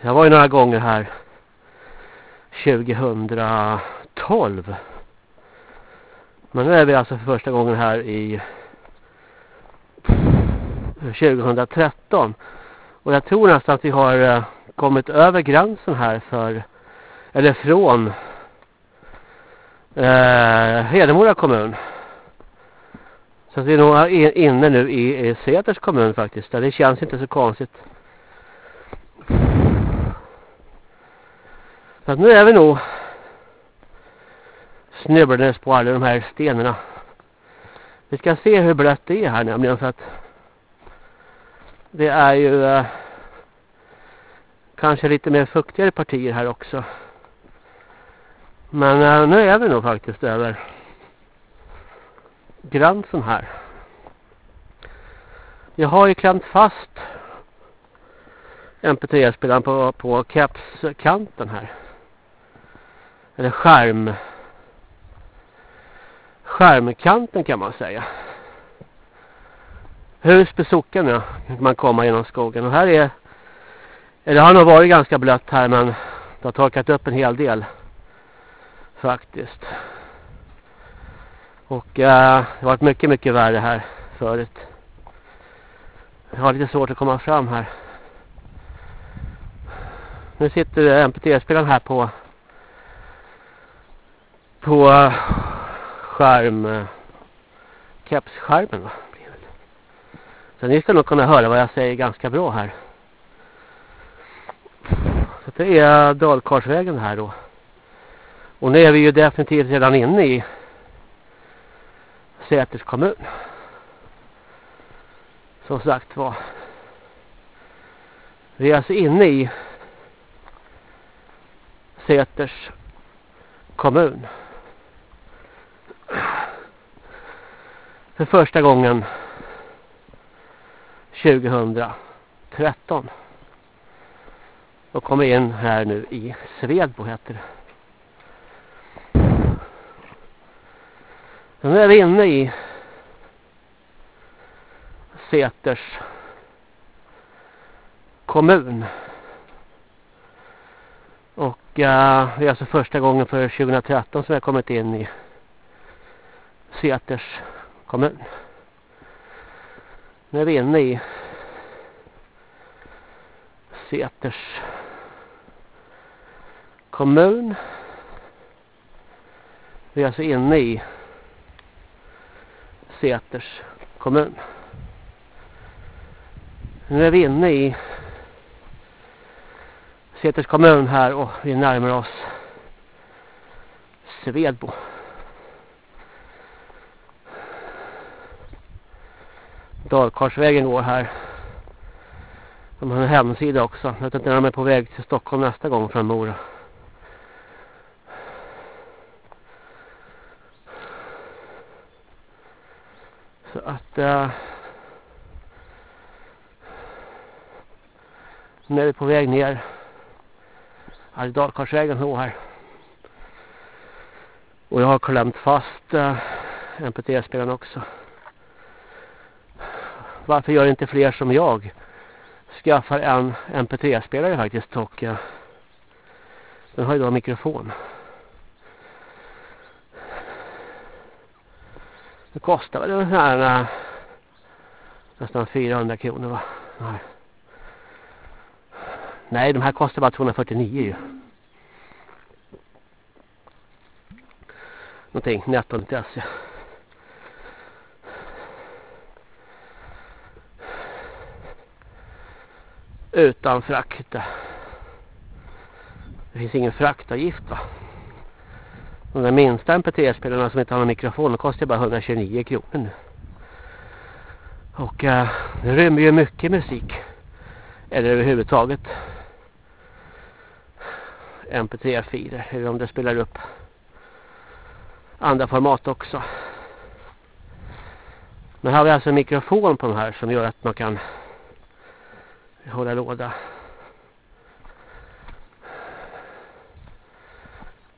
Jag var ju några gånger här 2012. Men nu är vi alltså för första gången här i 2013. Och jag tror nästan att vi har eh, kommit över gränsen här för, eller från eh, Hedemora kommun. Så att vi är nog inne nu i, i Säters kommun faktiskt. Det känns inte så konstigt. Så att nu är vi nog snubblades på alla de här stenarna. Vi ska se hur blött det är här nämligen för att det är ju eh, kanske lite mer fuktigare partier här också. Men eh, nu är vi nog faktiskt över gränsen här. Jag har ju klämt fast MP3-spelaren på, på kepskanten här. Eller skärm skärmkanten kan man säga. Husby socken ja, man komma genom skogen. Och här är, det har nog varit ganska blött här men det har torkat upp en hel del. Faktiskt. Och äh, det har varit mycket, mycket värre här förut. Jag har lite svårt att komma fram här. Nu sitter MP3-spelaren här på på eh, skärm eh, kepsskärmen va. Så ni ska nog kunna höra vad jag säger ganska bra här. Så det är Dalkarsvägen här då. Och nu är vi ju definitivt redan inne i Säters kommun. Som sagt var. Vi är alltså inne i Säters kommun. För första gången 2013. Och kommer in här nu i Svedbo heter det. Så nu är vi inne i Säters kommun. Och uh, det är alltså första gången för 2013 som jag kommit in i Säters kommun. Nu är vi inne i Säters kommun. Vi är alltså inne i Seters kommun. Nu är vi inne i Säters kommun här och vi närmar oss Svedbo. Dalkarsvägen går här. De har en hemsida också. Jag vet inte när de är på väg till Stockholm nästa gång från Mora. Så att... Äh, nu är vi på väg ner. Här är Dalkarsvägen här. Och jag har klämt fast eh, äh, MP3-spelaren också. Varför gör inte fler som jag? Skaffar en MP3-spelare faktiskt och eh, den har ju då mikrofon. Det kostar väl den här eh, nästan 400 kronor va? Nej. Nej, de här kostar bara 249 ju. Någonting, netto.se. Utan frakt. Det finns ingen fraktavgift va? De där minsta MP3-spelarna som inte har någon mikrofon kostar bara 129 kronor nu. Och eh, det rymmer ju mycket musik. Eller överhuvudtaget. MP3-filer. Eller om det spelar upp andra format också. Men här har vi alltså en mikrofon på den här som gör att man kan hålla låda.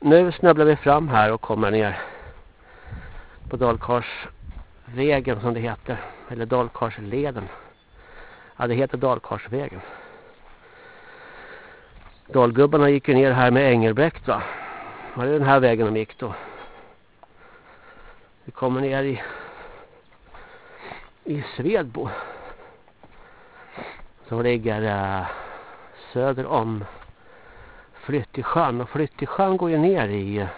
Nu snubblar vi fram här och kommer ner på Dalkarsvägen som det heter. Eller Dalkarsleden. Ja, det heter Dalkarsvägen. Dalgubbarna gick ju ner här med Engelbrekt va. Var det den här vägen de gick då? Vi kommer ner i i Svedbo. Som ligger uh, söder om Flyttesjön. Och Flyttesjön går ju ner i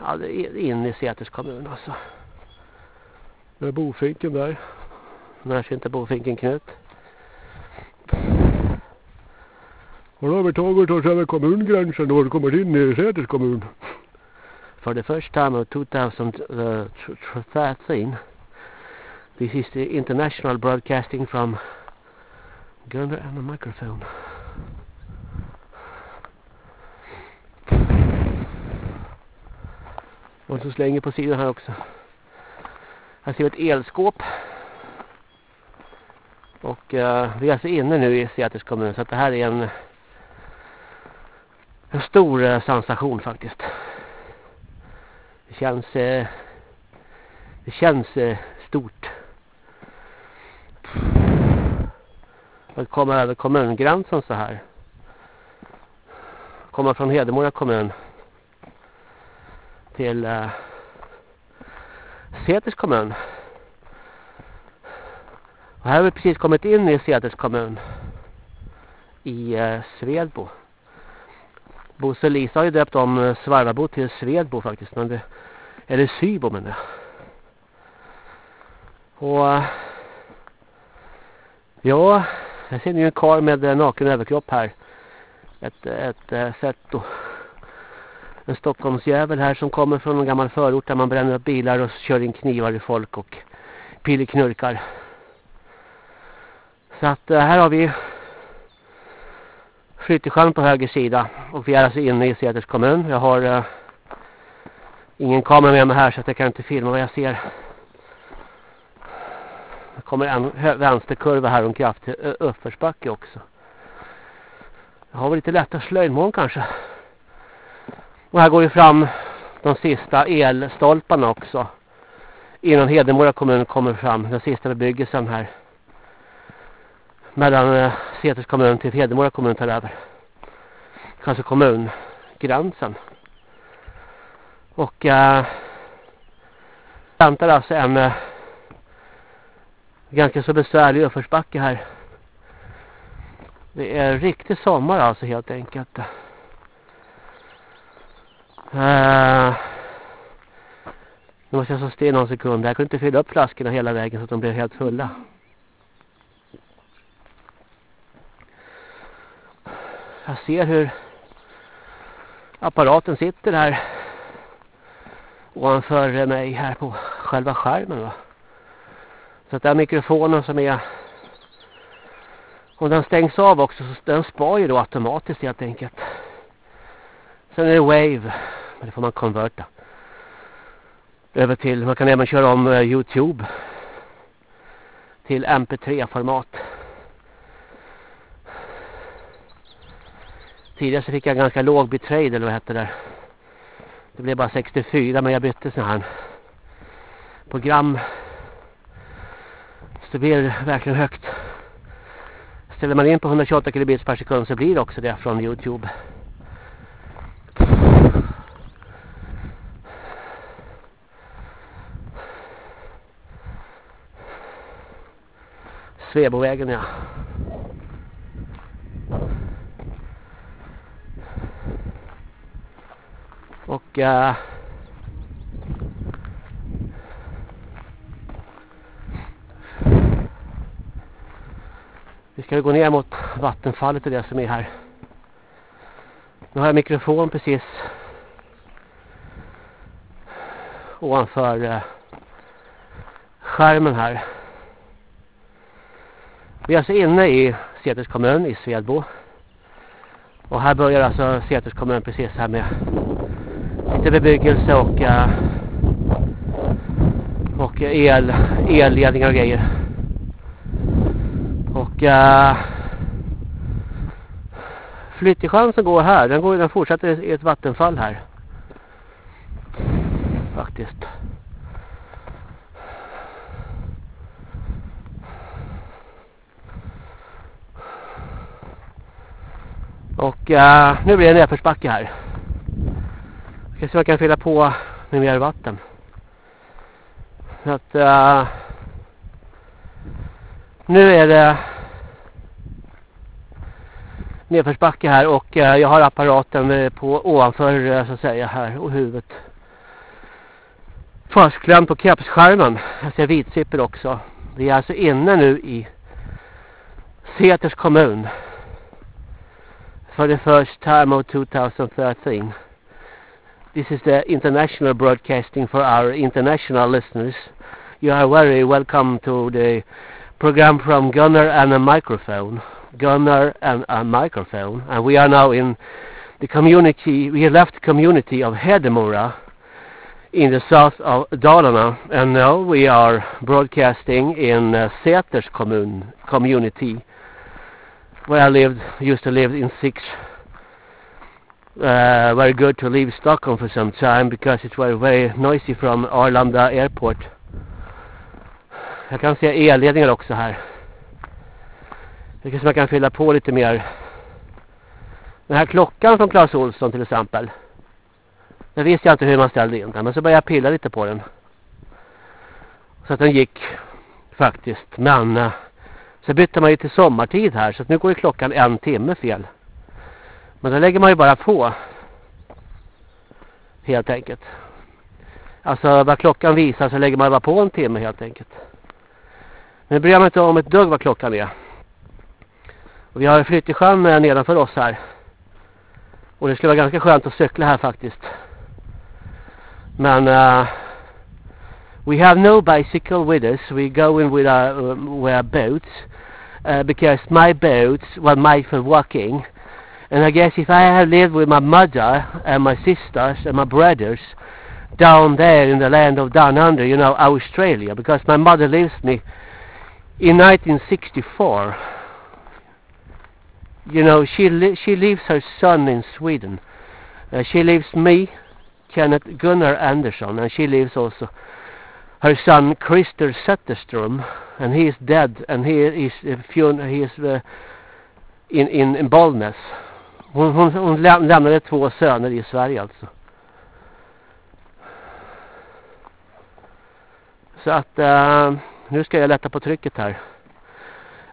ja, in i Säters kommun alltså. Det är bofinken där. När inte bofinken Knut.
Har du övertagit oss över kommungränsen då du kommer in i Säters kommun?
For the first time of 2013, this is the international broadcasting from Gunnar and the microphone. Och så slänger på sidan här också. Här ser vi ett elskåp. Och uh, vi är alltså inne nu i Seattle kommun så att det här är en en stor uh, sensation faktiskt. Det känns uh, det känns stort. Att komma över kommungränsen så här. Komma från Hedemora kommun till eh, uh, Säters kommun. Och här har vi precis kommit in i Säters kommun. I uh, Svedbo. Bosse och Lisa har ju döpt om eh, Svarvabo till Svedbo faktiskt. Men det, eller Sybo men det. Och ja, jag ser nu en kar med eh, naken överkropp här. Ett, ett ett sätt då en Stockholmsjävel här som kommer från en gammal förort där man bränner upp bilar och kör in knivar i folk och pilleknurkar. Så att eh, här har vi Flyttesjön på höger sida och vi är alltså inne i Seders kommun. Jag har uh, ingen kamera med mig här så att jag kan inte filma vad jag ser. Det kommer en vänsterkurva här och en kraftig uppförsbacke också. Jag har väl lite lättare slöjdmån kanske. Och här går ju fram de sista elstolparna också. Innan Hedemora kommun kommer fram. Den sista bebyggelsen här. Mellan eh, Seters kommun till Hedemora kommun tar över. Kanske kommungränsen. Och Äh, väntar alltså en eh, ganska så besvärlig uppförsbacke här. Det är riktig sommar alltså helt enkelt. Uh, nu måste jag stå still någon sekund. Jag kunde inte fylla upp flaskorna hela vägen så att de blev helt fulla. Jag ser hur apparaten sitter här ovanför mig här på själva skärmen va. Så att den mikrofonen som är om den stängs av också så den spar ju då automatiskt helt enkelt. Sen är det Wave. Men det får man konverta. Över till, man kan även köra om eh, Youtube. Till MP3-format. Tidigare så fick jag ganska låg bitrate eller vad hette det där. Det blev bara 64 men jag bytte sån här program. Så det blir verkligen högt. Ställer man in på 128 kilobits per sekund så blir det också det från Youtube. Svebovägen ja. Och uh, vi ska gå ner mot vattenfallet och det som är här. Nu har jag mikrofon precis ovanför eh, skärmen här. Vi är alltså inne i Seters kommun i Svedbo. Och här börjar alltså Seters kommun precis här med lite bebyggelse och eh, och el, elledningar och grejer. Och Flyttesjön som går här, den, går, den fortsätter i ett vattenfall här. Faktiskt. Och uh, nu blir det nedförsbacke här. Jag ska se om jag kan fylla på med mer vatten. Så att uh, nu är det nedförsbacke här och eh, jag har apparaten eh, på ovanför eh, så att säga här och huvudet. Fastklämd på kepsskärmen. Jag ser vitsipper också. Vi är alltså inne nu i Seters kommun for the first time of 2013. This is the international broadcasting for our international listeners. You are very welcome to the program from Gunnar and a microphone. Gunnar and a microphone. And we are now in the community, we have left the community of Hedemora in the south of Dalarna. And now we are broadcasting in uh, Säters kommun, community where I lived, used to live in six. Uh, very good to leave Stockholm for some time because it was very noisy from Arlanda airport. Jag kan se elledningar också här. Det som jag kan fylla på lite mer. Den här klockan från Claes Olsson till exempel. Den visste jag inte hur man ställde in den. Men så började jag pilla lite på den. Så att den gick faktiskt. Men eh, så bytte man ju till sommartid här. Så nu går ju klockan en timme fel. Men då lägger man ju bara på. Helt enkelt. Alltså vad klockan visar så lägger man bara på en timme helt enkelt. Men bryr man inte om ett dugg vad klockan är. Och vi har flyttesjön nedanför oss här. Och det skulle vara ganska skönt att cykla här faktiskt. Men uh, we have no bicycle with us. We go in with our, um, with our boats. Uh, because my boats, were made for walking. And I guess if I had lived with my mother and my sisters and my brothers down there in the land of down under, you know, Australia, because my mother leaves me in 1964. You know, she li she leaves her son in Sweden. Uh, she leaves me, Kenneth Gunnar Andersson, and she leaves also her son Christer Zetterström, and he is dead, and he is uh, he is uh, in in in Bollnäs. Hon, hon, hon läm lämnade två söner i Sverige alltså. Så att uh, nu ska jag lätta på trycket här.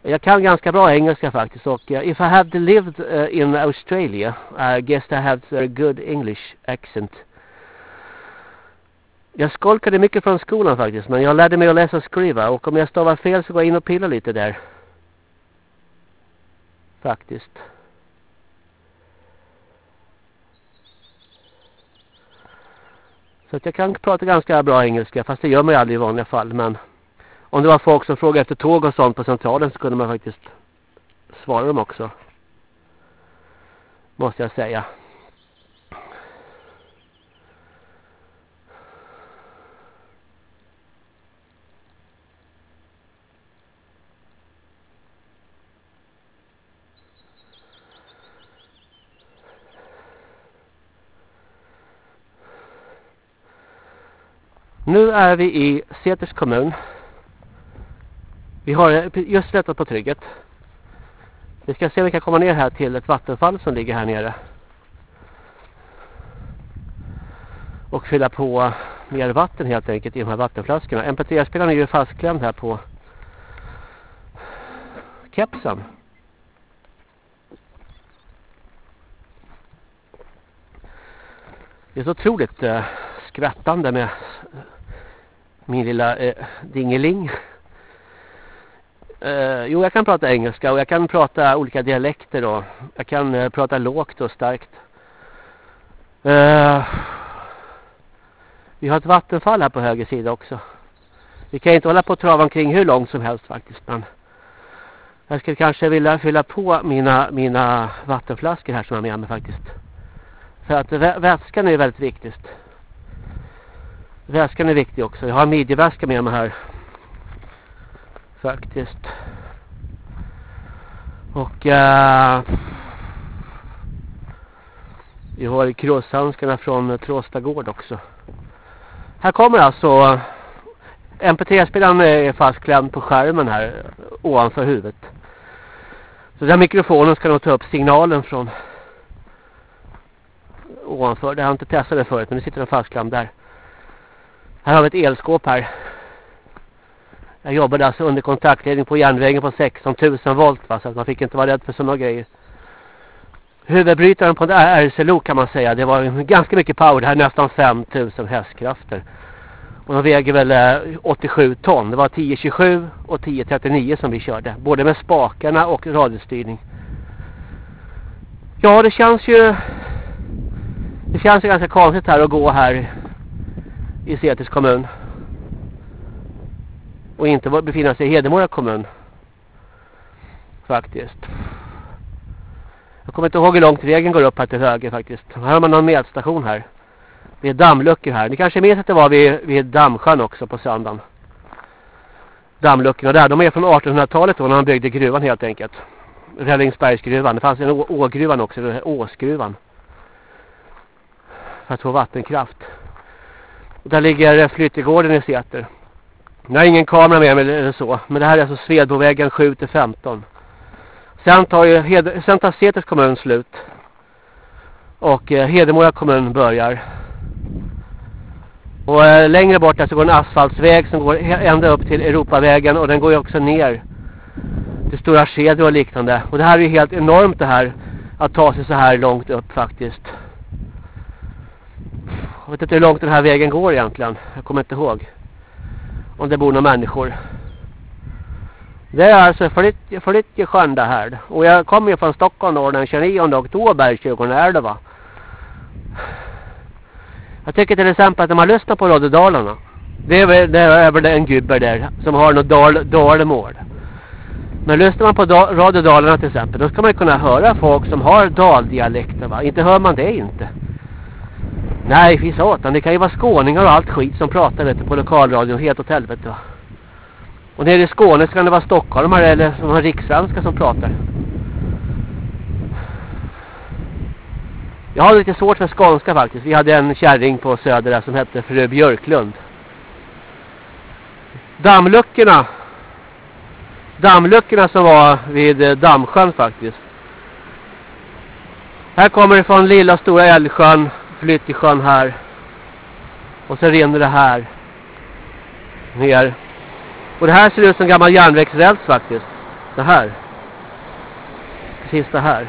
Jag kan ganska bra engelska faktiskt och uh, if I had lived uh, in Australia I guess I had a good English accent. Jag skolkade mycket från skolan faktiskt men jag lärde mig att läsa och skriva och om jag stavar fel så går jag in och pillar lite där. Faktiskt. Så att jag kan prata ganska bra engelska fast det gör man ju aldrig i vanliga fall men om det var folk som frågade efter tåg och sånt på centralen så kunde man faktiskt svara dem också. Måste jag säga. Nu är vi i Säters kommun. Vi har eh, just släppt på trygget. Vi ska se om vi kan komma ner här till ett vattenfall som ligger här nere. Och fylla på mer vatten helt enkelt i de här vattenflaskorna. MP3-spelaren är ju fastklämd här på kepsen. Det är så otroligt eh, skrattande med min lilla eh, dingeling. Uh, jo, jag kan prata engelska och jag kan prata olika dialekter då. Jag kan uh, prata lågt och starkt. Uh, vi har ett vattenfall här på höger sida också. Vi kan inte hålla på och trava omkring hur långt som helst faktiskt. Men jag skulle kanske vilja fylla på mina, mina vattenflaskor här som jag har med mig faktiskt. För att väskan är väldigt viktigt. Väskan är viktig också. Jag har en midjeväska med mig här. Faktiskt. Och äh, vi har krosshandskarna från Tråstagård också. Här kommer alltså MP3-spelaren är fastklämd på skärmen här ovanför huvudet. Så den mikrofonen ska nog ta upp signalen från ovanför. Det har jag inte testat det förut men nu sitter den fastklämd där. Här har vi ett elskåp här. Jag jobbade alltså under kontaktledning på järnvägen på 16 000 volt va, så att man fick inte vara rädd för sådana grejer. Huvudbrytaren på en RCLO kan man säga. Det var ganska mycket power. Det här är nästan 5000 hästkrafter. Och de väger väl eh, 87 ton. Det var 1027 och 1039 som vi körde. Både med spakarna och radiostyrning. Ja, det känns ju... Det känns ju ganska konstigt här att gå här i Säters kommun. Och inte befinna sig i Hedemora kommun. Faktiskt. Jag kommer inte ihåg hur långt vägen går upp här till höger faktiskt. Här har man någon medstation här. Det är dammluckor här. Ni kanske minns att det var vid, vid Dammsjön också på söndagen. Dammluckorna där. De är från 1800-talet då när man byggde gruvan helt enkelt. Rällingsbergsgruvan. Det fanns en ågruvan också. Åsgruvan. För att få vattenkraft. Där ligger flyttegården i Säter. Jag har ingen kamera med mig eller så. Men det här är alltså Svedbovägen 7-15. Sen tar ju Hed sen tar Säters kommun slut. Och eh, Hedemora kommun börjar. Och eh, längre bort där så går en asfaltsväg som går ända upp till Europavägen. Och den går ju också ner till Stora Skedro och liknande. Och det här är ju helt enormt det här. Att ta sig så här långt upp faktiskt. Jag vet inte hur långt den här vägen går egentligen. Jag kommer inte ihåg. Om det bor några människor. Det är alltså Flyttjesjön det här. Och jag kommer ju från Stockholm då den 29 oktober 2011. Jag tycker till exempel att när man lyssnar på Radio Dalarna. Det är, väl, det är väl en gubbe där som har något dal, dalmål. Men lyssnar man på Radio Dalarna till exempel. Då ska man kunna höra folk som har daldialekter va. Inte hör man det inte. Nej, fy satan. Det kan ju vara skåningar och allt skit som pratar vet du, på lokalradion helt åt helvete. va! Och nere i Skåne så kan det vara stockholmare eller som har rikssvenska som pratar. Jag har lite svårt för skånska faktiskt. Vi hade en kärring på söder där som hette fru Björklund. Dammluckorna. Dammluckorna som var vid eh, Dammsjön faktiskt. Här kommer det från lilla stora Älvsjön flytt i sjön här. Och så rinner det här. Ner. Och det här ser ut som gammal järnvägsräls faktiskt. Det här. Precis det här.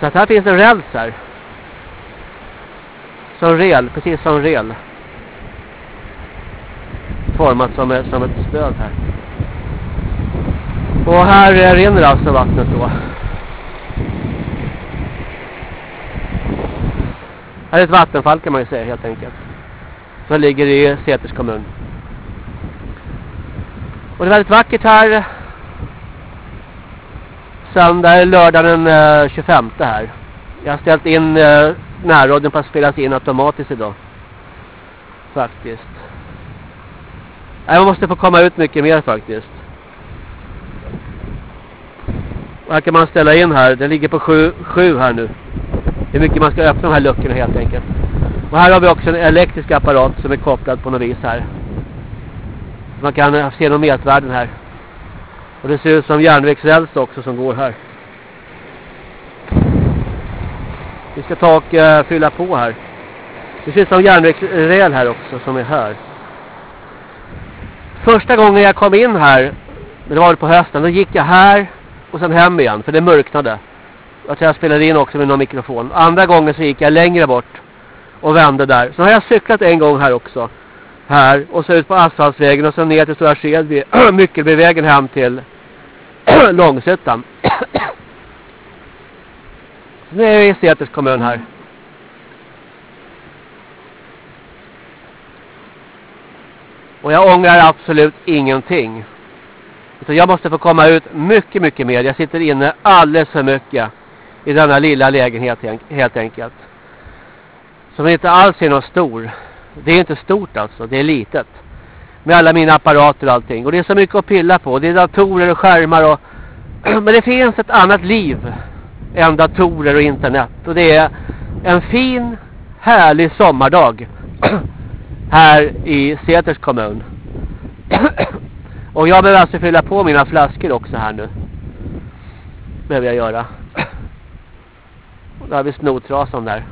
Så att här finns en räls här. Som rel, precis som rel. Format som, som ett stöd här. Och här rinner alltså vattnet då. Här är ett vattenfall kan man ju säga helt enkelt. Som ligger i Säters kommun. Och det är väldigt vackert här. Söndag är lördagen den eh, 25 här. Jag har ställt in eh, uh, närradion på att spelas in automatiskt idag. Faktiskt. Jag måste få komma ut mycket mer faktiskt. här kan man ställa in här. Den ligger på 7 här nu. Hur mycket man ska öppna de här luckorna helt enkelt. Och här har vi också en elektrisk apparat som är kopplad på något vis här. Man kan eh, se de mätvärden här. Och det ser ut som järnvägsräls också som går här. Vi ska ta och uh, fylla på här. Det ser ut som järnvägsräl här också som är här. Första gången jag kom in här, det var på hösten, då gick jag här och sen hem igen för det mörknade. Jag tror jag spelade in också med någon mikrofon. Andra gången så gick jag längre bort och vände där. Så har jag cyklat en gång här också. Här och så ut på asfaltsvägen och så ner till Stora Skedby. Myckelbyvägen hem till Långsötan. nu är vi i Säters kommun här. Och jag ångrar absolut ingenting. Utan jag måste få komma ut mycket, mycket mer. Jag sitter inne alldeles för mycket i denna lilla lägenhet helt enkelt. Som inte alls är någon stor. Det är inte stort alltså, det är litet. Med alla mina apparater och allting. Och det är så mycket att pilla på. Det är datorer och skärmar och... Men det finns ett annat liv än datorer och internet. Och det är en fin, härlig sommardag här i Säters kommun. och jag behöver alltså fylla på mina flaskor också här nu. Behöver jag göra. Då har vi snotrasan där.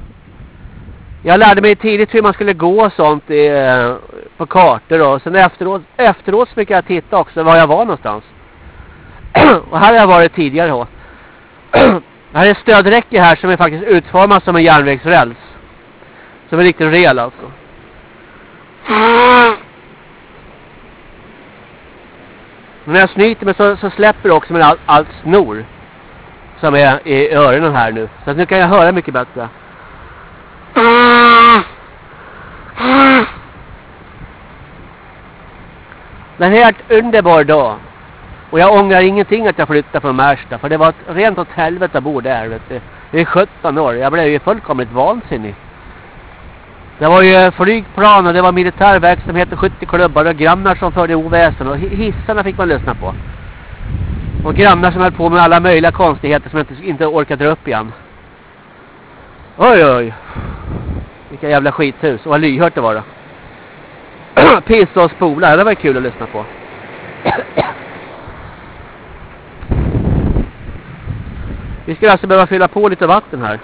Jag lärde mig tidigt hur man skulle gå och sånt i, eh, på kartor och sen efteråt, efteråt så fick jag titta också var jag var någonstans. och här har jag varit tidigare då. här är stödräcke här som är faktiskt utformat som en järnvägsräls. Som är riktigt rejäl alltså. Men när jag snyter mig så, så släpper också med allt, allt snor som är i öronen här nu. Så att nu kan jag höra mycket bättre. Det är en helt underbar dag. Och jag ångrar ingenting att jag flyttade från Märsta. För det var ett rent åt helvete att bo där. Vet du. Det är 17 år. Jag blev ju fullkomligt vansinnig. Det var ju flygplan och det var militärverksamhet och 70 klubbar och grannar som förde oväsen. Och hissarna fick man lyssna på. Och grannar som höll på med alla möjliga konstigheter som jag inte, inte orkar dra upp igen. Oj oj. Vilka jävla skithus. Och vad lyhört det var då. Pissa och spola. Det var kul att lyssna på. Vi skulle alltså behöva fylla på lite vatten här.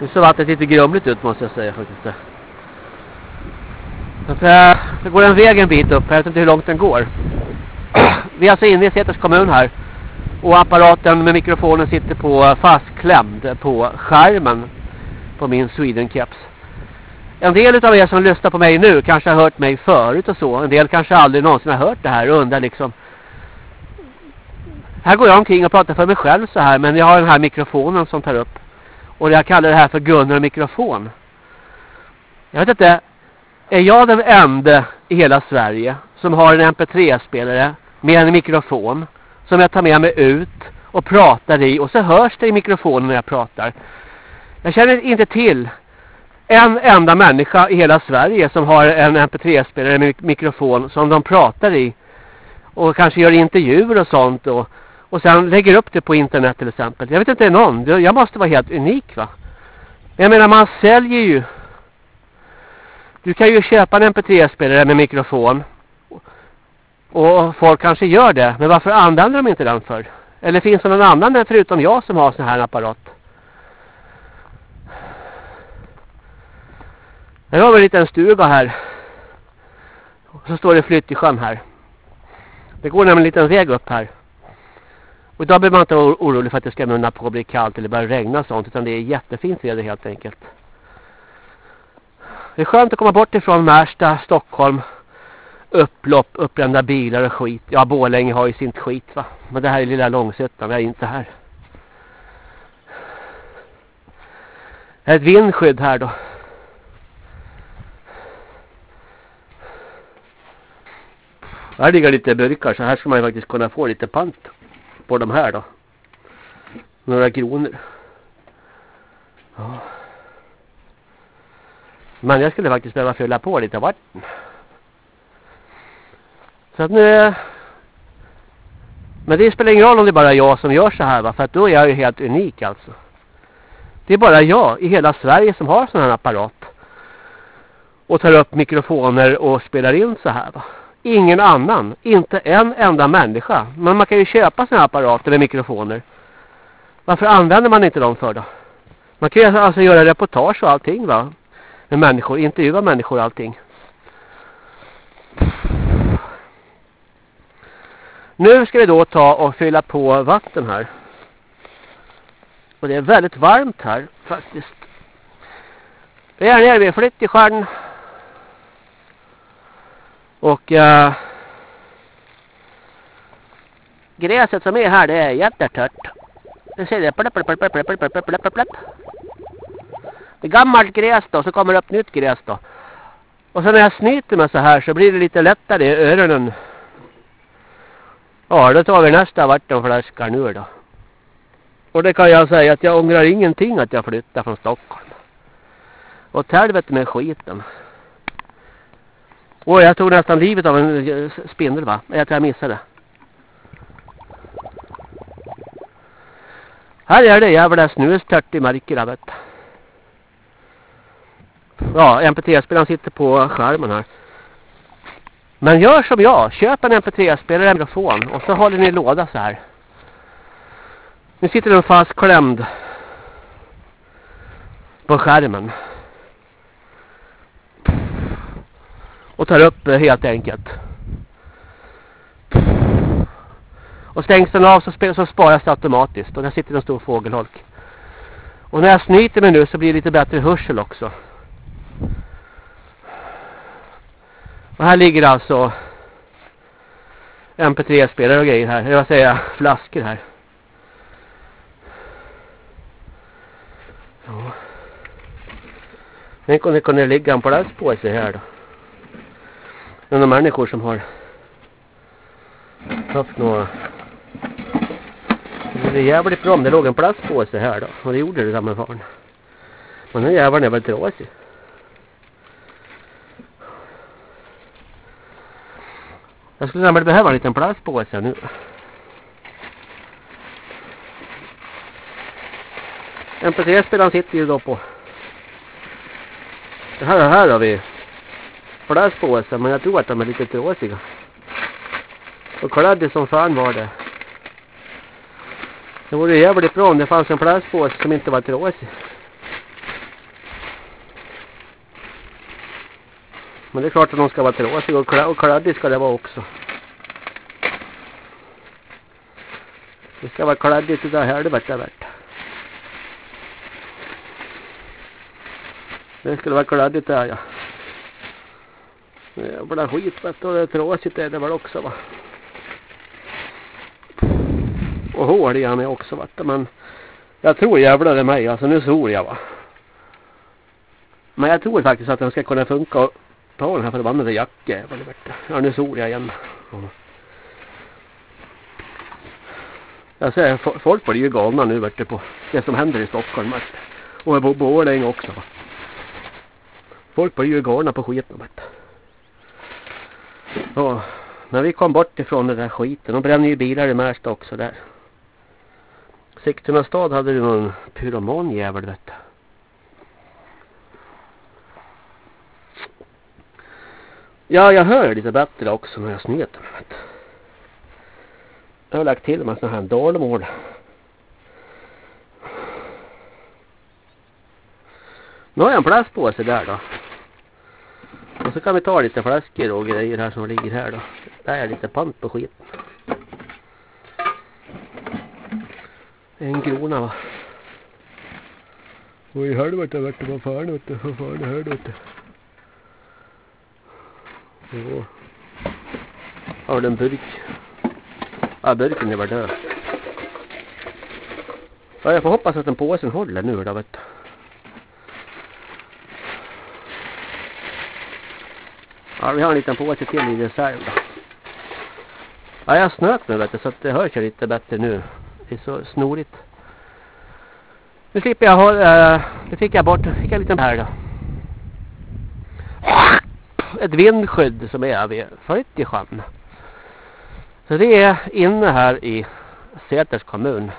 Nu ser vattnet lite grumligt ut måste jag säga faktiskt. Så, eh, det går en väg en bit upp. Jag vet inte hur långt den går. Vi är alltså inne i Säters kommun här. Och apparaten med mikrofonen sitter på fastklämd på skärmen på min Sweden Caps. En del av er som lyssnar på mig nu kanske har hört mig förut och så. En del kanske aldrig någonsin har hört det här och undrar liksom. Här går jag omkring och pratar för mig själv så här men jag har den här mikrofonen som tar upp. Och jag kallar det här för Gunnar mikrofon. Jag vet inte, är jag den enda i hela Sverige som har en mp3-spelare med en mikrofon som jag tar med mig ut och pratar i och så hörs det i mikrofonen när jag pratar. Jag känner inte till en enda människa i hela Sverige som har en mp3-spelare med mikrofon som de pratar i och kanske gör intervjuer och sånt och, och sen lägger upp det på internet till exempel. Jag vet inte någon, jag måste vara helt unik va. Jag menar man säljer ju du kan ju köpa en mp3-spelare med mikrofon. Och folk kanske gör det. Men varför använder de inte den för? Eller finns det någon annan förutom jag som har sån här apparat? Här har vi en liten stuga här. Och så står det flytt i sjön här. Det går nämligen en liten väg upp här. Och idag behöver man inte vara orolig för att det ska munna på och bli kallt eller börja regna och sånt. Utan det är jättefint väder helt enkelt. Det är skönt att komma bort ifrån Märsta, Stockholm. Upplopp, upprända bilar och skit. Ja, Bålänge har ju sin skit va. Men det här är lilla Långsötan, jag är inte här. Ett vindskydd här då. Här ligger lite burkar så här ska man ju faktiskt kunna få lite pant på de här då. Några kronor. Ja. Men jag skulle faktiskt behöva fylla på lite vatten. Så att nu... Men det spelar ingen roll om det är bara jag som gör så här va. För att då är jag ju helt unik alltså. Det är bara jag i hela Sverige som har sån här apparat. Och tar upp mikrofoner och spelar in så här va. Ingen annan. Inte en enda människa. Men man kan ju köpa såna här apparater med mikrofoner. Varför använder man inte dem för då? Man kan ju alltså göra reportage och allting va. Med människor. Intervjua människor och allting. Nu ska vi då ta och fylla på vatten här. Och det är väldigt varmt här faktiskt. Vi är nere vid Flyttjesjön. Och äh, gräset som är här det är jättetört. Det ser det. Det är gammalt gräs då så kommer det upp nytt gräs då. Och så när jag snyter mig så här så blir det lite lättare i öronen. Ja, då tar vi nästa vattenflaska nu då. Och det kan jag säga att jag ångrar ingenting att jag flyttade från Stockholm. Och helvete med skiten. Och jag tog nästan livet av en eh, spindel va? Jag tror jag missade. Här är det jävla snustört i mörker, vet Ja, MP3-spelaren sitter på skärmen här. Men gör som jag. Köp en MP3-spelare och mikrofon. Och så håller ni låda så här. Nu sitter den fastklämd på skärmen. Och tar upp eh, helt enkelt. Och stängs den av så, så sparas det automatiskt. Och där sitter en stor fågelholk. Och när jag snyter mig nu så blir det lite bättre hörsel också. Och här ligger alltså MP3-spelare och grejer här. Jag säger flaskor här. Ja. Tänk om det kunde ligga en plastpåse här då. Några människor som har haft några det är jävligt bra om det låg en plastpåse här då. Och det gjorde det gamla fan. Men den jäveln är väl trasig. Jag skulle nämligen behöva en liten plastpåse nu. MP3-spelaren sitter ju då på det här, här har vi plastpåsar men jag tror att de är lite trasiga. Och kladdig som fan var det. Det vore jävligt bra om det fanns en plastpåse som inte var trasig. Men det är klart att de ska vara trasiga och, kla och kladdig ska det vara också. Det ska vara kladdigt utav helvete värt. Det skulle vara kladdigt där ja. Jävla skit vet du. Det är trasigt är det väl också va. Och hål i är också vet du. Men jag tror jävlar det mig. Alltså nu svor jag va. Men jag tror faktiskt att den ska kunna funka och ta den här förbannade jackjäveln vet. Ja nu sol jag igen. Jag säger folk blir ju galna nu vet du på det som händer i Stockholm vet du. Och på Borlänge också va. Folk blir ju galna på skiten vet du. Ja, när vi kom bort ifrån den där skiten. De bränner ju bilar i Märsta också där. Sigtuna stad hade ju någon pyroman jävel vet du. Ja, jag hör lite bättre också när jag snyter mig. Jag har lagt till med sån här dalmål. Nu har jag en plastpåse där då. Och så kan vi ta lite flaskor och grejer här som ligger här då. Där är lite pant på skiten. En krona va.
Oj i helvete vart det vad fan vet du. Vad fan är det vet du.
Jo. Har en burk? Ja, burken är väl död. Ja, jag får hoppas att den påsen håller nu då vet du. Ja, vi har en liten påse till i reserv då. Ja, jag snöt nu vet du, så att det hörs lite bättre nu. Det är så snorigt. Nu slipper jag ha... Uh, nu fick jag bort... Nu fick jag en liten här då. Ett vindskydd som är vid 40 sjön. Så det är inne här i Säters kommun.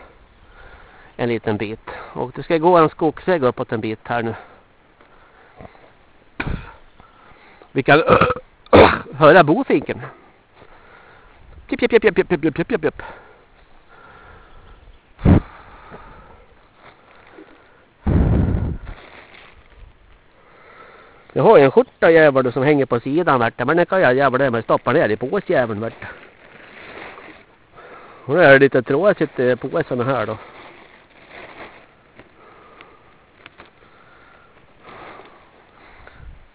En liten bit. Och det ska gå en skogsväg uppåt en bit här nu. Vi kan höra bofinken. Pip, pip, pip, pip, pip, pip, pip, pip, Jag har en skjorta jävel som hänger på sidan vart men den kan jag jävla med stoppa ner i påsjäveln vart. Och det är lite tråkigt eh, i påsarna här då.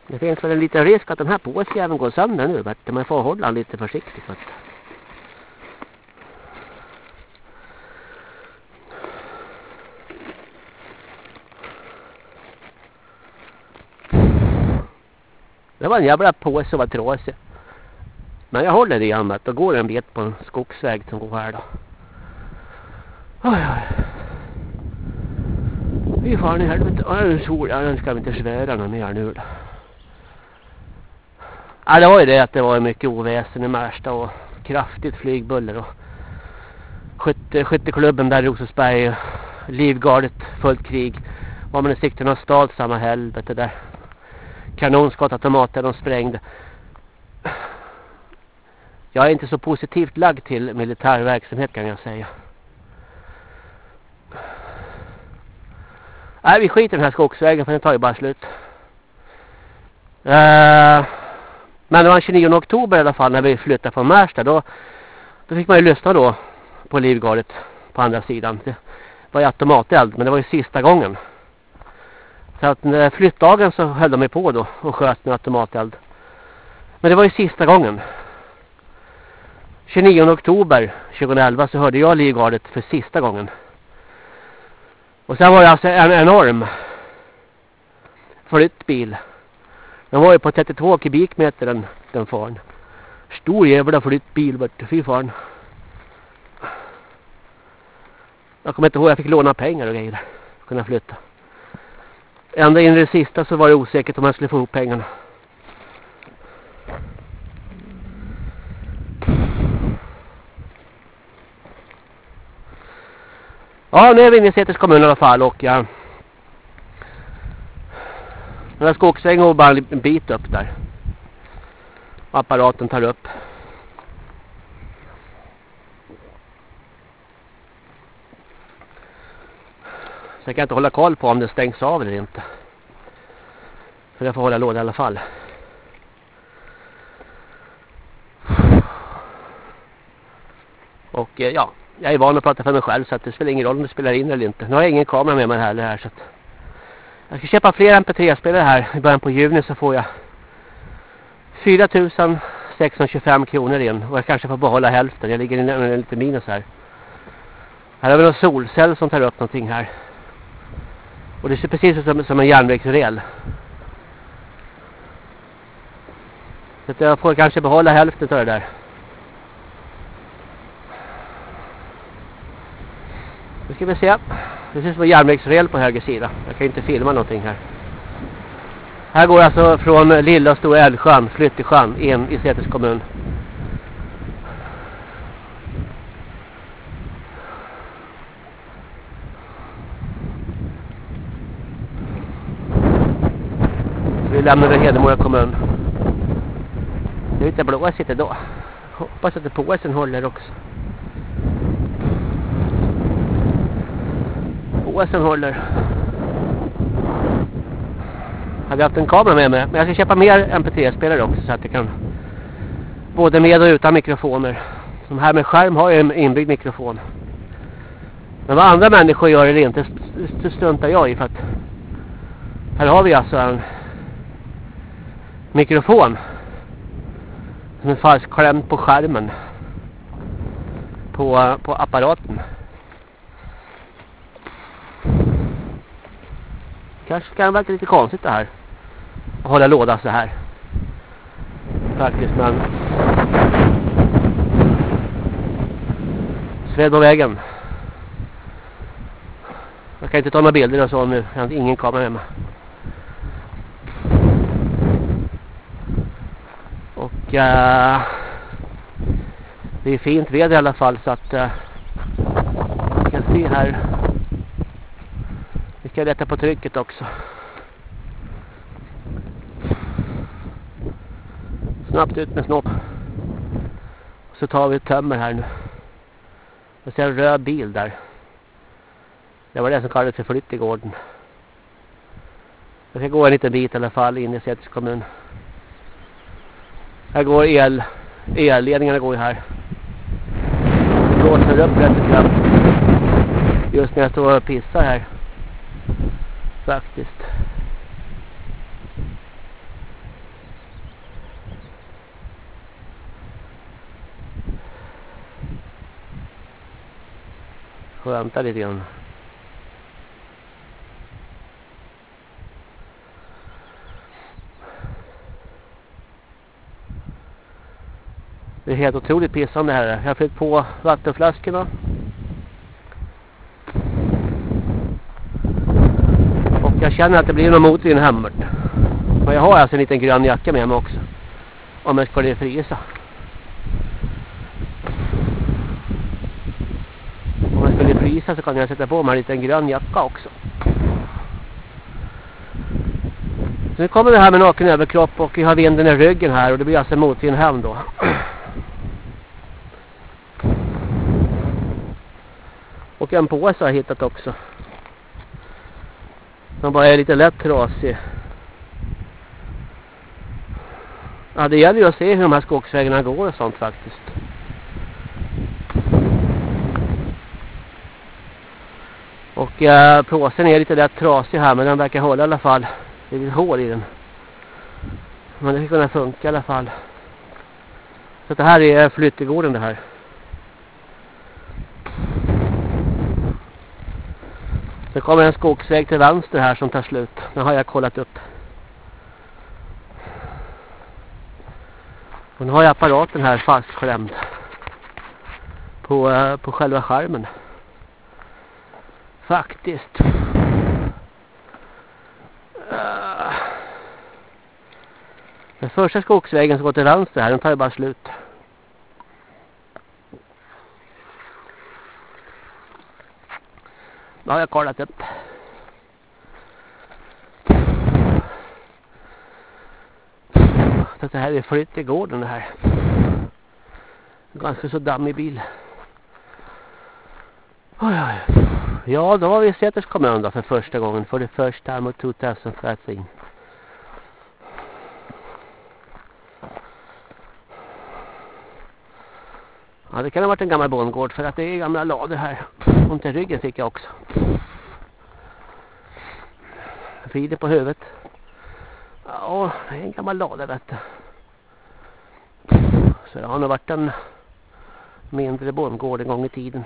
Det finns väl en liten risk att den här påsjäveln går sönder nu vart man får hålla lite försiktigt vart. Det var en jävla påse var trasig. Men jag håller i annat. Då går en bit på en skogsväg som går här då. Oj, oj. Fy fan i helvete. Ja, en sol. Ja, den ska vi inte svära någon mer nu då. Ja, det var ju det att det var mycket oväsen i Märsta och kraftigt flygbuller och skytte, skytteklubben där i Rosersberg livgardet fullt krig var man i Sigtuna stad samma helvete där kanonskott automater de sprängde. Jag är inte så positivt lagd till militär verksamhet kan jag säga. Nej, vi skiter i den här skogsvägen för den tar ju bara slut. Uh, men det var 29 oktober i alla fall när vi flyttade från Märsta. Då, då fick man ju lyssna då på livgardet på andra sidan. Det var ju automateld men det var ju sista gången. Så att när flyttdagen så höll de på då och sköt med automateld. Men det var ju sista gången. 29 oktober 2011 så hörde jag livgardet för sista gången. Och sen var det alltså en enorm flyttbil. Den var ju på 32 kubikmeter den, den faren. Stor jävla flyttbil vart fy fan. Jag kommer inte ihåg, jag fick låna pengar och grejer. Kunna flytta. Ända in i det sista så var det osäkert om jag skulle få ihop pengarna. Ja, nu är vi inne i Säters kommun i alla fall och ja, den här skogsvägen går bara en bit upp där. Apparaten tar upp. Sen kan jag inte hålla koll på om det stängs av eller inte. För jag får hålla låda i alla fall. Och eh, ja, jag är van att prata för mig själv så att det spelar ingen roll om det spelar in eller inte. Nu har jag ingen kamera med mig heller här så att jag ska köpa fler MP3-spelare här. I början på juni så får jag 4625 kronor in. Och jag kanske får behålla hälften. Jag ligger i en lite minus här. Här har vi någon solcell som tar upp någonting här. Och det ser precis ut som, som en järnvägsrel. Så jag får kanske behålla hälften av det där. Nu ska vi se. Det ser ut som en järnvägsrel på höger sida. Jag kan inte filma någonting här. Här går alltså från Lilla och Stora Älvsjön, Flyttesjön, in i Säters kommun. Vi lämnade Hedemora kommun. Det är lite blåsigt idag. Hoppas att det påsen håller också. Påsen håller. Hade haft en kamera med mig. Men jag ska köpa mer MP3-spelare också så att jag kan både med och utan mikrofoner. Som här med skärm har jag en inbyggd mikrofon. Men vad andra människor gör eller inte det struntar jag i för att här har vi alltså en mikrofon som är fastklämd på skärmen på, på apparaten. Kanske kan det verka lite konstigt det här. Att hålla låda så här. faktiskt men sved på vägen. Jag kan inte ta några bilder och så nu. Jag har ingen kamera hemma. Och eh, det är fint väder i alla fall så att eh, vi kan se här. Vi ska lätta på trycket också. Snabbt ut med snopp. Så tar vi tömmer här nu. Jag ser en röd bil där. Det var det som kallades för flyttegården. Jag ska gå en liten bit i alla fall in i Säters kommun. Här går el. Elledningarna går ju här. Det blåser upp rätt kraftigt. Just när jag står och pissar här. Faktiskt. Får vänta lite grann. Det är helt otroligt pissande här. Jag har fyllt på vattenflaskorna. Och jag känner att det blir någon motvind hemmet. Men jag har alltså en liten grön jacka med mig också. Om jag skulle frysa. Om jag skulle frysa så kan jag sätta på mig en liten grön jacka också. Så nu kommer det här med naken överkropp och vi har vinden i ryggen här och det blir alltså motvind hem då. Och en påse har jag hittat också. Som bara är lite lätt trasig. Ja, det gäller ju att se hur de här skogsvägarna går och sånt faktiskt. Och eh, påsen är lite lätt trasig här men den verkar hålla i alla fall. Det är lite hål i den. Men det ska kunna funka i alla fall. Så det här är flyttegården det här. Det kommer en skogsväg till vänster här som tar slut. Den har jag kollat upp. Och nu har jag apparaten här fastklämd. På, eh, på själva skärmen. Faktiskt. Eh. Den första skogsvägen som går till vänster här, den tar ju bara slut. Då har jag kollat upp. Så det här är flytt i gården det här. Ganska så dammig bil. Oj, oj. Ja, då var vi i Säters kommun då för första gången. För det första time of 2013. Ja, det kan ha varit en gammal bondgård för att det är gamla lader här. Ont i ryggen fick jag också. Vrider på huvudet. Ja, det är en gammal lada vet du. Så det har nog varit en mindre bondgård en gång i tiden.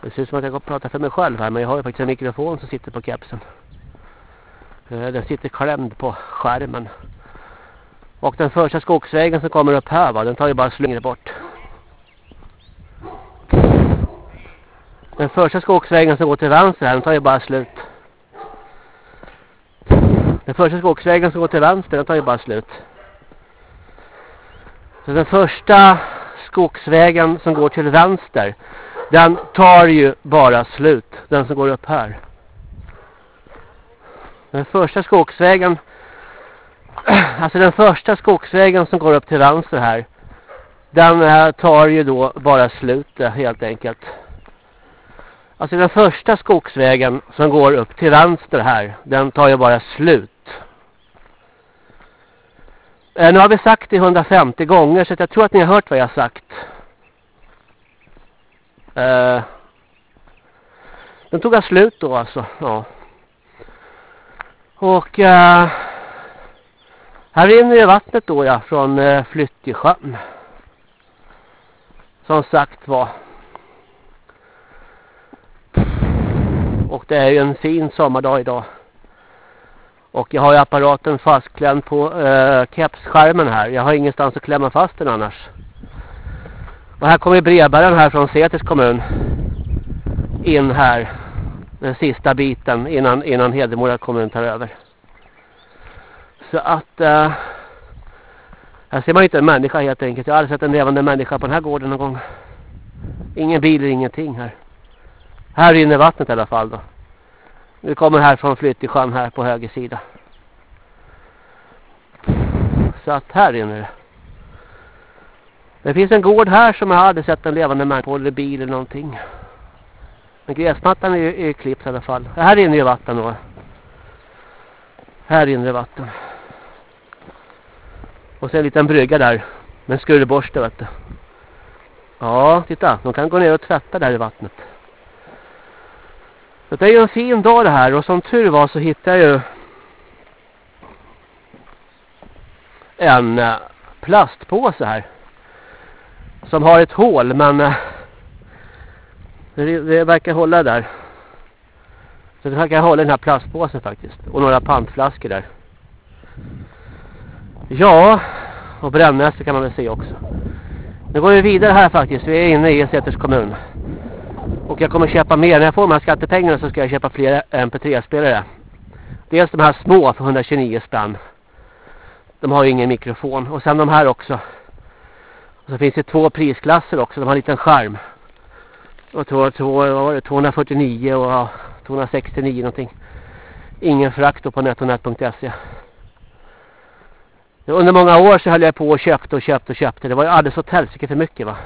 Det ser ut som att jag går och pratar för mig själv här men jag har ju faktiskt en mikrofon som sitter på kepsen. Eh, den sitter klämd på skärmen. Och den första skogsvägen som kommer upp här va, den tar ju bara slängre bort. Den första skogsvägen som går till vänster här, den tar ju bara slut. Den första skogsvägen som går till vänster, den tar ju bara slut. Så den första skogsvägen som går till vänster, den tar ju bara slut. Den som går upp här. Den första skogsvägen alltså den första skogsvägen som går upp till vänster här den tar ju då bara slut eh, helt enkelt. Alltså den första skogsvägen som går upp till vänster här den tar ju bara slut. Eh, nu har vi sagt det 150 gånger så jag tror att ni har hört vad jag har sagt. Eh, den tog jag slut då alltså. Ja. Och eh, här rinner ju vattnet då ja från eh, Flyttjesjön. Som sagt var. Och det är ju en fin sommardag idag. Och jag har ju apparaten fastklämd på eh, kepsskärmen här. Jag har ingenstans att klämma fast den annars. Och här kommer brevbäraren här från Seters kommun. In här. Den sista biten innan, innan Hedemora kommun tar över. Så att... Eh, här ser man inte en människa helt enkelt. Jag har aldrig sett en levande människa på den här gården någon gång. Ingen bil, ingenting här. Här rinner vattnet i alla fall då. Nu kommer här från Flyttesjön här på höger sida. Så att här rinner det. Det finns en gård här som jag aldrig sett en levande människa på eller bil eller någonting. Men gräsmattan är ju är klippt i alla fall. Här rinner är vatten då. Här rinner det vatten. Och så en liten brygga där. Med en skurborste vet du. Ja, titta. De kan gå ner och tvätta där i vattnet. Det är ju en fin dag det här. Och som tur var så hittade jag ju en eh, plastpåse här. Som har ett hål men eh, det, det verkar hålla där. Så det verkar hålla den här plastpåsen faktiskt. Och några pantflaskor där. Ja, och brännäste kan man väl se också. Nu går vi vidare här faktiskt. Vi är inne i Säters kommun. Och jag kommer köpa mer. När jag får de här skattepengarna så ska jag köpa fler MP3-spelare. Dels de här små för 129 spänn. De har ju ingen mikrofon. Och sen de här också. Och så finns det två prisklasser också. De har en liten skärm. Och två, två, vad var det? 249 och 269 någonting. Ingen frakt på netonet.se. Under många år så höll jag på och köpte och köpte och köpte. Det var ju alldeles åt helsike för mycket va.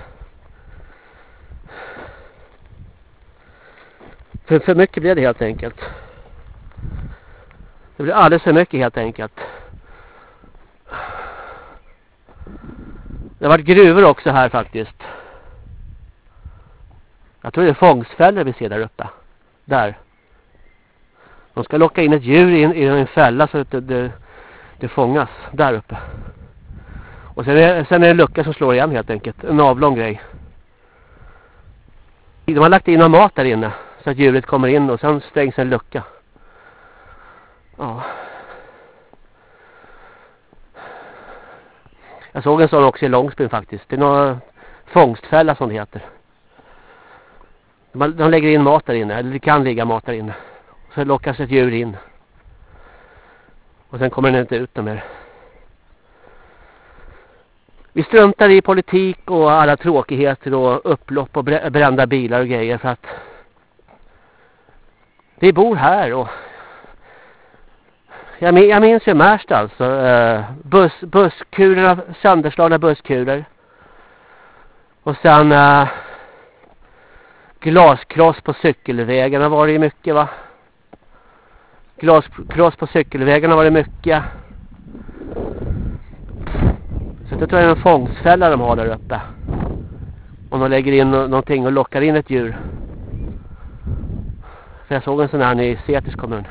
För, för mycket blev det helt enkelt. Det blev alldeles för mycket helt enkelt. Det har varit gruvor också här faktiskt. Jag tror det är fångstfällor vi ser där uppe. Där. De ska locka in ett djur i en, i en fälla så att det, det, det fångas där uppe. Och sen är, sen är det en lucka som slår igen helt enkelt. En avlång grej. De har lagt in mat där inne. Så att djuret kommer in och sen stängs en lucka. Ja. Jag såg en sån också i Långsbyn faktiskt. Det är någon fångstfälla som det heter. De, de lägger in mat där inne. Eller det kan ligga mat där inne. Så lockas ett djur in. Och sen kommer den inte ut mer. Vi struntar i politik och alla tråkigheter och upplopp och brända bilar och grejer för att vi bor här och jag, jag minns ju Märsta alltså. Eh, bus, busskulorna, sönderslagna busskulor. Och sen eh, glaskross på cykelvägarna var det mycket va. Glaskross på cykelvägarna var det mycket. Så det tror jag är en fångstfälla de har där uppe. Om de lägger in någonting och lockar in ett djur. För jag såg en sån här i Seters kommun.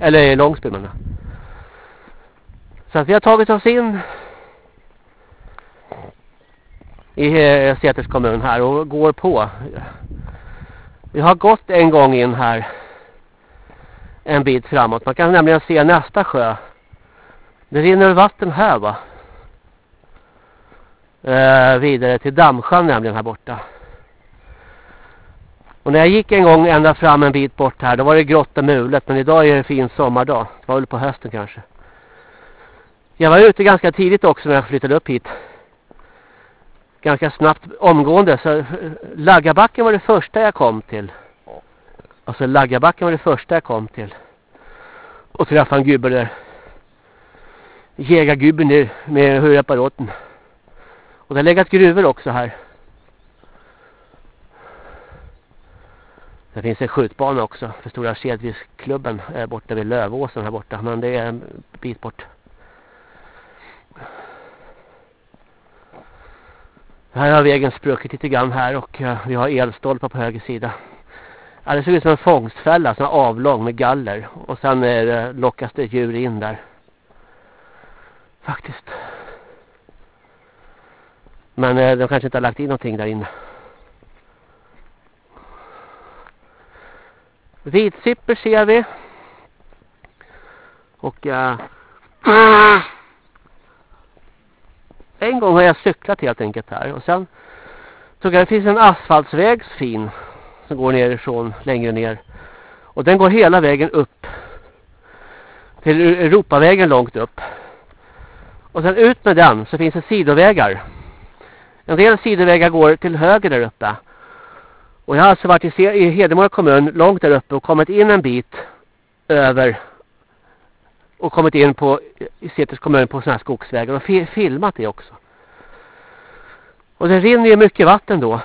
Eller i Långsby menar Så att vi har tagit oss in i eh, Seters kommun här och går på. Vi har gått en gång in här en bit framåt. Man kan nämligen se nästa sjö. Det rinner vatten här va. Eh, vidare till Dammsjön nämligen här borta. Och när jag gick en gång ända fram en bit bort här, då var det grått och mulet. Men idag är det en fin sommardag. Det var väl på hösten kanske. Jag var ute ganska tidigt också när jag flyttade upp hit. Ganska snabbt omgående. Så eh, Laggabacken var det första jag kom till. Alltså Laggabacken var det första jag kom till. Och träffade en gubbe där. Jägargubben där med hörapparaten. Och det har legat gruvor också här. Det finns en skjutbana också för Stora Kedvisklubben är eh, borta vid Lövåsen här borta. Men det är en bit bort. Här har vägen spruckit lite grann här och eh, vi har elstolpar på höger sida. Ja, det ser ut som en fångstfälla, sån avlång med galler. Och sen är det, lockas det djur in där. Faktiskt. Men eh, de kanske inte har lagt in någonting där inne. Vitsipper ser vi. Och uh, en gång har jag cyklat helt enkelt här. Och sen så det finns en asfaltsväg fin som går nerifrån längre ner. Och den går hela vägen upp till e- Europavägen långt upp. Och sen ut med den så finns det sidovägar. En del sidovägar går till höger där uppe. Och jag har alltså varit i Hedemora kommun långt där uppe och kommit in en bit över och kommit in på i Seters kommun på sådana här skogsvägar och filmat det också. Och det rinner ju mycket vatten då.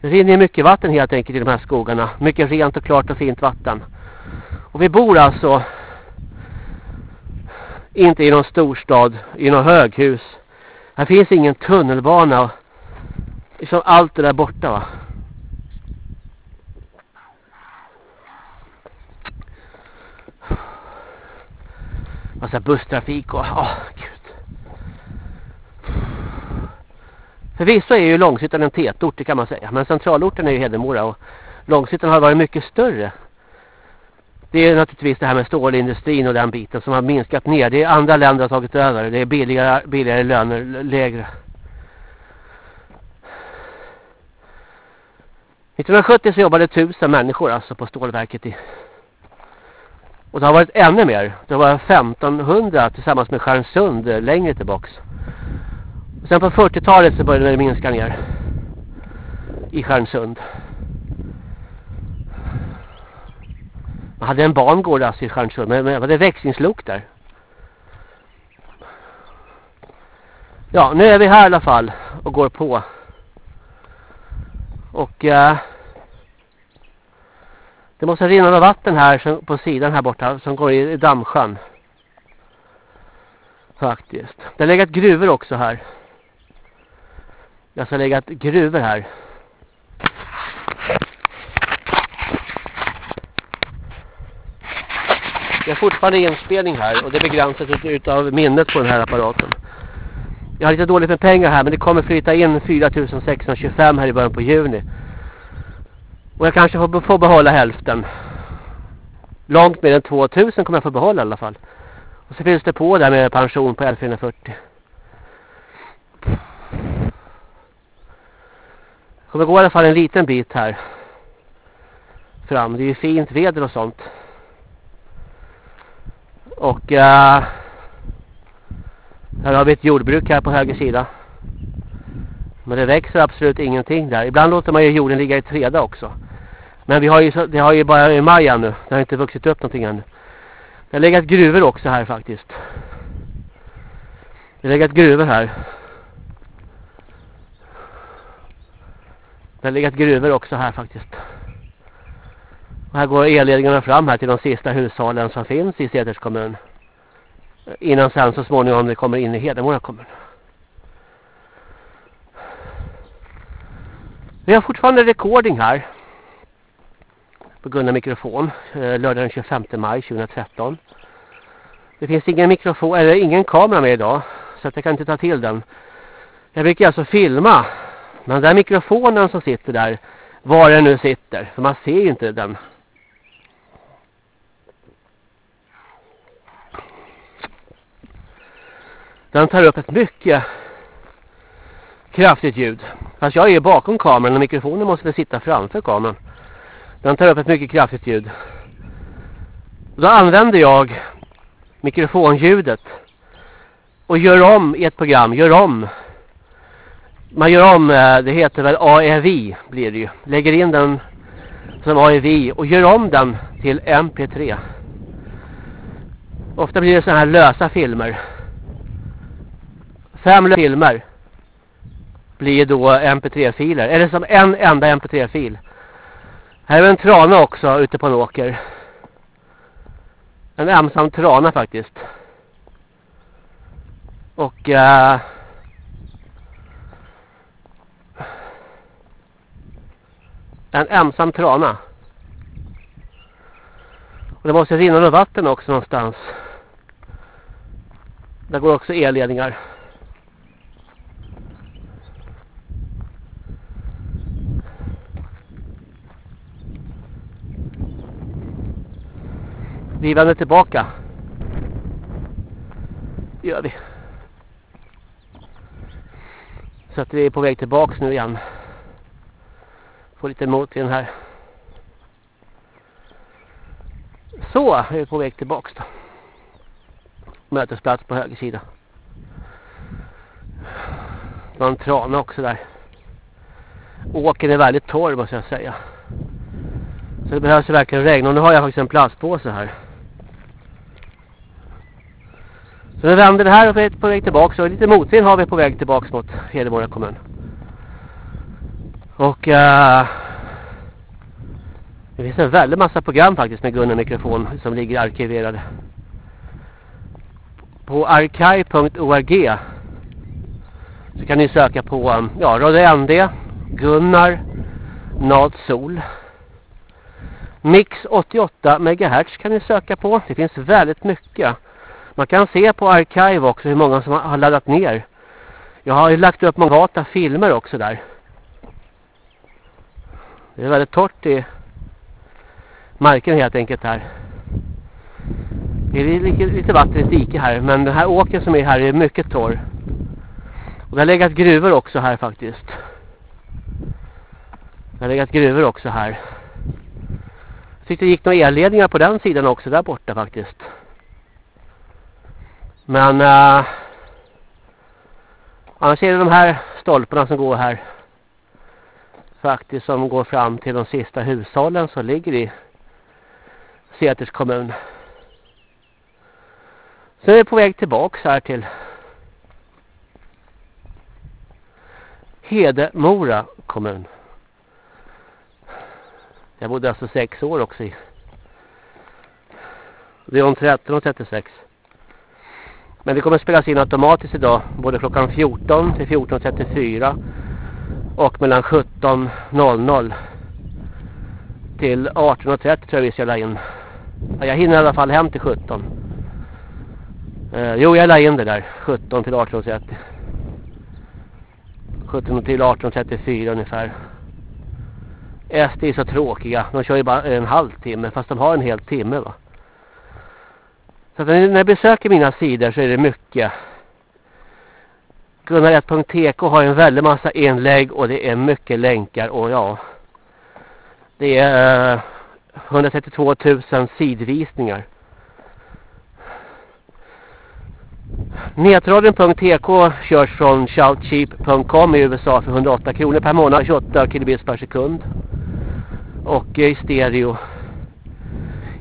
Det rinner mycket vatten helt enkelt i de här skogarna. Mycket rent och klart och fint vatten. Och vi bor alltså inte i någon storstad, i någon höghus. Här finns ingen tunnelbana. Liksom allt det där borta va. Massa busstrafik och... Åh, gud. Förvisso är ju Långshyttan en tätort, det kan man säga. Men centralorten är ju Hedemora och Långshyttan har varit mycket större. Det är naturligtvis det här med stålindustrin och den biten som har minskat ner. Det är andra länder har tagit över. Det är billigare, billigare löner, lägre. 1970 så jobbade tusen människor alltså på stålverket i och det har varit ännu mer. Det var 1500 tillsammans med Stjärnsund eh, längre tillbaks. Och sen på 40-talet så började det minska ner. I Stjärnsund. Man hade en bangård alltså i Stjärnsund. Men det var det växlingslok där. Ja, nu är vi här i alla fall. Och går på. Och... Uh, det måste rinna något vatten här på sidan här borta som går i dammsjön. Faktiskt. Det har legat gruvor också här. Det har alltså legat gruvor här. Jag har fortfarande inspelning här och det begränsas utav minnet på den här apparaten. Jag har lite dåligt med pengar här men det kommer flytta in 4625 här i början på juni. Och jag kanske får, får behålla hälften. Långt mer än 2000 kommer jag få behålla i alla fall. Och så finns det på där med pension på 1140. Jag kommer gå i alla fall en liten bit här. Fram. Det är ju fint väder och sånt. Och uh, här har vi ett jordbruk här på höger sida. Men det växer absolut ingenting där. Ibland låter man ju jorden ligga i träda också. Men vi har ju, det har ju bara i maj ännu. Det har inte vuxit upp någonting ännu. Det har legat gruvor också här faktiskt. Det har legat gruvor här. Det har legat gruvor också här faktiskt. Och här går elledningarna fram här till de sista hushållen som finns i Seders kommun. Innan sen så småningom det kommer in i Hedemora kommun. Vi har fortfarande recording här på Gunnar mikrofon eh, lördag den 25 maj 2013. Det finns ingen mikrofon eller ingen kamera med idag så att jag kan inte ta till den. Jag brukar alltså filma men den där mikrofonen som sitter där var den nu sitter för man ser ju inte den. Den tar upp ett mycket kraftigt ljud. Fast jag är bakom kameran och mikrofonen måste väl sitta framför kameran. Den tar upp ett mycket kraftigt ljud. Då använder jag mikrofonljudet och gör om i ett program, gör om. Man gör om, eh, det heter väl AEV blir det ju. Lägger in den som AEV och gör om den till MP3. Ofta blir det så här lösa filmer. Fem filmer blir då MP3-filer. Eller som en enda MP3-fil. Här är en trana också ute på en åker. En ensam trana faktiskt. Och... Uh, en ensam trana. Och det måste rinna något vatten också någonstans. Där går också elledningar. Vi vänder tillbaka. Det gör vi. Så att vi är på väg tillbaks nu igen. Får lite motvind här. Så är vi på väg tillbaks då. Mötesplats på höger sida. Det var en trana också där. Åken är väldigt torr måste jag säga. Så det behövs verkligen regn. Och nu har jag faktiskt en plastpåse här. Så nu vänder vi här och är på väg tillbaka. Och lite motvind har vi på väg tillbaka mot Hedemora kommun. Och uh, det finns en väldigt massa program faktiskt med Gunnar mikrofon som ligger arkiverade. På arkiv.org så kan ni söka på um, ja, Radio ND, Gunnar, Natsol. Mix 88 MHz kan ni söka på. Det finns väldigt mycket. Man kan se på Archive också hur många som har laddat ner. Jag har ju lagt upp många filmer också där. Det är väldigt torrt i marken helt enkelt här. Det är lite, lite vatten i ett dike här. Men den här åken som är här är mycket torr. Och det har legat gruvor också här faktiskt. Det har legat gruvor också här. Jag tyckte det gick några elledningar på den sidan också där borta faktiskt. Men eh, annars är det de här stolparna som går här. Faktiskt som går fram till de sista hushållen som ligger i Säters kommun. Så är vi på väg tillbaks här till Hedemora kommun. Jag bodde alltså sex år också i. Det är om 13 och 36. Men det kommer spelas in automatiskt idag. Både klockan 14 till 14.34. Och mellan 17.00 till 18.30 tror jag vi ska la in. Jag hinner i alla fall hem till 17. Eh, jo, jag la in det där. 17 till 18.30. 17 till 18.34 ungefär. SD är så tråkiga. De kör ju bara en halvtimme fast de har en hel timme va. Så att när jag besöker mina sidor så är det mycket. Gunnar1.tk har en väldigt massa inlägg och det är mycket länkar och ja. Det är eh, 132 000 sidvisningar. Netradion.tk körs från shoutcheap.com i USA för 108 kronor per månad, 28 kilobits per sekund. Och i stereo.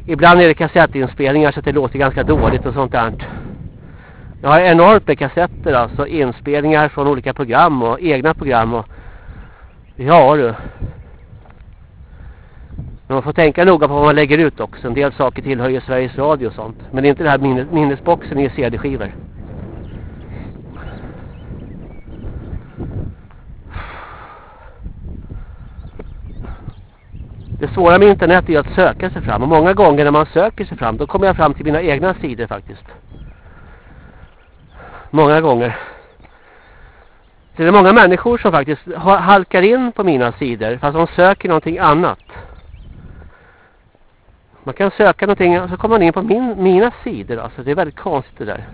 Ibland är det kassettinspelningar så att det låter ganska dåligt och sånt där. Jag har enormt med kassetter alltså, inspelningar från olika program och egna program och ja du. Men man får tänka noga på vad man lägger ut också. En del saker tillhör ju Sveriges Radio och sånt. Men det är inte det här minnesboxen i CD-skivor. Det svåra med internet är att söka sig fram. Och många gånger när man söker sig fram, då kommer jag fram till mina egna sidor faktiskt. Många gånger. Så det är många människor som faktiskt halkar in på mina sidor fast de söker någonting annat. Man kan söka någonting och så kommer man in på min, mina sidor. Alltså det är väldigt konstigt det där.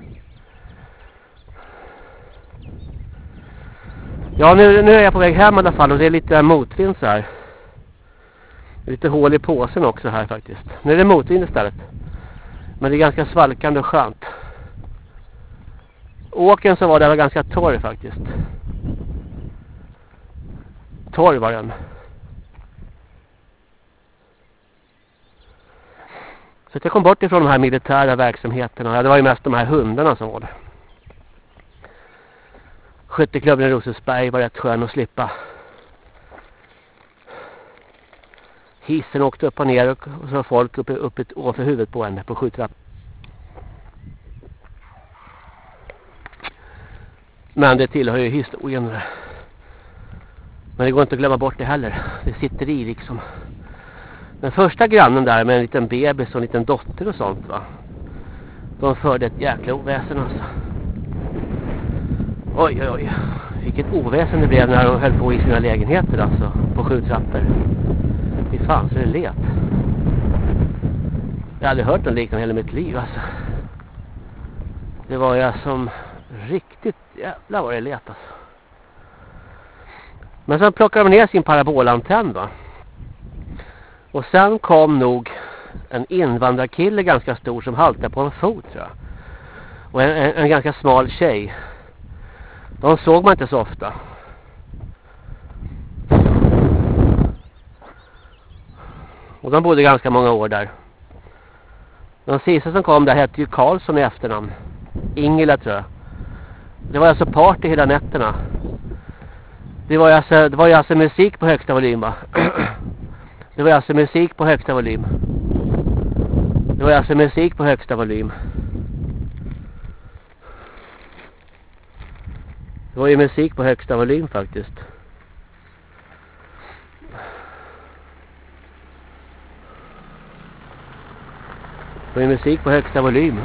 Ja, nu, nu är jag på väg hem i alla fall och det är lite motvind så här. Lite hål i påsen också här faktiskt. Nu är det motvind istället. Men det är ganska svalkande och skönt. Åken som var där var ganska torr faktiskt. Torr var den. Så jag kom bort ifrån de här militära verksamheterna. Det var ju mest de här hundarna som var det. Skytteklubben i Rosensberg var rätt skön att slippa. Hissen åkte upp och ner och, så var folk uppe, uppe ovanför huvudet på henne på sjutrappan. Men det tillhör ju historien. Men det går inte att glömma bort det heller. Det sitter i liksom. Den första grannen där med en liten bebis och en liten dotter och sånt va. De förde ett jäkla oväsen alltså. Oj oj oj. Vilket oväsen det blev när de höll på i sina lägenheter alltså. På sju trappor. Fan så det let. Jag hade hört något liknande hela mitt liv alltså. Det var jag som riktigt jävla vad det lät alltså. Men sen plockade de ner sin parabolantenn va. Och sen kom nog en invandrarkille ganska stor som haltade på en fot tror jag. Och en, en, en ganska smal tjej. De såg man inte så ofta. Och de bodde ganska många år där. De sista som kom där hette ju Karlsson i efternamn. Ingela tror jag. Det var alltså party hela nätterna. Det var ju alltså, det var ju alltså musik på högsta volym va? Det var alltså musik på högsta volym. Det var alltså musik på högsta volym. Det var ju musik på högsta volym faktiskt. Det var ju musik på högsta volym.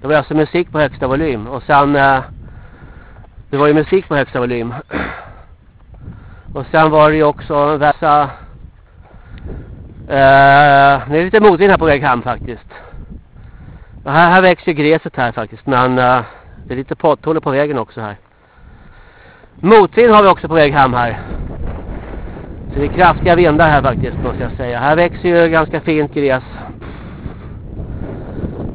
Det var alltså musik på högsta volym. Och sen... Eh, det var ju musik på högsta volym. Och sen var det ju också dessa... Uh, det är lite motvind här på väg hem faktiskt. Och här, här växer gräset här faktiskt. Men uh, det är lite potthålor på vägen också här. Motvind har vi också på väg hem här. Så det är kraftiga vindar här faktiskt måste jag säga. Här växer ju ganska fint gräs.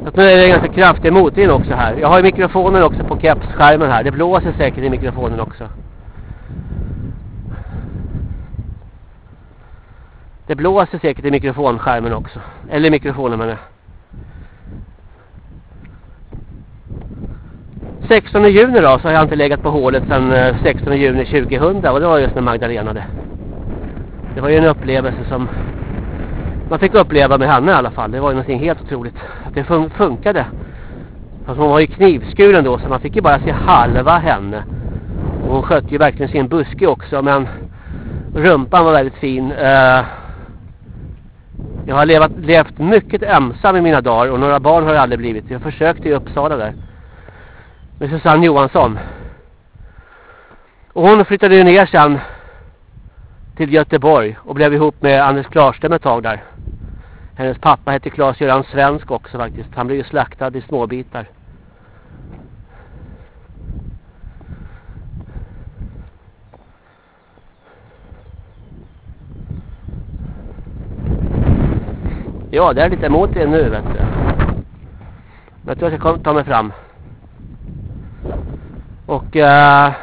Så nu är det ganska kraftig motvind också här. Jag har ju mikrofonen också på kepsskärmen här. Det blåser säkert i mikrofonen också. Det blåser säkert i mikrofonskärmen också. Eller mikrofonen menar jag. 16 juni då så har jag inte legat på hålet sedan eh, 16 juni 2000 och det var just när Magdalena det. Det var ju en upplevelse som man fick uppleva med henne i alla fall. Det var ju någonting helt otroligt. Att det fun funkade. Fast hon var ju knivskuren då så man fick ju bara se halva henne. Och hon skötte ju verkligen sin buske också men rumpan var väldigt fin. Uh, jag har levat, levt mycket ensam i mina dagar och några barn har jag aldrig blivit. Jag försökte i Uppsala där. Med Susanne Johansson. Och hon flyttade ju ner sen till Göteborg och blev ihop med Anders Klarström ett tag där. Hennes pappa hette Claes-Göran Svensk också faktiskt. Han blev ju slaktad i småbitar. Ja, det är lite emot det nu vet du. Men jag tror jag ska ta mig fram. Och... Uh,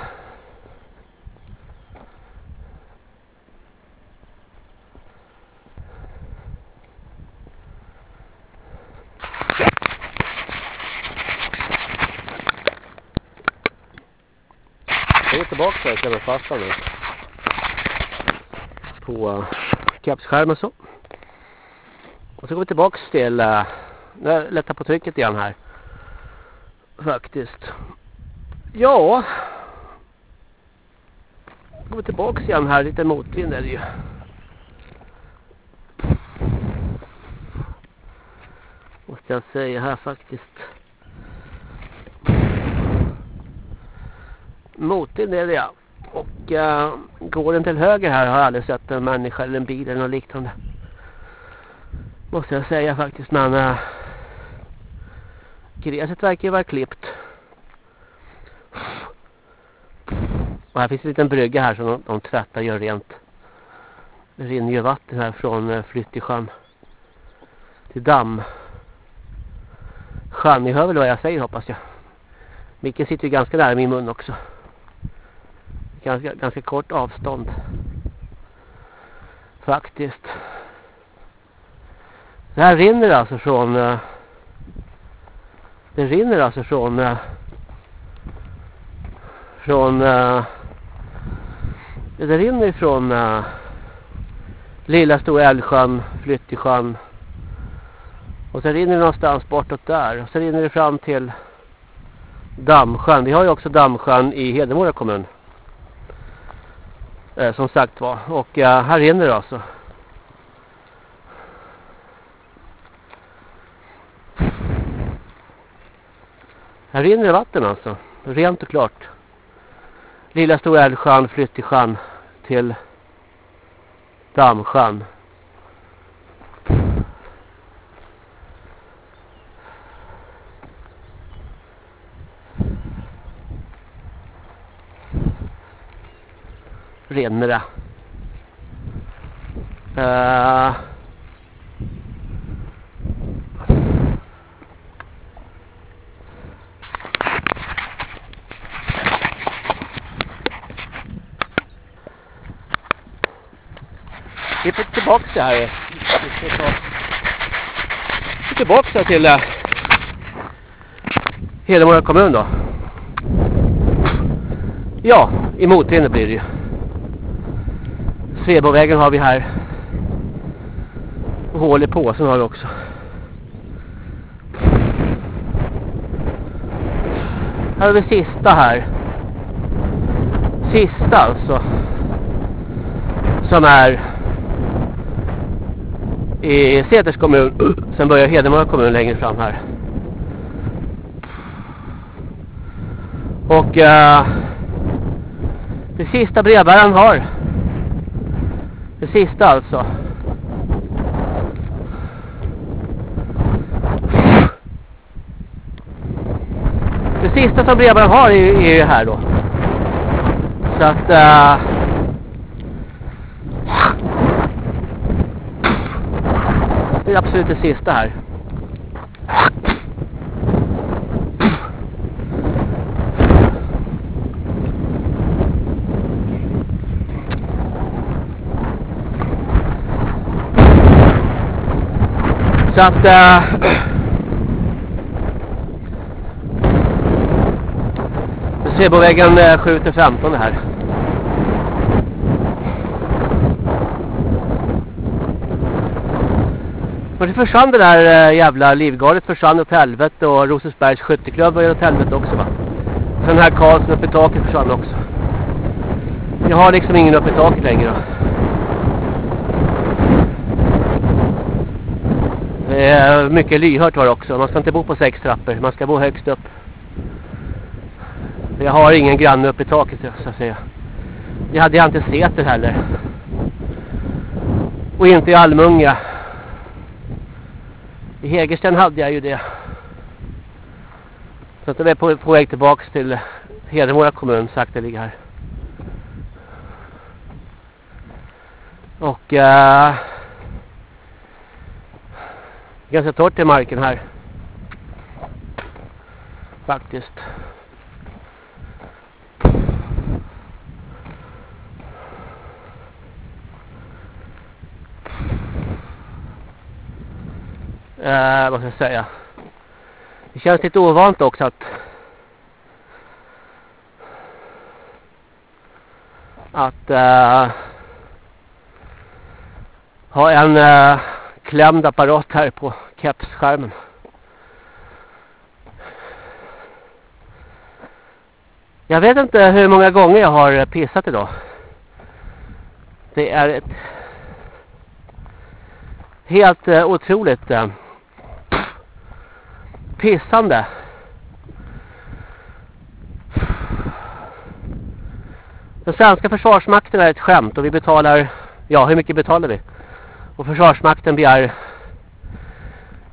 Jag går tillbaka så jag känner fast nu. På uh, kepsskärmen så. Och så går vi tillbaka till... Uh, lättar på trycket igen här. Faktiskt. Ja. Går vi tillbaka igen här. Lite motvind är det ju. Måste jag säga här faktiskt. Motvind är det ja. Och eh, uh, går den till höger här har jag aldrig sett en människa eller en bil eller något liknande. Måste jag säga faktiskt. Men uh, gräset verkar ju vara klippt. Och här finns en liten brygga här som de, de tvättar och gör rent. Det rinner ju vatten här från eh, Flyttisjön till damm. Sjön, ni hör väl vad jag säger hoppas jag. Micken sitter ju ganska nära min mun också. Ganska, ganska kort avstånd. Faktiskt. Det här rinner alltså från... Eh, det rinner alltså från... Eh, från... Äh, det rinner ifrån äh, eh, Lilla Stora Älvsjön, Flyttesjön. Och sen rinner det någonstans bortåt där. Och sen rinner det fram till Dammsjön. Vi har ju också Dammsjön i Hedemora kommun. Eh, som sagt var. Och eh, här rinner det alltså. Här rinner det vatten alltså. Rent och klart. Lilla Stora Älvsjön, Flyttisjön till Dammsjön. Renera. Uh, eh. Vi får tillbaka här. Vi får ta det till eh, Hedemora kommun då. Ja, i motvind blir det ju. Svebovägen har vi här. Och hål i påsen har vi också. Här har vi sista här. Sista alltså. Som är i Säters kommun. Sen börjar Hedemora kommun längre fram här. Och uh, det sista brevbäraren har. Det sista alltså. Det sista som brevbäraren har är, är här då. Så att... Uh, det är absolut det sista här. Så att... Äh, på äh, eh, 7 till 15 här. Men det försvann det där eh, jävla livgardet försvann åt helvete och Rosensbergs skytteklubb var åt helvete också va. Sen den här Karlsson uppe i taket försvann också. Jag har liksom ingen uppe i taket längre. Det är mycket lyhört var också. Man ska inte bo på sex trappor. Man ska bo högst upp. Jag har ingen granne uppe i taket så att säga. Det hade jag inte Säter heller. Och inte i Almunga. I Hägersten hade jag ju det. Så att jag är på, på väg tillbaka till Hedemora kommun sakta ligger här. Och... äh, ganska torrt i marken här. Faktiskt. Eh, vad ska jag säga? Det känns lite ovant också att att eh, ha en eh, klämd apparat här på kepsskärmen. Jag vet inte hur många gånger jag har pissat idag. Det är ett helt eh, otroligt eh, pissande. Den svenska försvarsmakten är ett skämt och vi betalar, ja hur mycket betalar vi? Och Försvarsmakten begär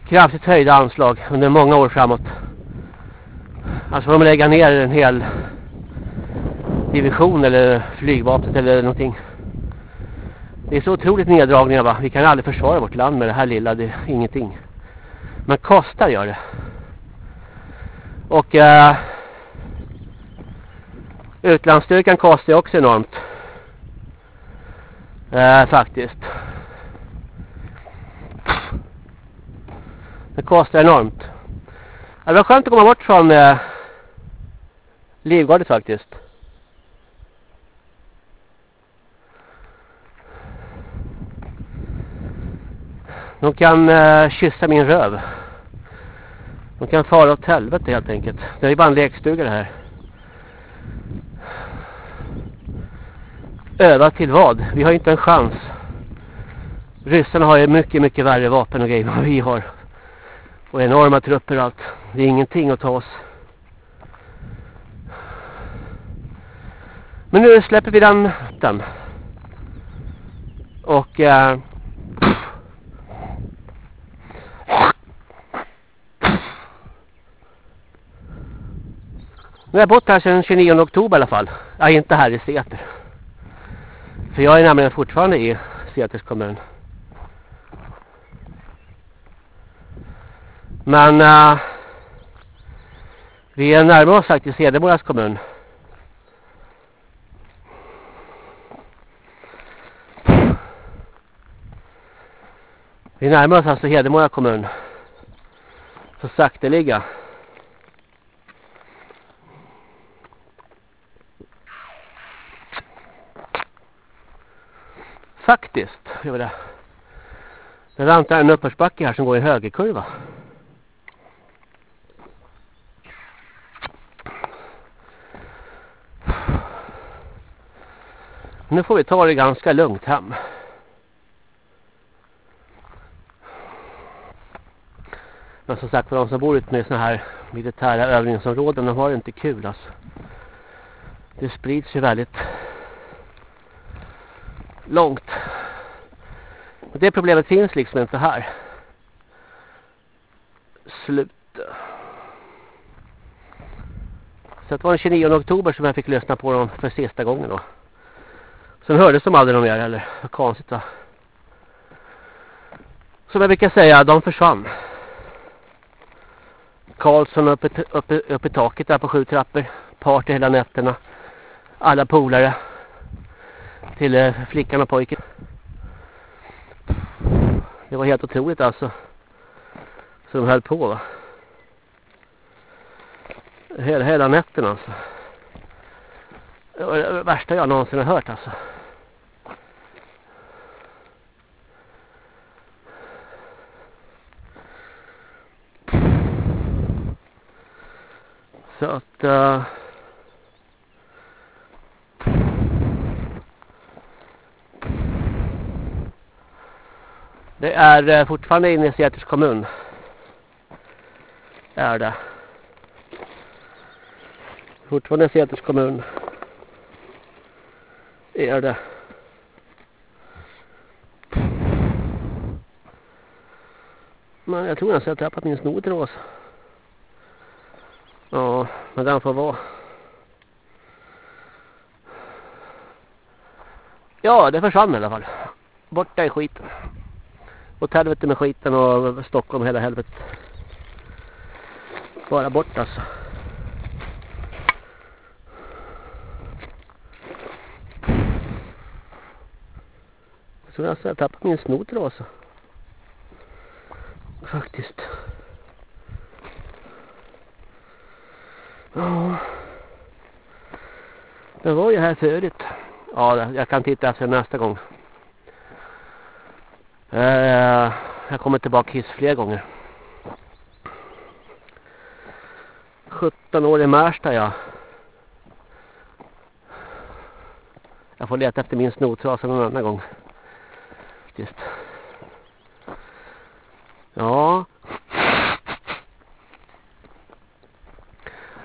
kraftigt höjda anslag under många år framåt. Alltså får de lägga ner en hel division eller flygvapnet eller någonting. Det är så otroligt neddragningar va. Vi kan aldrig försvara vårt land med det här lilla. Det är ingenting. Men kostar gör det. Och uh, utlandsstyrkan kostar ju också enormt. Uh, faktiskt. Det kostar enormt. Det var skönt att komma bort från eh, Livgardet faktiskt. De kan eh, kyssa min röv. De kan fara åt helvete helt enkelt. Det är bara en lekstuga det här. Öva till vad? Vi har inte en chans. Ryssarna har ju mycket, mycket värre vapen och grejer än vad vi har. Och enorma trupper och allt. Det är ingenting att ta oss. Men nu släpper vi den. den. Och... Eh, Nu har jag bott här sedan 29 oktober i alla fall. Jag är inte här i Säter. För jag är nämligen fortfarande i Säters kommun. Men uh, vi är närmare oss faktiskt Hedemoras kommun. Vi närmar oss alltså Hedemora kommun. Så sakteliga. Faktiskt, gör det. Det väntar en uppförsbacke här som går i högerkurva. Nu får vi ta det ganska lugnt hem. Men som sagt för de som bor ute med såna här militära övningsområden de har det inte kul alltså. Det sprids ju väldigt långt. Och det problemet finns liksom inte här. Slut. Så det var den 29 oktober som jag fick lyssna på dem för sista gången då. Sen hördes de aldrig mer eller vad konstigt va. Som jag brukar säga, de försvann. Karlsson uppe, uppe, uppe i taket där på sju trappor. Party hela nätterna. Alla polare. Till eh, flickan och pojken. Det var helt otroligt alltså. Så de höll på va. Hela, hela nätterna alltså. Det var det värsta jag någonsin har hört alltså. Så att... Uh, det är eh, fortfarande inne i Säters kommun. Är det. Fortfarande Säters kommun. Är det. Men jag tror nästan jag har tappat min oss. Ja, men den får vara. Ja, det försvann i alla fall. Borta i skiten. Åt helvete med skiten och Stockholm hela helvetet. Bara bort alltså. Så jag har tappat min snodtrås. Alltså. Faktiskt. Ja. Det var ju här förut. Ja, jag kan titta efter nästa gång. Eh, jag kommer tillbaka hit fler gånger. 17 år i Märsta, ja. Jag får leta efter min snotrasa någon annan gång. Just. Ja.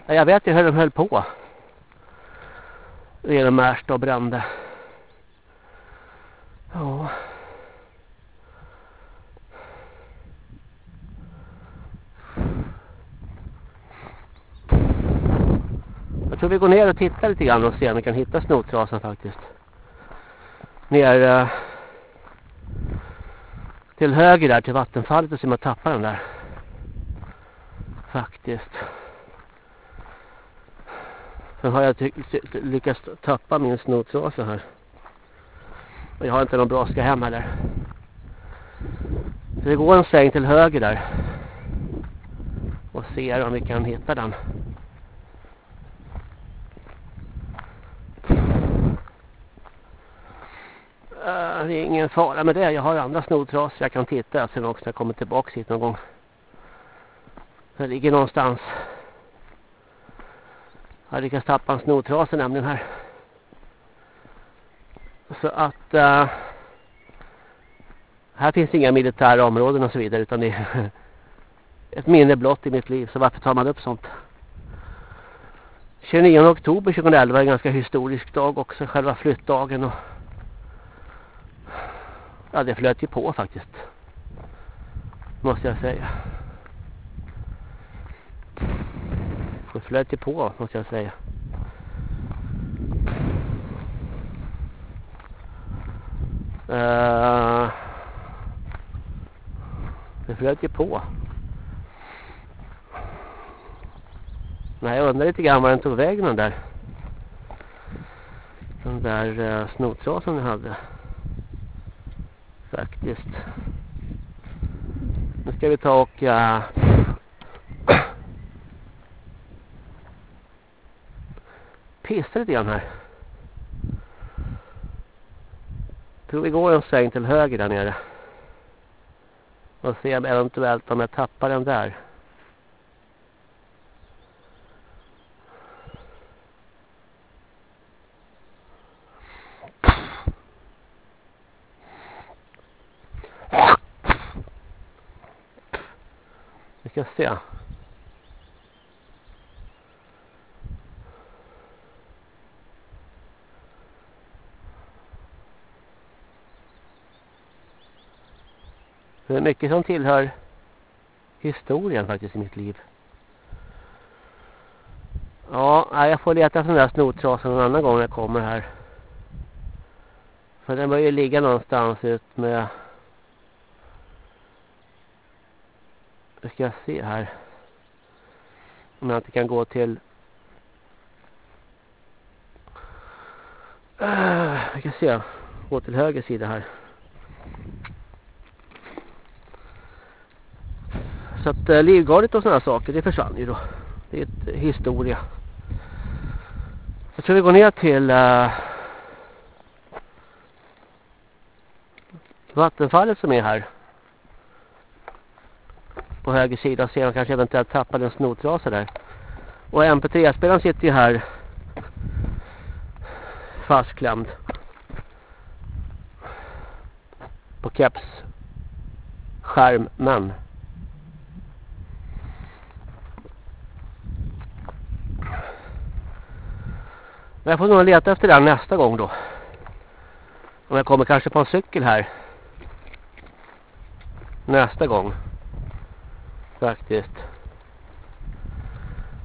Jag vet ju hur de höll på. Genom Märsta och brände. Ja. Jag tror vi går ner och tittar lite grann och ser om vi kan hitta snotrasan faktiskt. Ner eh, till höger där till vattenfallet och se om jag tappar den där. Faktiskt. Sen har jag lyckats tappa min snotrasa här. Och jag har inte någon brådska hem heller. Så det går en sväng till höger där. Och ser om vi kan hitta den. Uh, Eh, det är ingen fara med det. Jag har andra snodtrasor jag kan titta sen också när jag kommer tillbaka hit någon gång. Det ligger någonstans jag har lyckats tappa en snodtrasa nämligen här. Så att uh, här finns inga militära områden och så vidare utan det är ett minne blott i mitt liv. Så varför tar man upp sånt? 29 oktober 2011 är en ganska historisk dag också, själva flyttdagen och ja det flöt ju på faktiskt. Måste jag säga. Det flöt ju på måste jag säga. Uh, det flöt ju på. Nej, jag undrar lite grann var den tog vägen den där. Den där eh, uh, snotrasen jag hade. Faktiskt. Nu ska vi ta och Ja, pissa lite grann här. Jag tror vi går en sväng till höger där nere. Och se eventuellt om jag tappar den där. Vi ska se. Det är mycket som tillhör historien faktiskt i mitt liv. Ja, jag får leta efter den där snotrasen en annan gång när jag kommer här. För den bör ju ligga någonstans ut med... Nu ska jag se här. Om jag inte kan gå till... Ah, uh, vi kan se. Gå till höger sida här. Så att eh, livgardet och sådana saker, det försvann ju då. Det är ett eh, historia. Jag tror vi går ner till eh, vattenfallet som är här. På höger sida och ser man kanske eventuellt tappade en snotrasa där. Och MP3-spelaren sitter ju här fastklämd. På keps skärmen. Men jag får nog leta efter den nästa gång då. Om jag kommer kanske på en cykel här. Nästa gång. Faktiskt.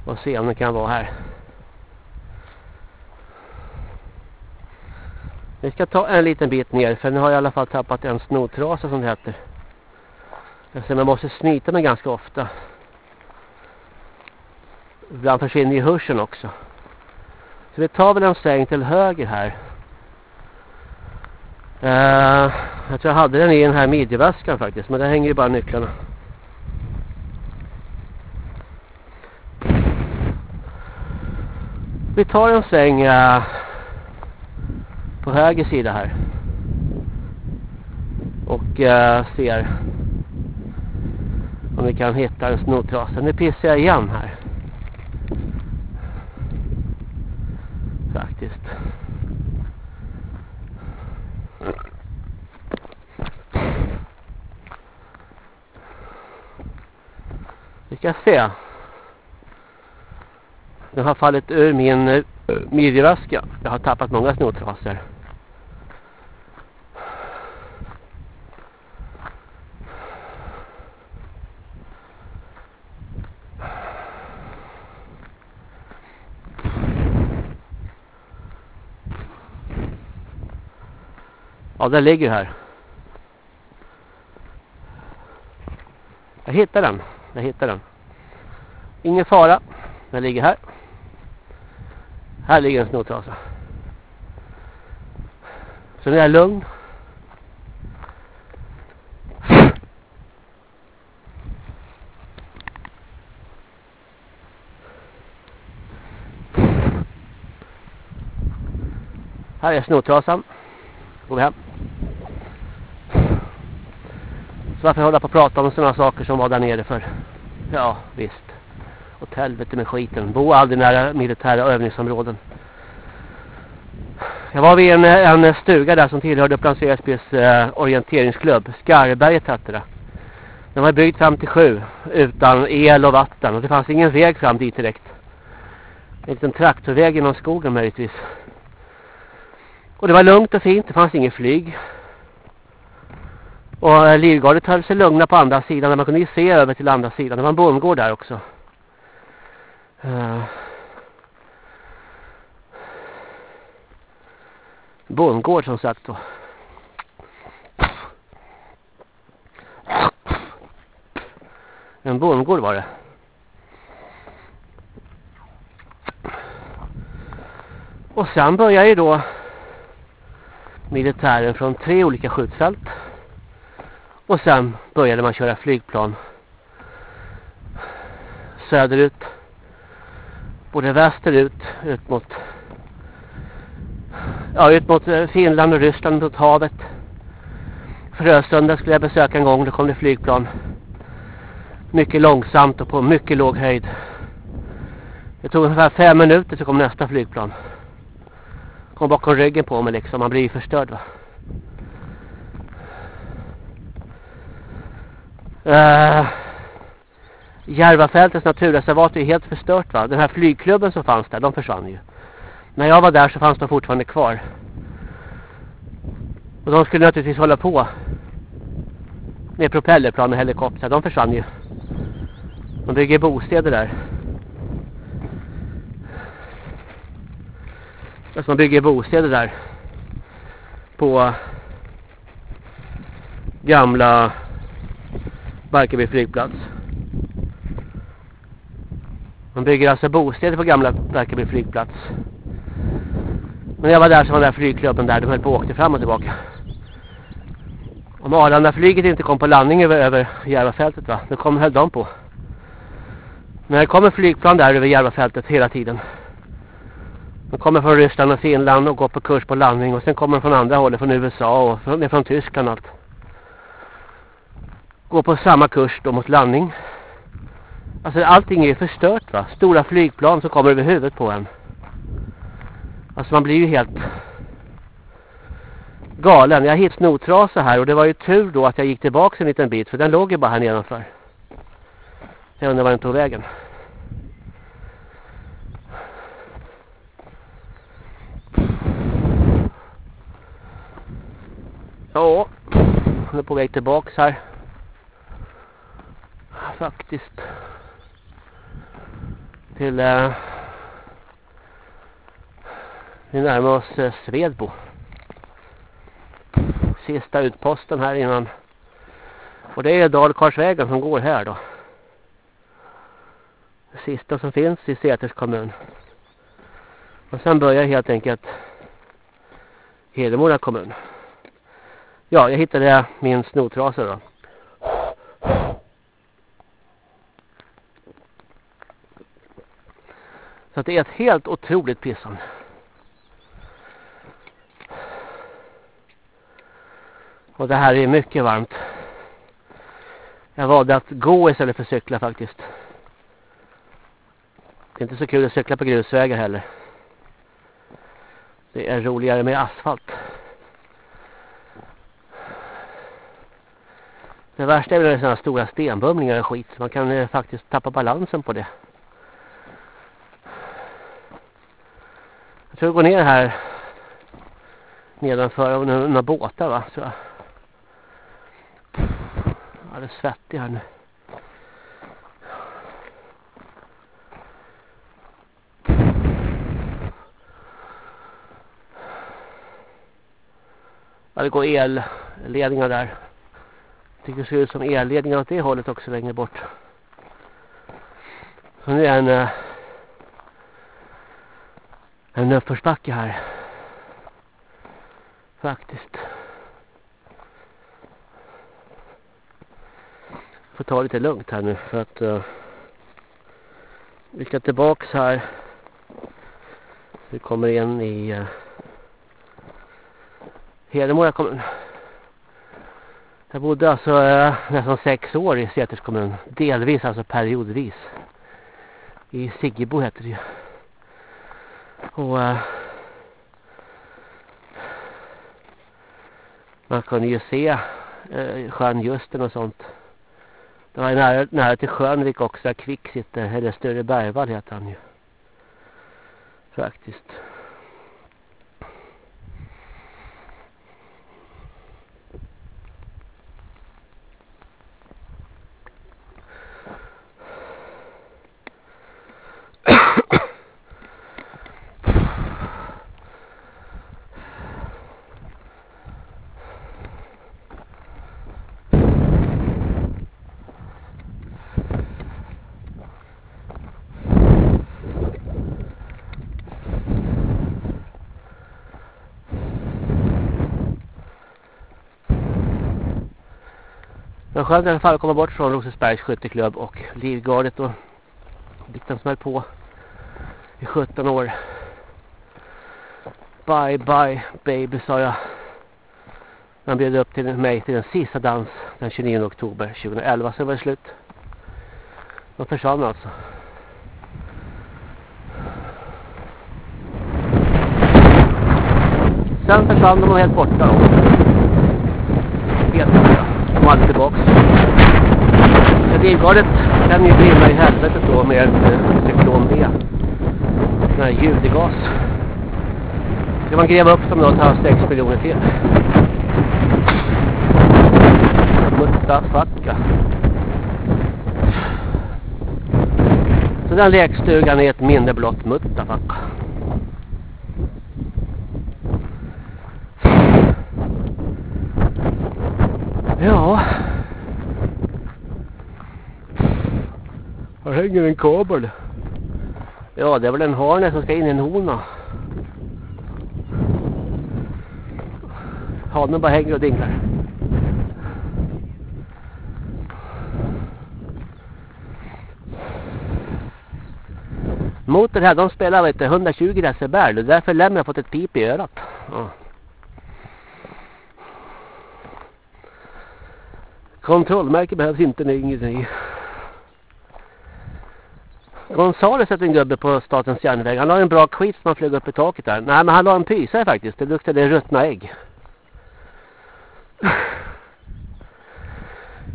Och se om den kan vara här. Vi ska ta en liten bit ner för nu har jag i alla fall tappat en snotrasa som det heter. Jag ser man måste snyta mig ganska ofta. Ibland försvinner ju hörseln också. Så vi tar väl en sväng till höger här. Uh, jag tror jag hade den i den här midjeväskan faktiskt. Men där hänger ju bara nycklarna. Vi tar en sväng uh, på höger sida här. Och uh, ser om vi kan hitta en snotrasa. Nu pissar jag igen här. faktiskt. Vi ska se. Den har fallit ur min eh, midjeväska. Jag har tappat många snotrasor. Ja, den ligger här. Jag hittar den. Jag hittar den. Ingen fara. Den ligger här. Här ligger en snotrasa. Så nu är jag lugn. Här är snotrasan. Går vi hem. Så varför hålla på och prata om sådana saker som var där nere för? Ja, visst. Åt helvete med skiten. Bo aldrig nära militära övningsområden. Jag var vid en, en stuga där som tillhörde Upplands Väsbys eh, orienteringsklubb. Skarberget hette det. Den var byggd 57 utan el och vatten. Och det fanns ingen väg fram dit direkt. En liten traktorväg genom skogen möjligtvis. Och det var lugnt och fint, det fanns inget flyg. Och eh, livgardet höll sig lugna på andra sidan, där man kunde ju se över till andra sidan. Det var en bondgård där också. Uh, bondgård som sagt då. En bondgård var det. Och sen började ju då militären från tre olika skjutfält. Och sen började man köra flygplan söderut. Både västerut, ut mot ja, ut mot eh, Finland och Ryssland mot havet. Frösunda skulle jag besöka en gång, då kom det flygplan. Mycket långsamt och på mycket låg höjd. Det tog ungefär fem minuter så kom nästa flygplan. Kom bakom ryggen på mig liksom, man blir förstörd va. Uh, Järvafältets naturreservat är helt förstört va. Den här flygklubben som fanns där, de försvann ju. När jag var där så fanns de fortfarande kvar. Och de skulle naturligtvis hålla på med propellerplan och helikopter. De försvann ju. De bygger bostäder där. Alltså man bygger bostäder där. På gamla Barkarby flygplats. Man bygger alltså bostäder på gamla Barkarby flygplats. Men jag var där så var den där flygklubben där. De höll på och åkte fram och tillbaka. Om Arlanda-flyget inte kom på landning över, över Järvafältet va. Då kom, höll de på. Men det kommer flygplan där över Järvafältet hela tiden. De kommer från Ryssland och Finland och går på kurs på landning. Och sen kommer de från andra hållet, från USA och från, från Tyskland och allt. Går på samma kurs då mot landning. Alltså allting är förstört va. Stora flygplan som kommer över huvudet på en. Alltså man blir ju helt galen. Jag hittade snotrasa här och det var ju tur då att jag gick tillbaka en liten bit för den låg ju bara här nedanför. Jag undrar var den tog vägen. Ja, jag är på väg tillbaks här. Faktiskt. Till... Eh, vi närmar oss eh, Svedbo. Sista utposten här innan. Och det är Dalkarsvägen som går här då. Det sista som finns i Säters kommun. Och sen börjar helt enkelt Hedemora kommun. Ja, jag hittade min snotrasa då. Så det är ett helt otroligt pissande. Och det här är mycket varmt. Jag valde att gå istället för att cykla faktiskt. Det är inte så kul att cykla på grusvägar heller. Det är roligare med asfalt. Det värsta är väl sådana stora stenbumlingar och skit. Man kan eh, faktiskt tappa balansen på det. Jag tror jag går ner här nedanför några båtar va. Så alldeles svettig här nu. Ja, det går elledningar där. Jag tycker det ser ut som elledningar åt det hållet också längre bort. Så nu är en eh, en uppförsbacke här. Faktiskt. får ta lite lugnt här nu för att eh, uh, vi ska tillbaks här. Vi kommer in i eh, uh, Hedemora kommun. Jag bodde alltså uh, nästan sex år i Säters kommun. Delvis, alltså periodvis. I Siggebo heter det ju. Och uh, man kunde ju se eh, uh, sjön Justen och sånt. Det var nära, nära till Sjönvik också, där Kvick sitter, eller Större Bergvall heter han ju. Faktiskt. Men skönt i alla fall att komma bort från Rosersbergs skytteklubb och Livgardet och biten som höll på i 17 år. Bye bye baby sa jag. Han bjöd upp till mig till en sista dans den 29 oktober 2011. Sen var det slut. Då försvann alltså. Sen försvann de helt borta då. Helt borta kom aldrig tillbaks. Drivgardet kan ju brinna i helvetet då med eh, cyklon B. Sån här judegas. Ska man gräva upp dem då och ta 6 miljoner till. Muttafacka. Så den lekstugan är ett minne blott Muttafacka. Ja.
Här hänger en kabel.
Ja, det är väl en harne som ska in i en hona. Hanen bara hänger och dinglar. Motor här, de spelar vet du, 120 decibel därför lämnar jag fått ett pip i örat. Ja. Kontrollmärke behövs inte, nej ingenting. Gonzales hette en gubbe på statens järnväg. Han har en bra skit som han flög upp i taket där. Nej men han la en pysare faktiskt. Det luktade ruttna ägg.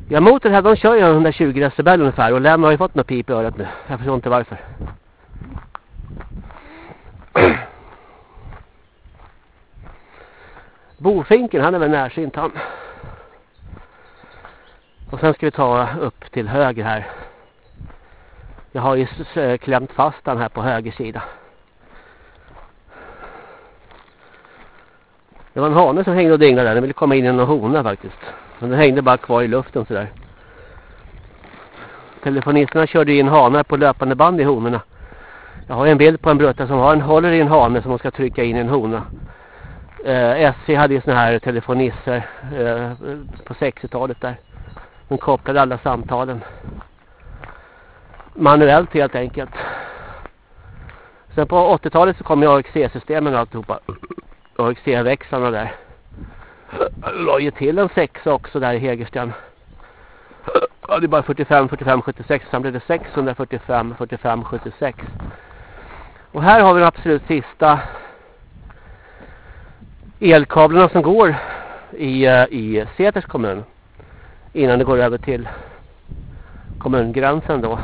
Ja motorn här de kör ju 120 decibel ungefär. Och Lem har ju fått något pip i örat nu. Jag förstår inte varför. Bofinken han är väl närsynt han. Och sen ska vi ta upp till höger här. Jag har ju klämt fast den här på höger sida. Det var en hane som hängde och dinglade där. Den ville komma in i en hona faktiskt. Men den hängde bara kvar i luften sådär. Telefonisterna körde in hanar på löpande band i honorna. Jag har en bild på en brutta som har en, håller i en hane som hon ska trycka in i en hona. Eh, SC hade ju såna här telefonister eh, på 60-talet där. De kopplade alla samtalen manuellt helt enkelt. Sen på 80-talet så kom ju AXE-systemen och alltihopa. AXE-växlarna där. La ju till en sexa också där i Hägersten. Ja, det är bara 45, 45, 76. Sen blev det 645, 45, 76. Och här har vi den absolut sista elkablarna som går i, eh, i Säters kommun. Innan det går över till kommungränsen då.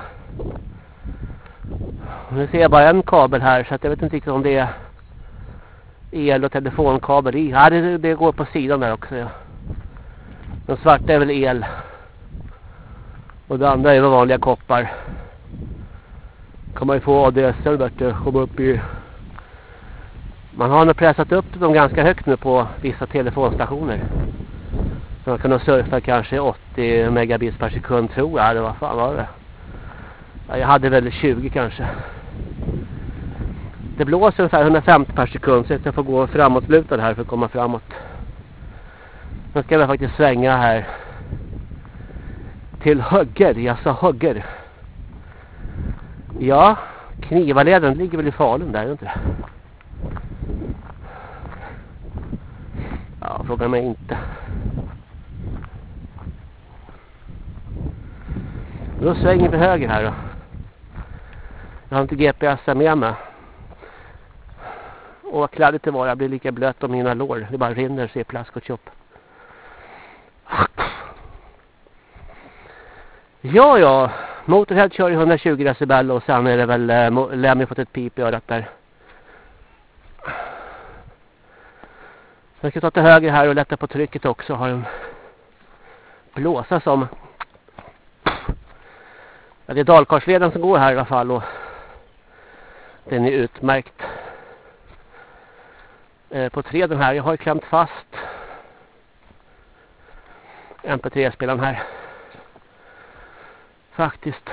Nu ser jag bara en kabel här så att jag vet inte riktigt om det är el- och telefonkabel i. Ja, det, det går på sidan där också. Ja. Den svarta är väl el. Och det andra är väl vanliga koppar. Kan man ju få ADSL vet du, komma upp i... Man har nog pressat upp dem ganska högt nu på vissa telefonstationer. Så man kunde surfa kanske 80 megabits per sekund tror jag. Det var fan var det? Ja, jag hade väl 20 kanske. Det blåser ungefär 150 per sekund så jag får gå framåtlutad här för att komma framåt. Nu ska jag faktiskt svänga här till höger. Jag sa höger. Ja, Knivaleden ligger väl i Falun där, inte det? Ja, fråga mig inte. Då svänger vi höger här då. Jag har inte GPS med mig. Och vad kladdigt det var, jag blir lika blöt om mina lår. Det bara rinner, ser plask och tjopp. Ja, ja. Motorhead kör i 120 decibel och sen är det väl eh, Lemmy fått ett pip i örat där. Sen ska jag ta till höger här och lätta på trycket också. Har en blåsa som Ja, det är Dalkarsleden som går här i alla fall och den är utmärkt. Eh, på träden här, jag har ju klämt fast MP3-spelaren här. Faktiskt.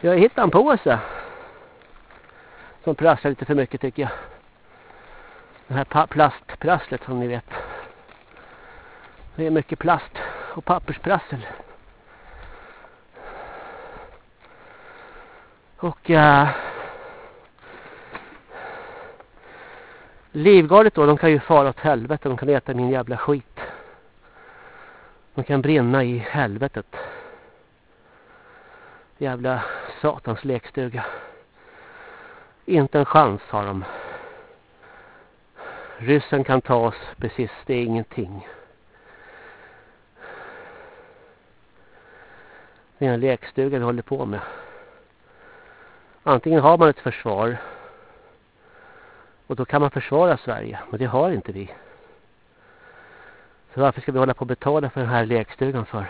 Jag hittade en påse. Som prasslar lite för mycket tycker jag. Det här plastprasslet som ni vet. Det är mycket plast och pappersprassel. Och äh, Livgardet då, de kan ju fara åt helvete. De kan äta min jävla skit. De kan brinna i helvetet. Jävla satans lekstuga. Inte en chans har de. Ryssen kan ta oss precis, det är ingenting. Det är en lekstuga vi håller på med. Antingen har man ett försvar och då kan man försvara Sverige, men det har inte vi. Så varför ska vi hålla på att betala för den här lekstugan för?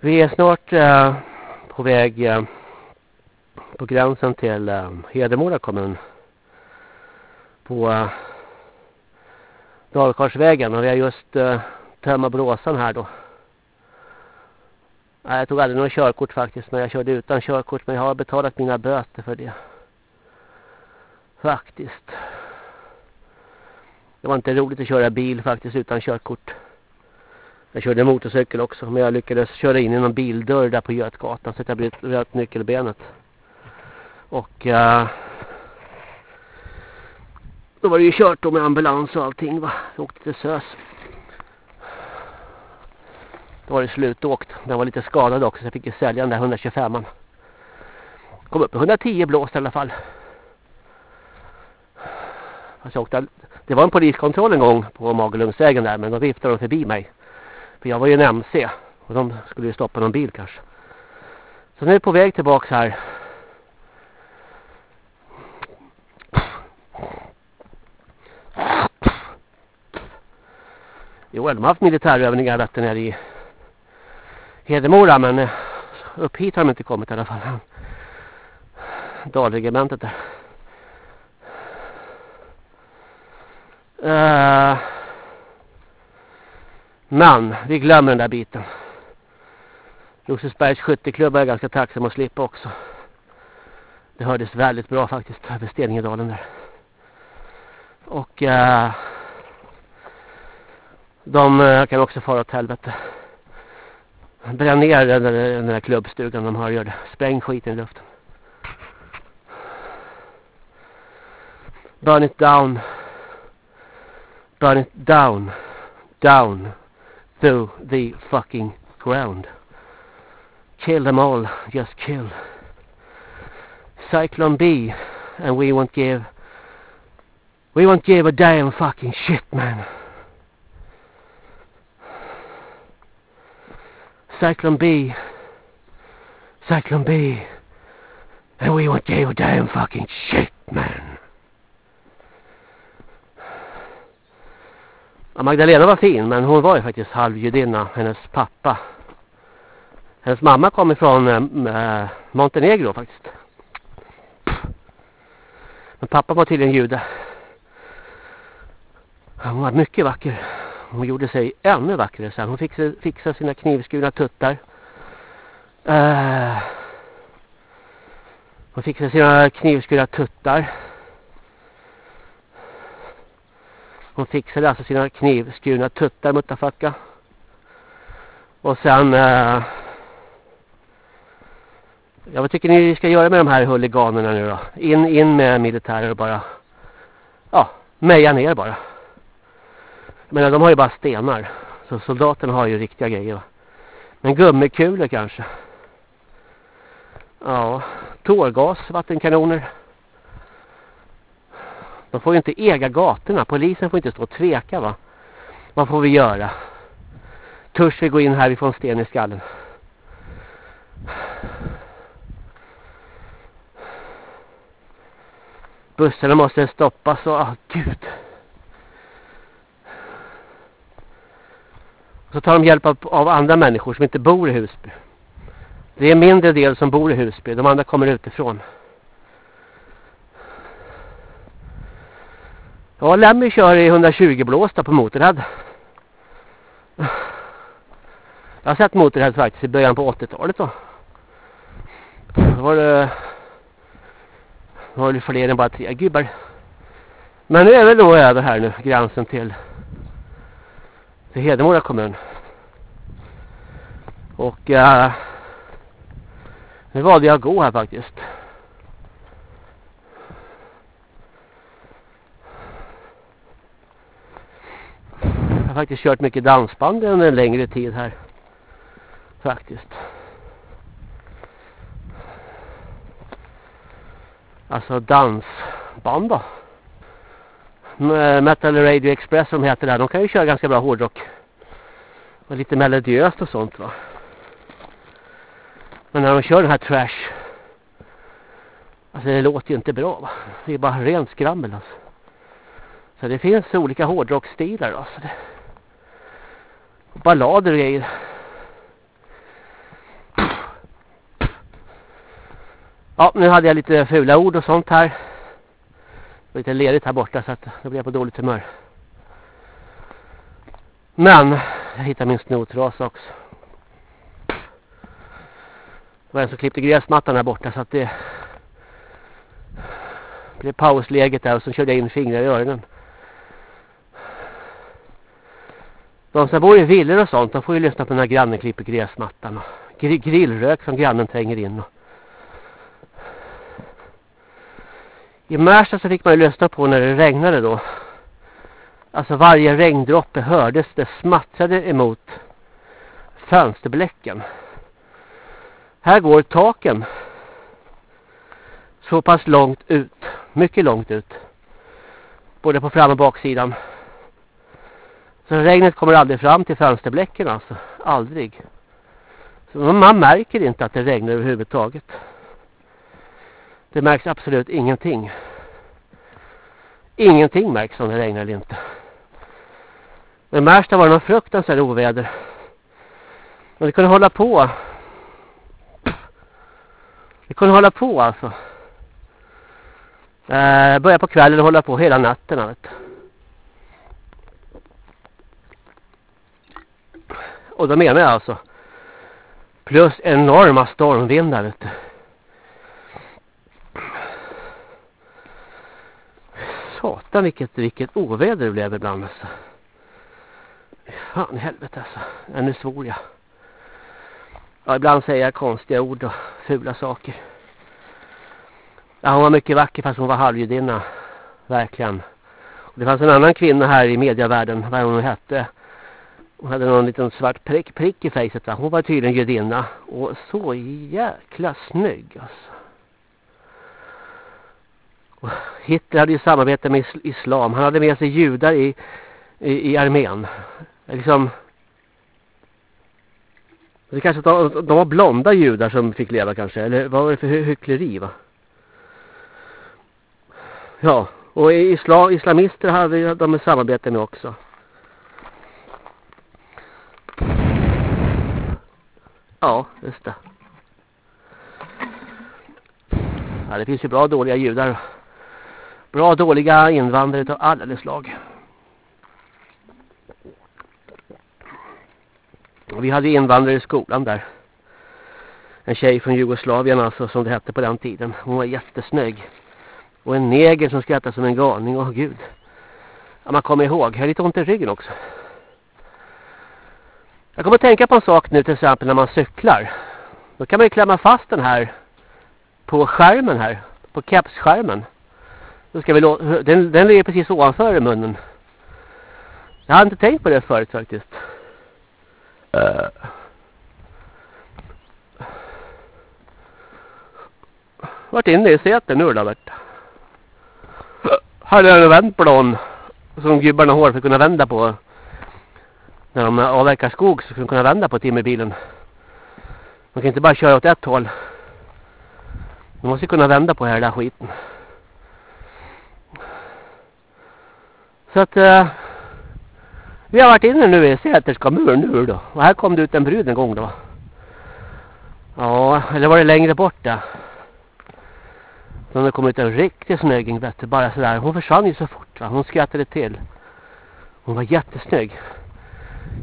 Vi är snart eh, på väg eh, på gränsen till eh, Hedemora kommun. På eh, Dalkarsvägen och vi har just eh, tömma bråsan här då. Nej, jag tog aldrig något körkort faktiskt när jag körde utan körkort. Men jag har betalat mina böter för det. Faktiskt. Det var inte roligt att köra bil faktiskt utan körkort. Jag körde motorcykel också. Men jag lyckades köra in i någon bildörr där på Götgatan. Så att jag bröt nyckelbenet. Och... Uh, då var det ju kört då med ambulans och allting va. Jag åkte till SÖS. Då var det slutåkt. Den var lite skadad också så jag fick ju sälja den där 125an. Kom upp i 110 blåst i alla fall. Alltså åkte, det var en poliskontroll en gång på Magelungsvägen där men då viftade de förbi mig. För jag var ju en MC och de skulle ju stoppa någon bil kanske. Så nu är jag på väg tillbaks här. Jo, de har haft militärövningar vet nere i Hedemora men eh, upp hit har de inte kommit i alla fall. Dalregementet där. Uh, men vi glömmer den där biten. Josefsbergs skytteklubb är jag ganska tacksam att slippa också. Det hördes väldigt bra faktiskt över Steningedalen där. Och uh, de kan också fara åt helvete. Bränn ner den den där klubbstugan de har det. Spräng skiten i luften. Burn it down. Burn it down. Down. Through the fucking ground. Kill them all. Just kill. Cyclone B. And we won't give... We won't give a damn fucking shit, man. Cyclone B. Cyclone B. And we want give a damn fucking shit, man. Ja, Magdalena var fin, men hon var ju faktiskt halvjudinna. Hennes pappa. Hennes mamma kom ifrån äh, Montenegro faktiskt. Men pappa var tydligen jude. Hon var mycket vacker. Hon gjorde sig ännu vackrare sen. Hon fixade, fixade sina knivskurna tuttar. Uh, hon fixade sina knivskurna tuttar. Hon fixade alltså sina knivskurna tuttar, muttafacka. Och sen... Uh, ja, vad tycker ni ska göra med de här huliganerna nu då? In, in med militärer och bara... Ja, meja ner bara. Men de har ju bara stenar. Så soldaterna har ju riktiga grejer. Va? Men gummikulor kanske. Ja, tårgas, vattenkanoner. De får ju inte äga gatorna. Polisen får inte stå och tveka va. Vad får vi göra? Törs vi gå in här, vi får en sten i skallen. Bussarna måste stoppas och, ah, gud. Så tar de hjälp av, av andra människor som inte bor i Husby. Det är en mindre del som bor i Husby. De andra kommer utifrån. Ja, Lemmy kör i 120 blåsta på Motorhead. Jag har sett Motorhead faktiskt i början på 80-talet då. Då var det då var det fler än bara tre gubbar. Men nu är vi då över här nu, gränsen till till Hedemora kommun. Och äh, nu valde jag att gå här faktiskt. Jag har faktiskt kört mycket dansband under en längre tid här. Faktiskt. Alltså dansband då. Eh, Metal Radio Express som heter där. De kan ju köra ganska bra hårdrock. Och lite melodiöst och sånt va. Men när de kör den här trash. Alltså det låter ju inte bra va. Det är bara rent skrammel alltså. Så det finns olika hårdrockstilar alltså. Det... Ballader och grejer. Ja, nu hade jag lite fula ord och sånt här. Det var lite ledigt här borta så att då blev jag på dåligt humör. Men jag hittade min snotrasa också. Det var en som klippte gräsmattan här borta så att det blev pausläget där och så körde jag in fingrar i öronen. De som bor i villor och sånt de får ju lyssna på när grannen klipper gräsmattan och grillrök som grannen tränger in och I Märsta så fick man ju lyssna på när det regnade då. Alltså varje regndroppe hördes, det smattrade emot fönsterbläcken. Här går taken så pass långt ut, mycket långt ut. Både på fram- och baksidan. Så regnet kommer aldrig fram till fönsterbläcken alltså, aldrig. Så man märker inte att det regnar överhuvudtaget. Det märks absolut ingenting. Ingenting märks om det regnar eller inte. Men Märsta var det någon fruktansvärd oväder. Men det kunde hålla på. Det kunde hålla på alltså. Eh, börja på kvällen och hålla på hela natten. Vet. Och då menar jag alltså. Plus enorma stormvindar vet du. Satan vilket, vilket oväder det blev ibland alltså. Fan i helvete alltså. Ja, nu svor jag. Ja, ibland säger jag konstiga ord och fula saker. Ja, hon var mycket vacker fast hon var halvjudinna. Verkligen. Och det fanns en annan kvinna här i medievärlden. Vad hon hette. Hon hade någon liten svart prick, prick i fejset. Hon var tydligen judinna. Och så jäkla snygg alltså. Hitler hade ju samarbete med islam. Han hade med sig judar i, i, i armén. Liksom... Det kanske de, de var blonda judar som fick leva kanske. Eller vad var det för hy hyckleri va? Ja, och isla, islamister hade de samarbete med också. Ja, just det. Ja, det finns ju bra och dåliga judar. Bra dåliga invandrare av alla slag. Och vi hade invandrare i skolan där. En tjej från Jugoslavien alltså som det hette på den tiden. Hon var jättesnygg. Och en neger som skrattade som en galning. Åh gud. Ja, man kommer ihåg. Jag har lite ont i ryggen också. Jag kommer att tänka på en sak nu till exempel när man cyklar. Då kan man ju klämma fast den här på skärmen här. På kepsskärmen. Då ska vi den, den ligger precis ovanför munnen. Jag har inte tänkt på det förut faktiskt. Uh. Vart inne i sätet nu då vart. Hade jag en vändplan som gubbarna har för att kunna vända på. När de avverkar skog så ska de kunna vända på timmerbilen. Man kan inte bara köra åt ett håll. Man måste kunna vända på hela skiten. Så att eh, vi har varit inne nu i Säters kommun nu då. Och här kom det ut en brud en gång då. Ja, eller var det längre bort där? Så det kom ut en riktig snygging vet du, bara sådär. Hon försvann ju så fort va. Hon skrattade till. Hon var jättesnygg.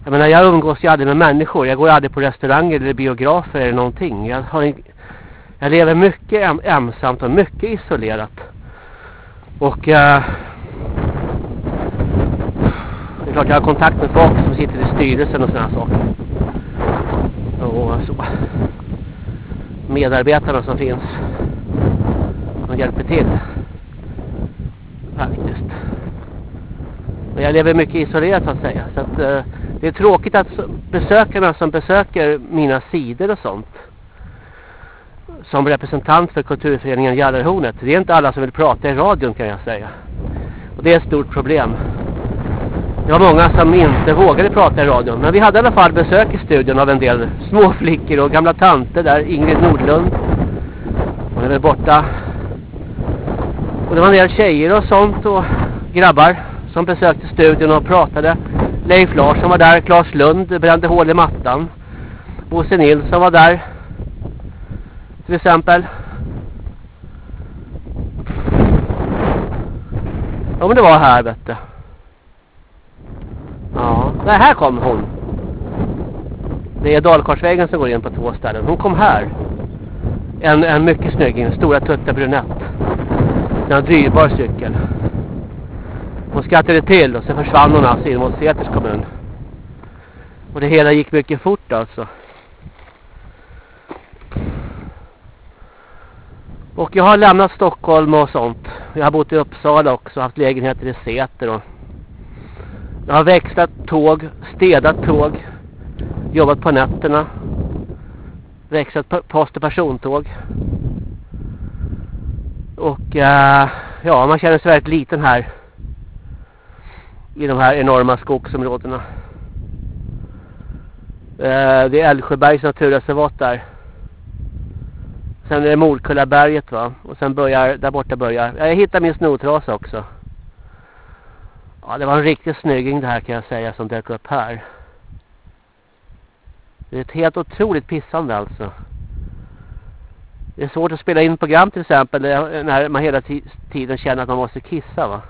Jag menar jag umgås ju aldrig med människor. Jag går aldrig på restauranger eller biografer eller någonting. Jag, har en, jag lever mycket ensamt och mycket isolerat. Och eh, är klart jag har kontakt med folk som sitter i styrelsen och sådana saker. Och så. Medarbetarna som finns. De hjälper till. Faktiskt. Men jag lever mycket isolerat så att säga. Så att, eh, det är tråkigt att besökarna som besöker mina sidor och sånt som representant för kulturföreningen Jallarhornet. Det är inte alla som vill prata i radion kan jag säga. Och det är ett stort problem. Det var många som inte vågade prata i radion. Men vi hade i alla fall besök i studion av en del småflickor och gamla tanter där. Ingrid Nordlund. Hon är väl borta. Och det var en del tjejer och sånt och grabbar som besökte studion och pratade. Leif Larsson var där, Claes Lund brände hål i mattan. Bosse Nilsson var där. Till exempel. Ja men det var här vet du. Ja, Nej, här kom hon. Det är Dalkarsvägen som går in på två ställen. Hon kom här. En, en mycket snygg, en stora tutta brunett. En dyrbar cykel. Hon skrattade till och sen försvann hon alltså in mot Säters kommun. Och det hela gick mycket fort alltså. Och jag har lämnat Stockholm och sånt. Jag har bott i Uppsala också, haft lägenheter i Säter och jag har växlat tåg, städat tåg, jobbat på nätterna, växlat post- och persontåg. Och äh, ja, man känner sig väldigt liten här i de här enorma skogsområdena. Eh, det är Älvsjöbergs naturreservat där. Sen är det Morkullaberget va. Och sen börjar, där borta börjar. Jag hittar min snotrasa också. Ja det var en riktig snygging det här kan jag säga som dök upp här. Det är ett helt otroligt pissande alltså. Det är svårt att spela in program till exempel när man hela tiden känner att man måste kissa va.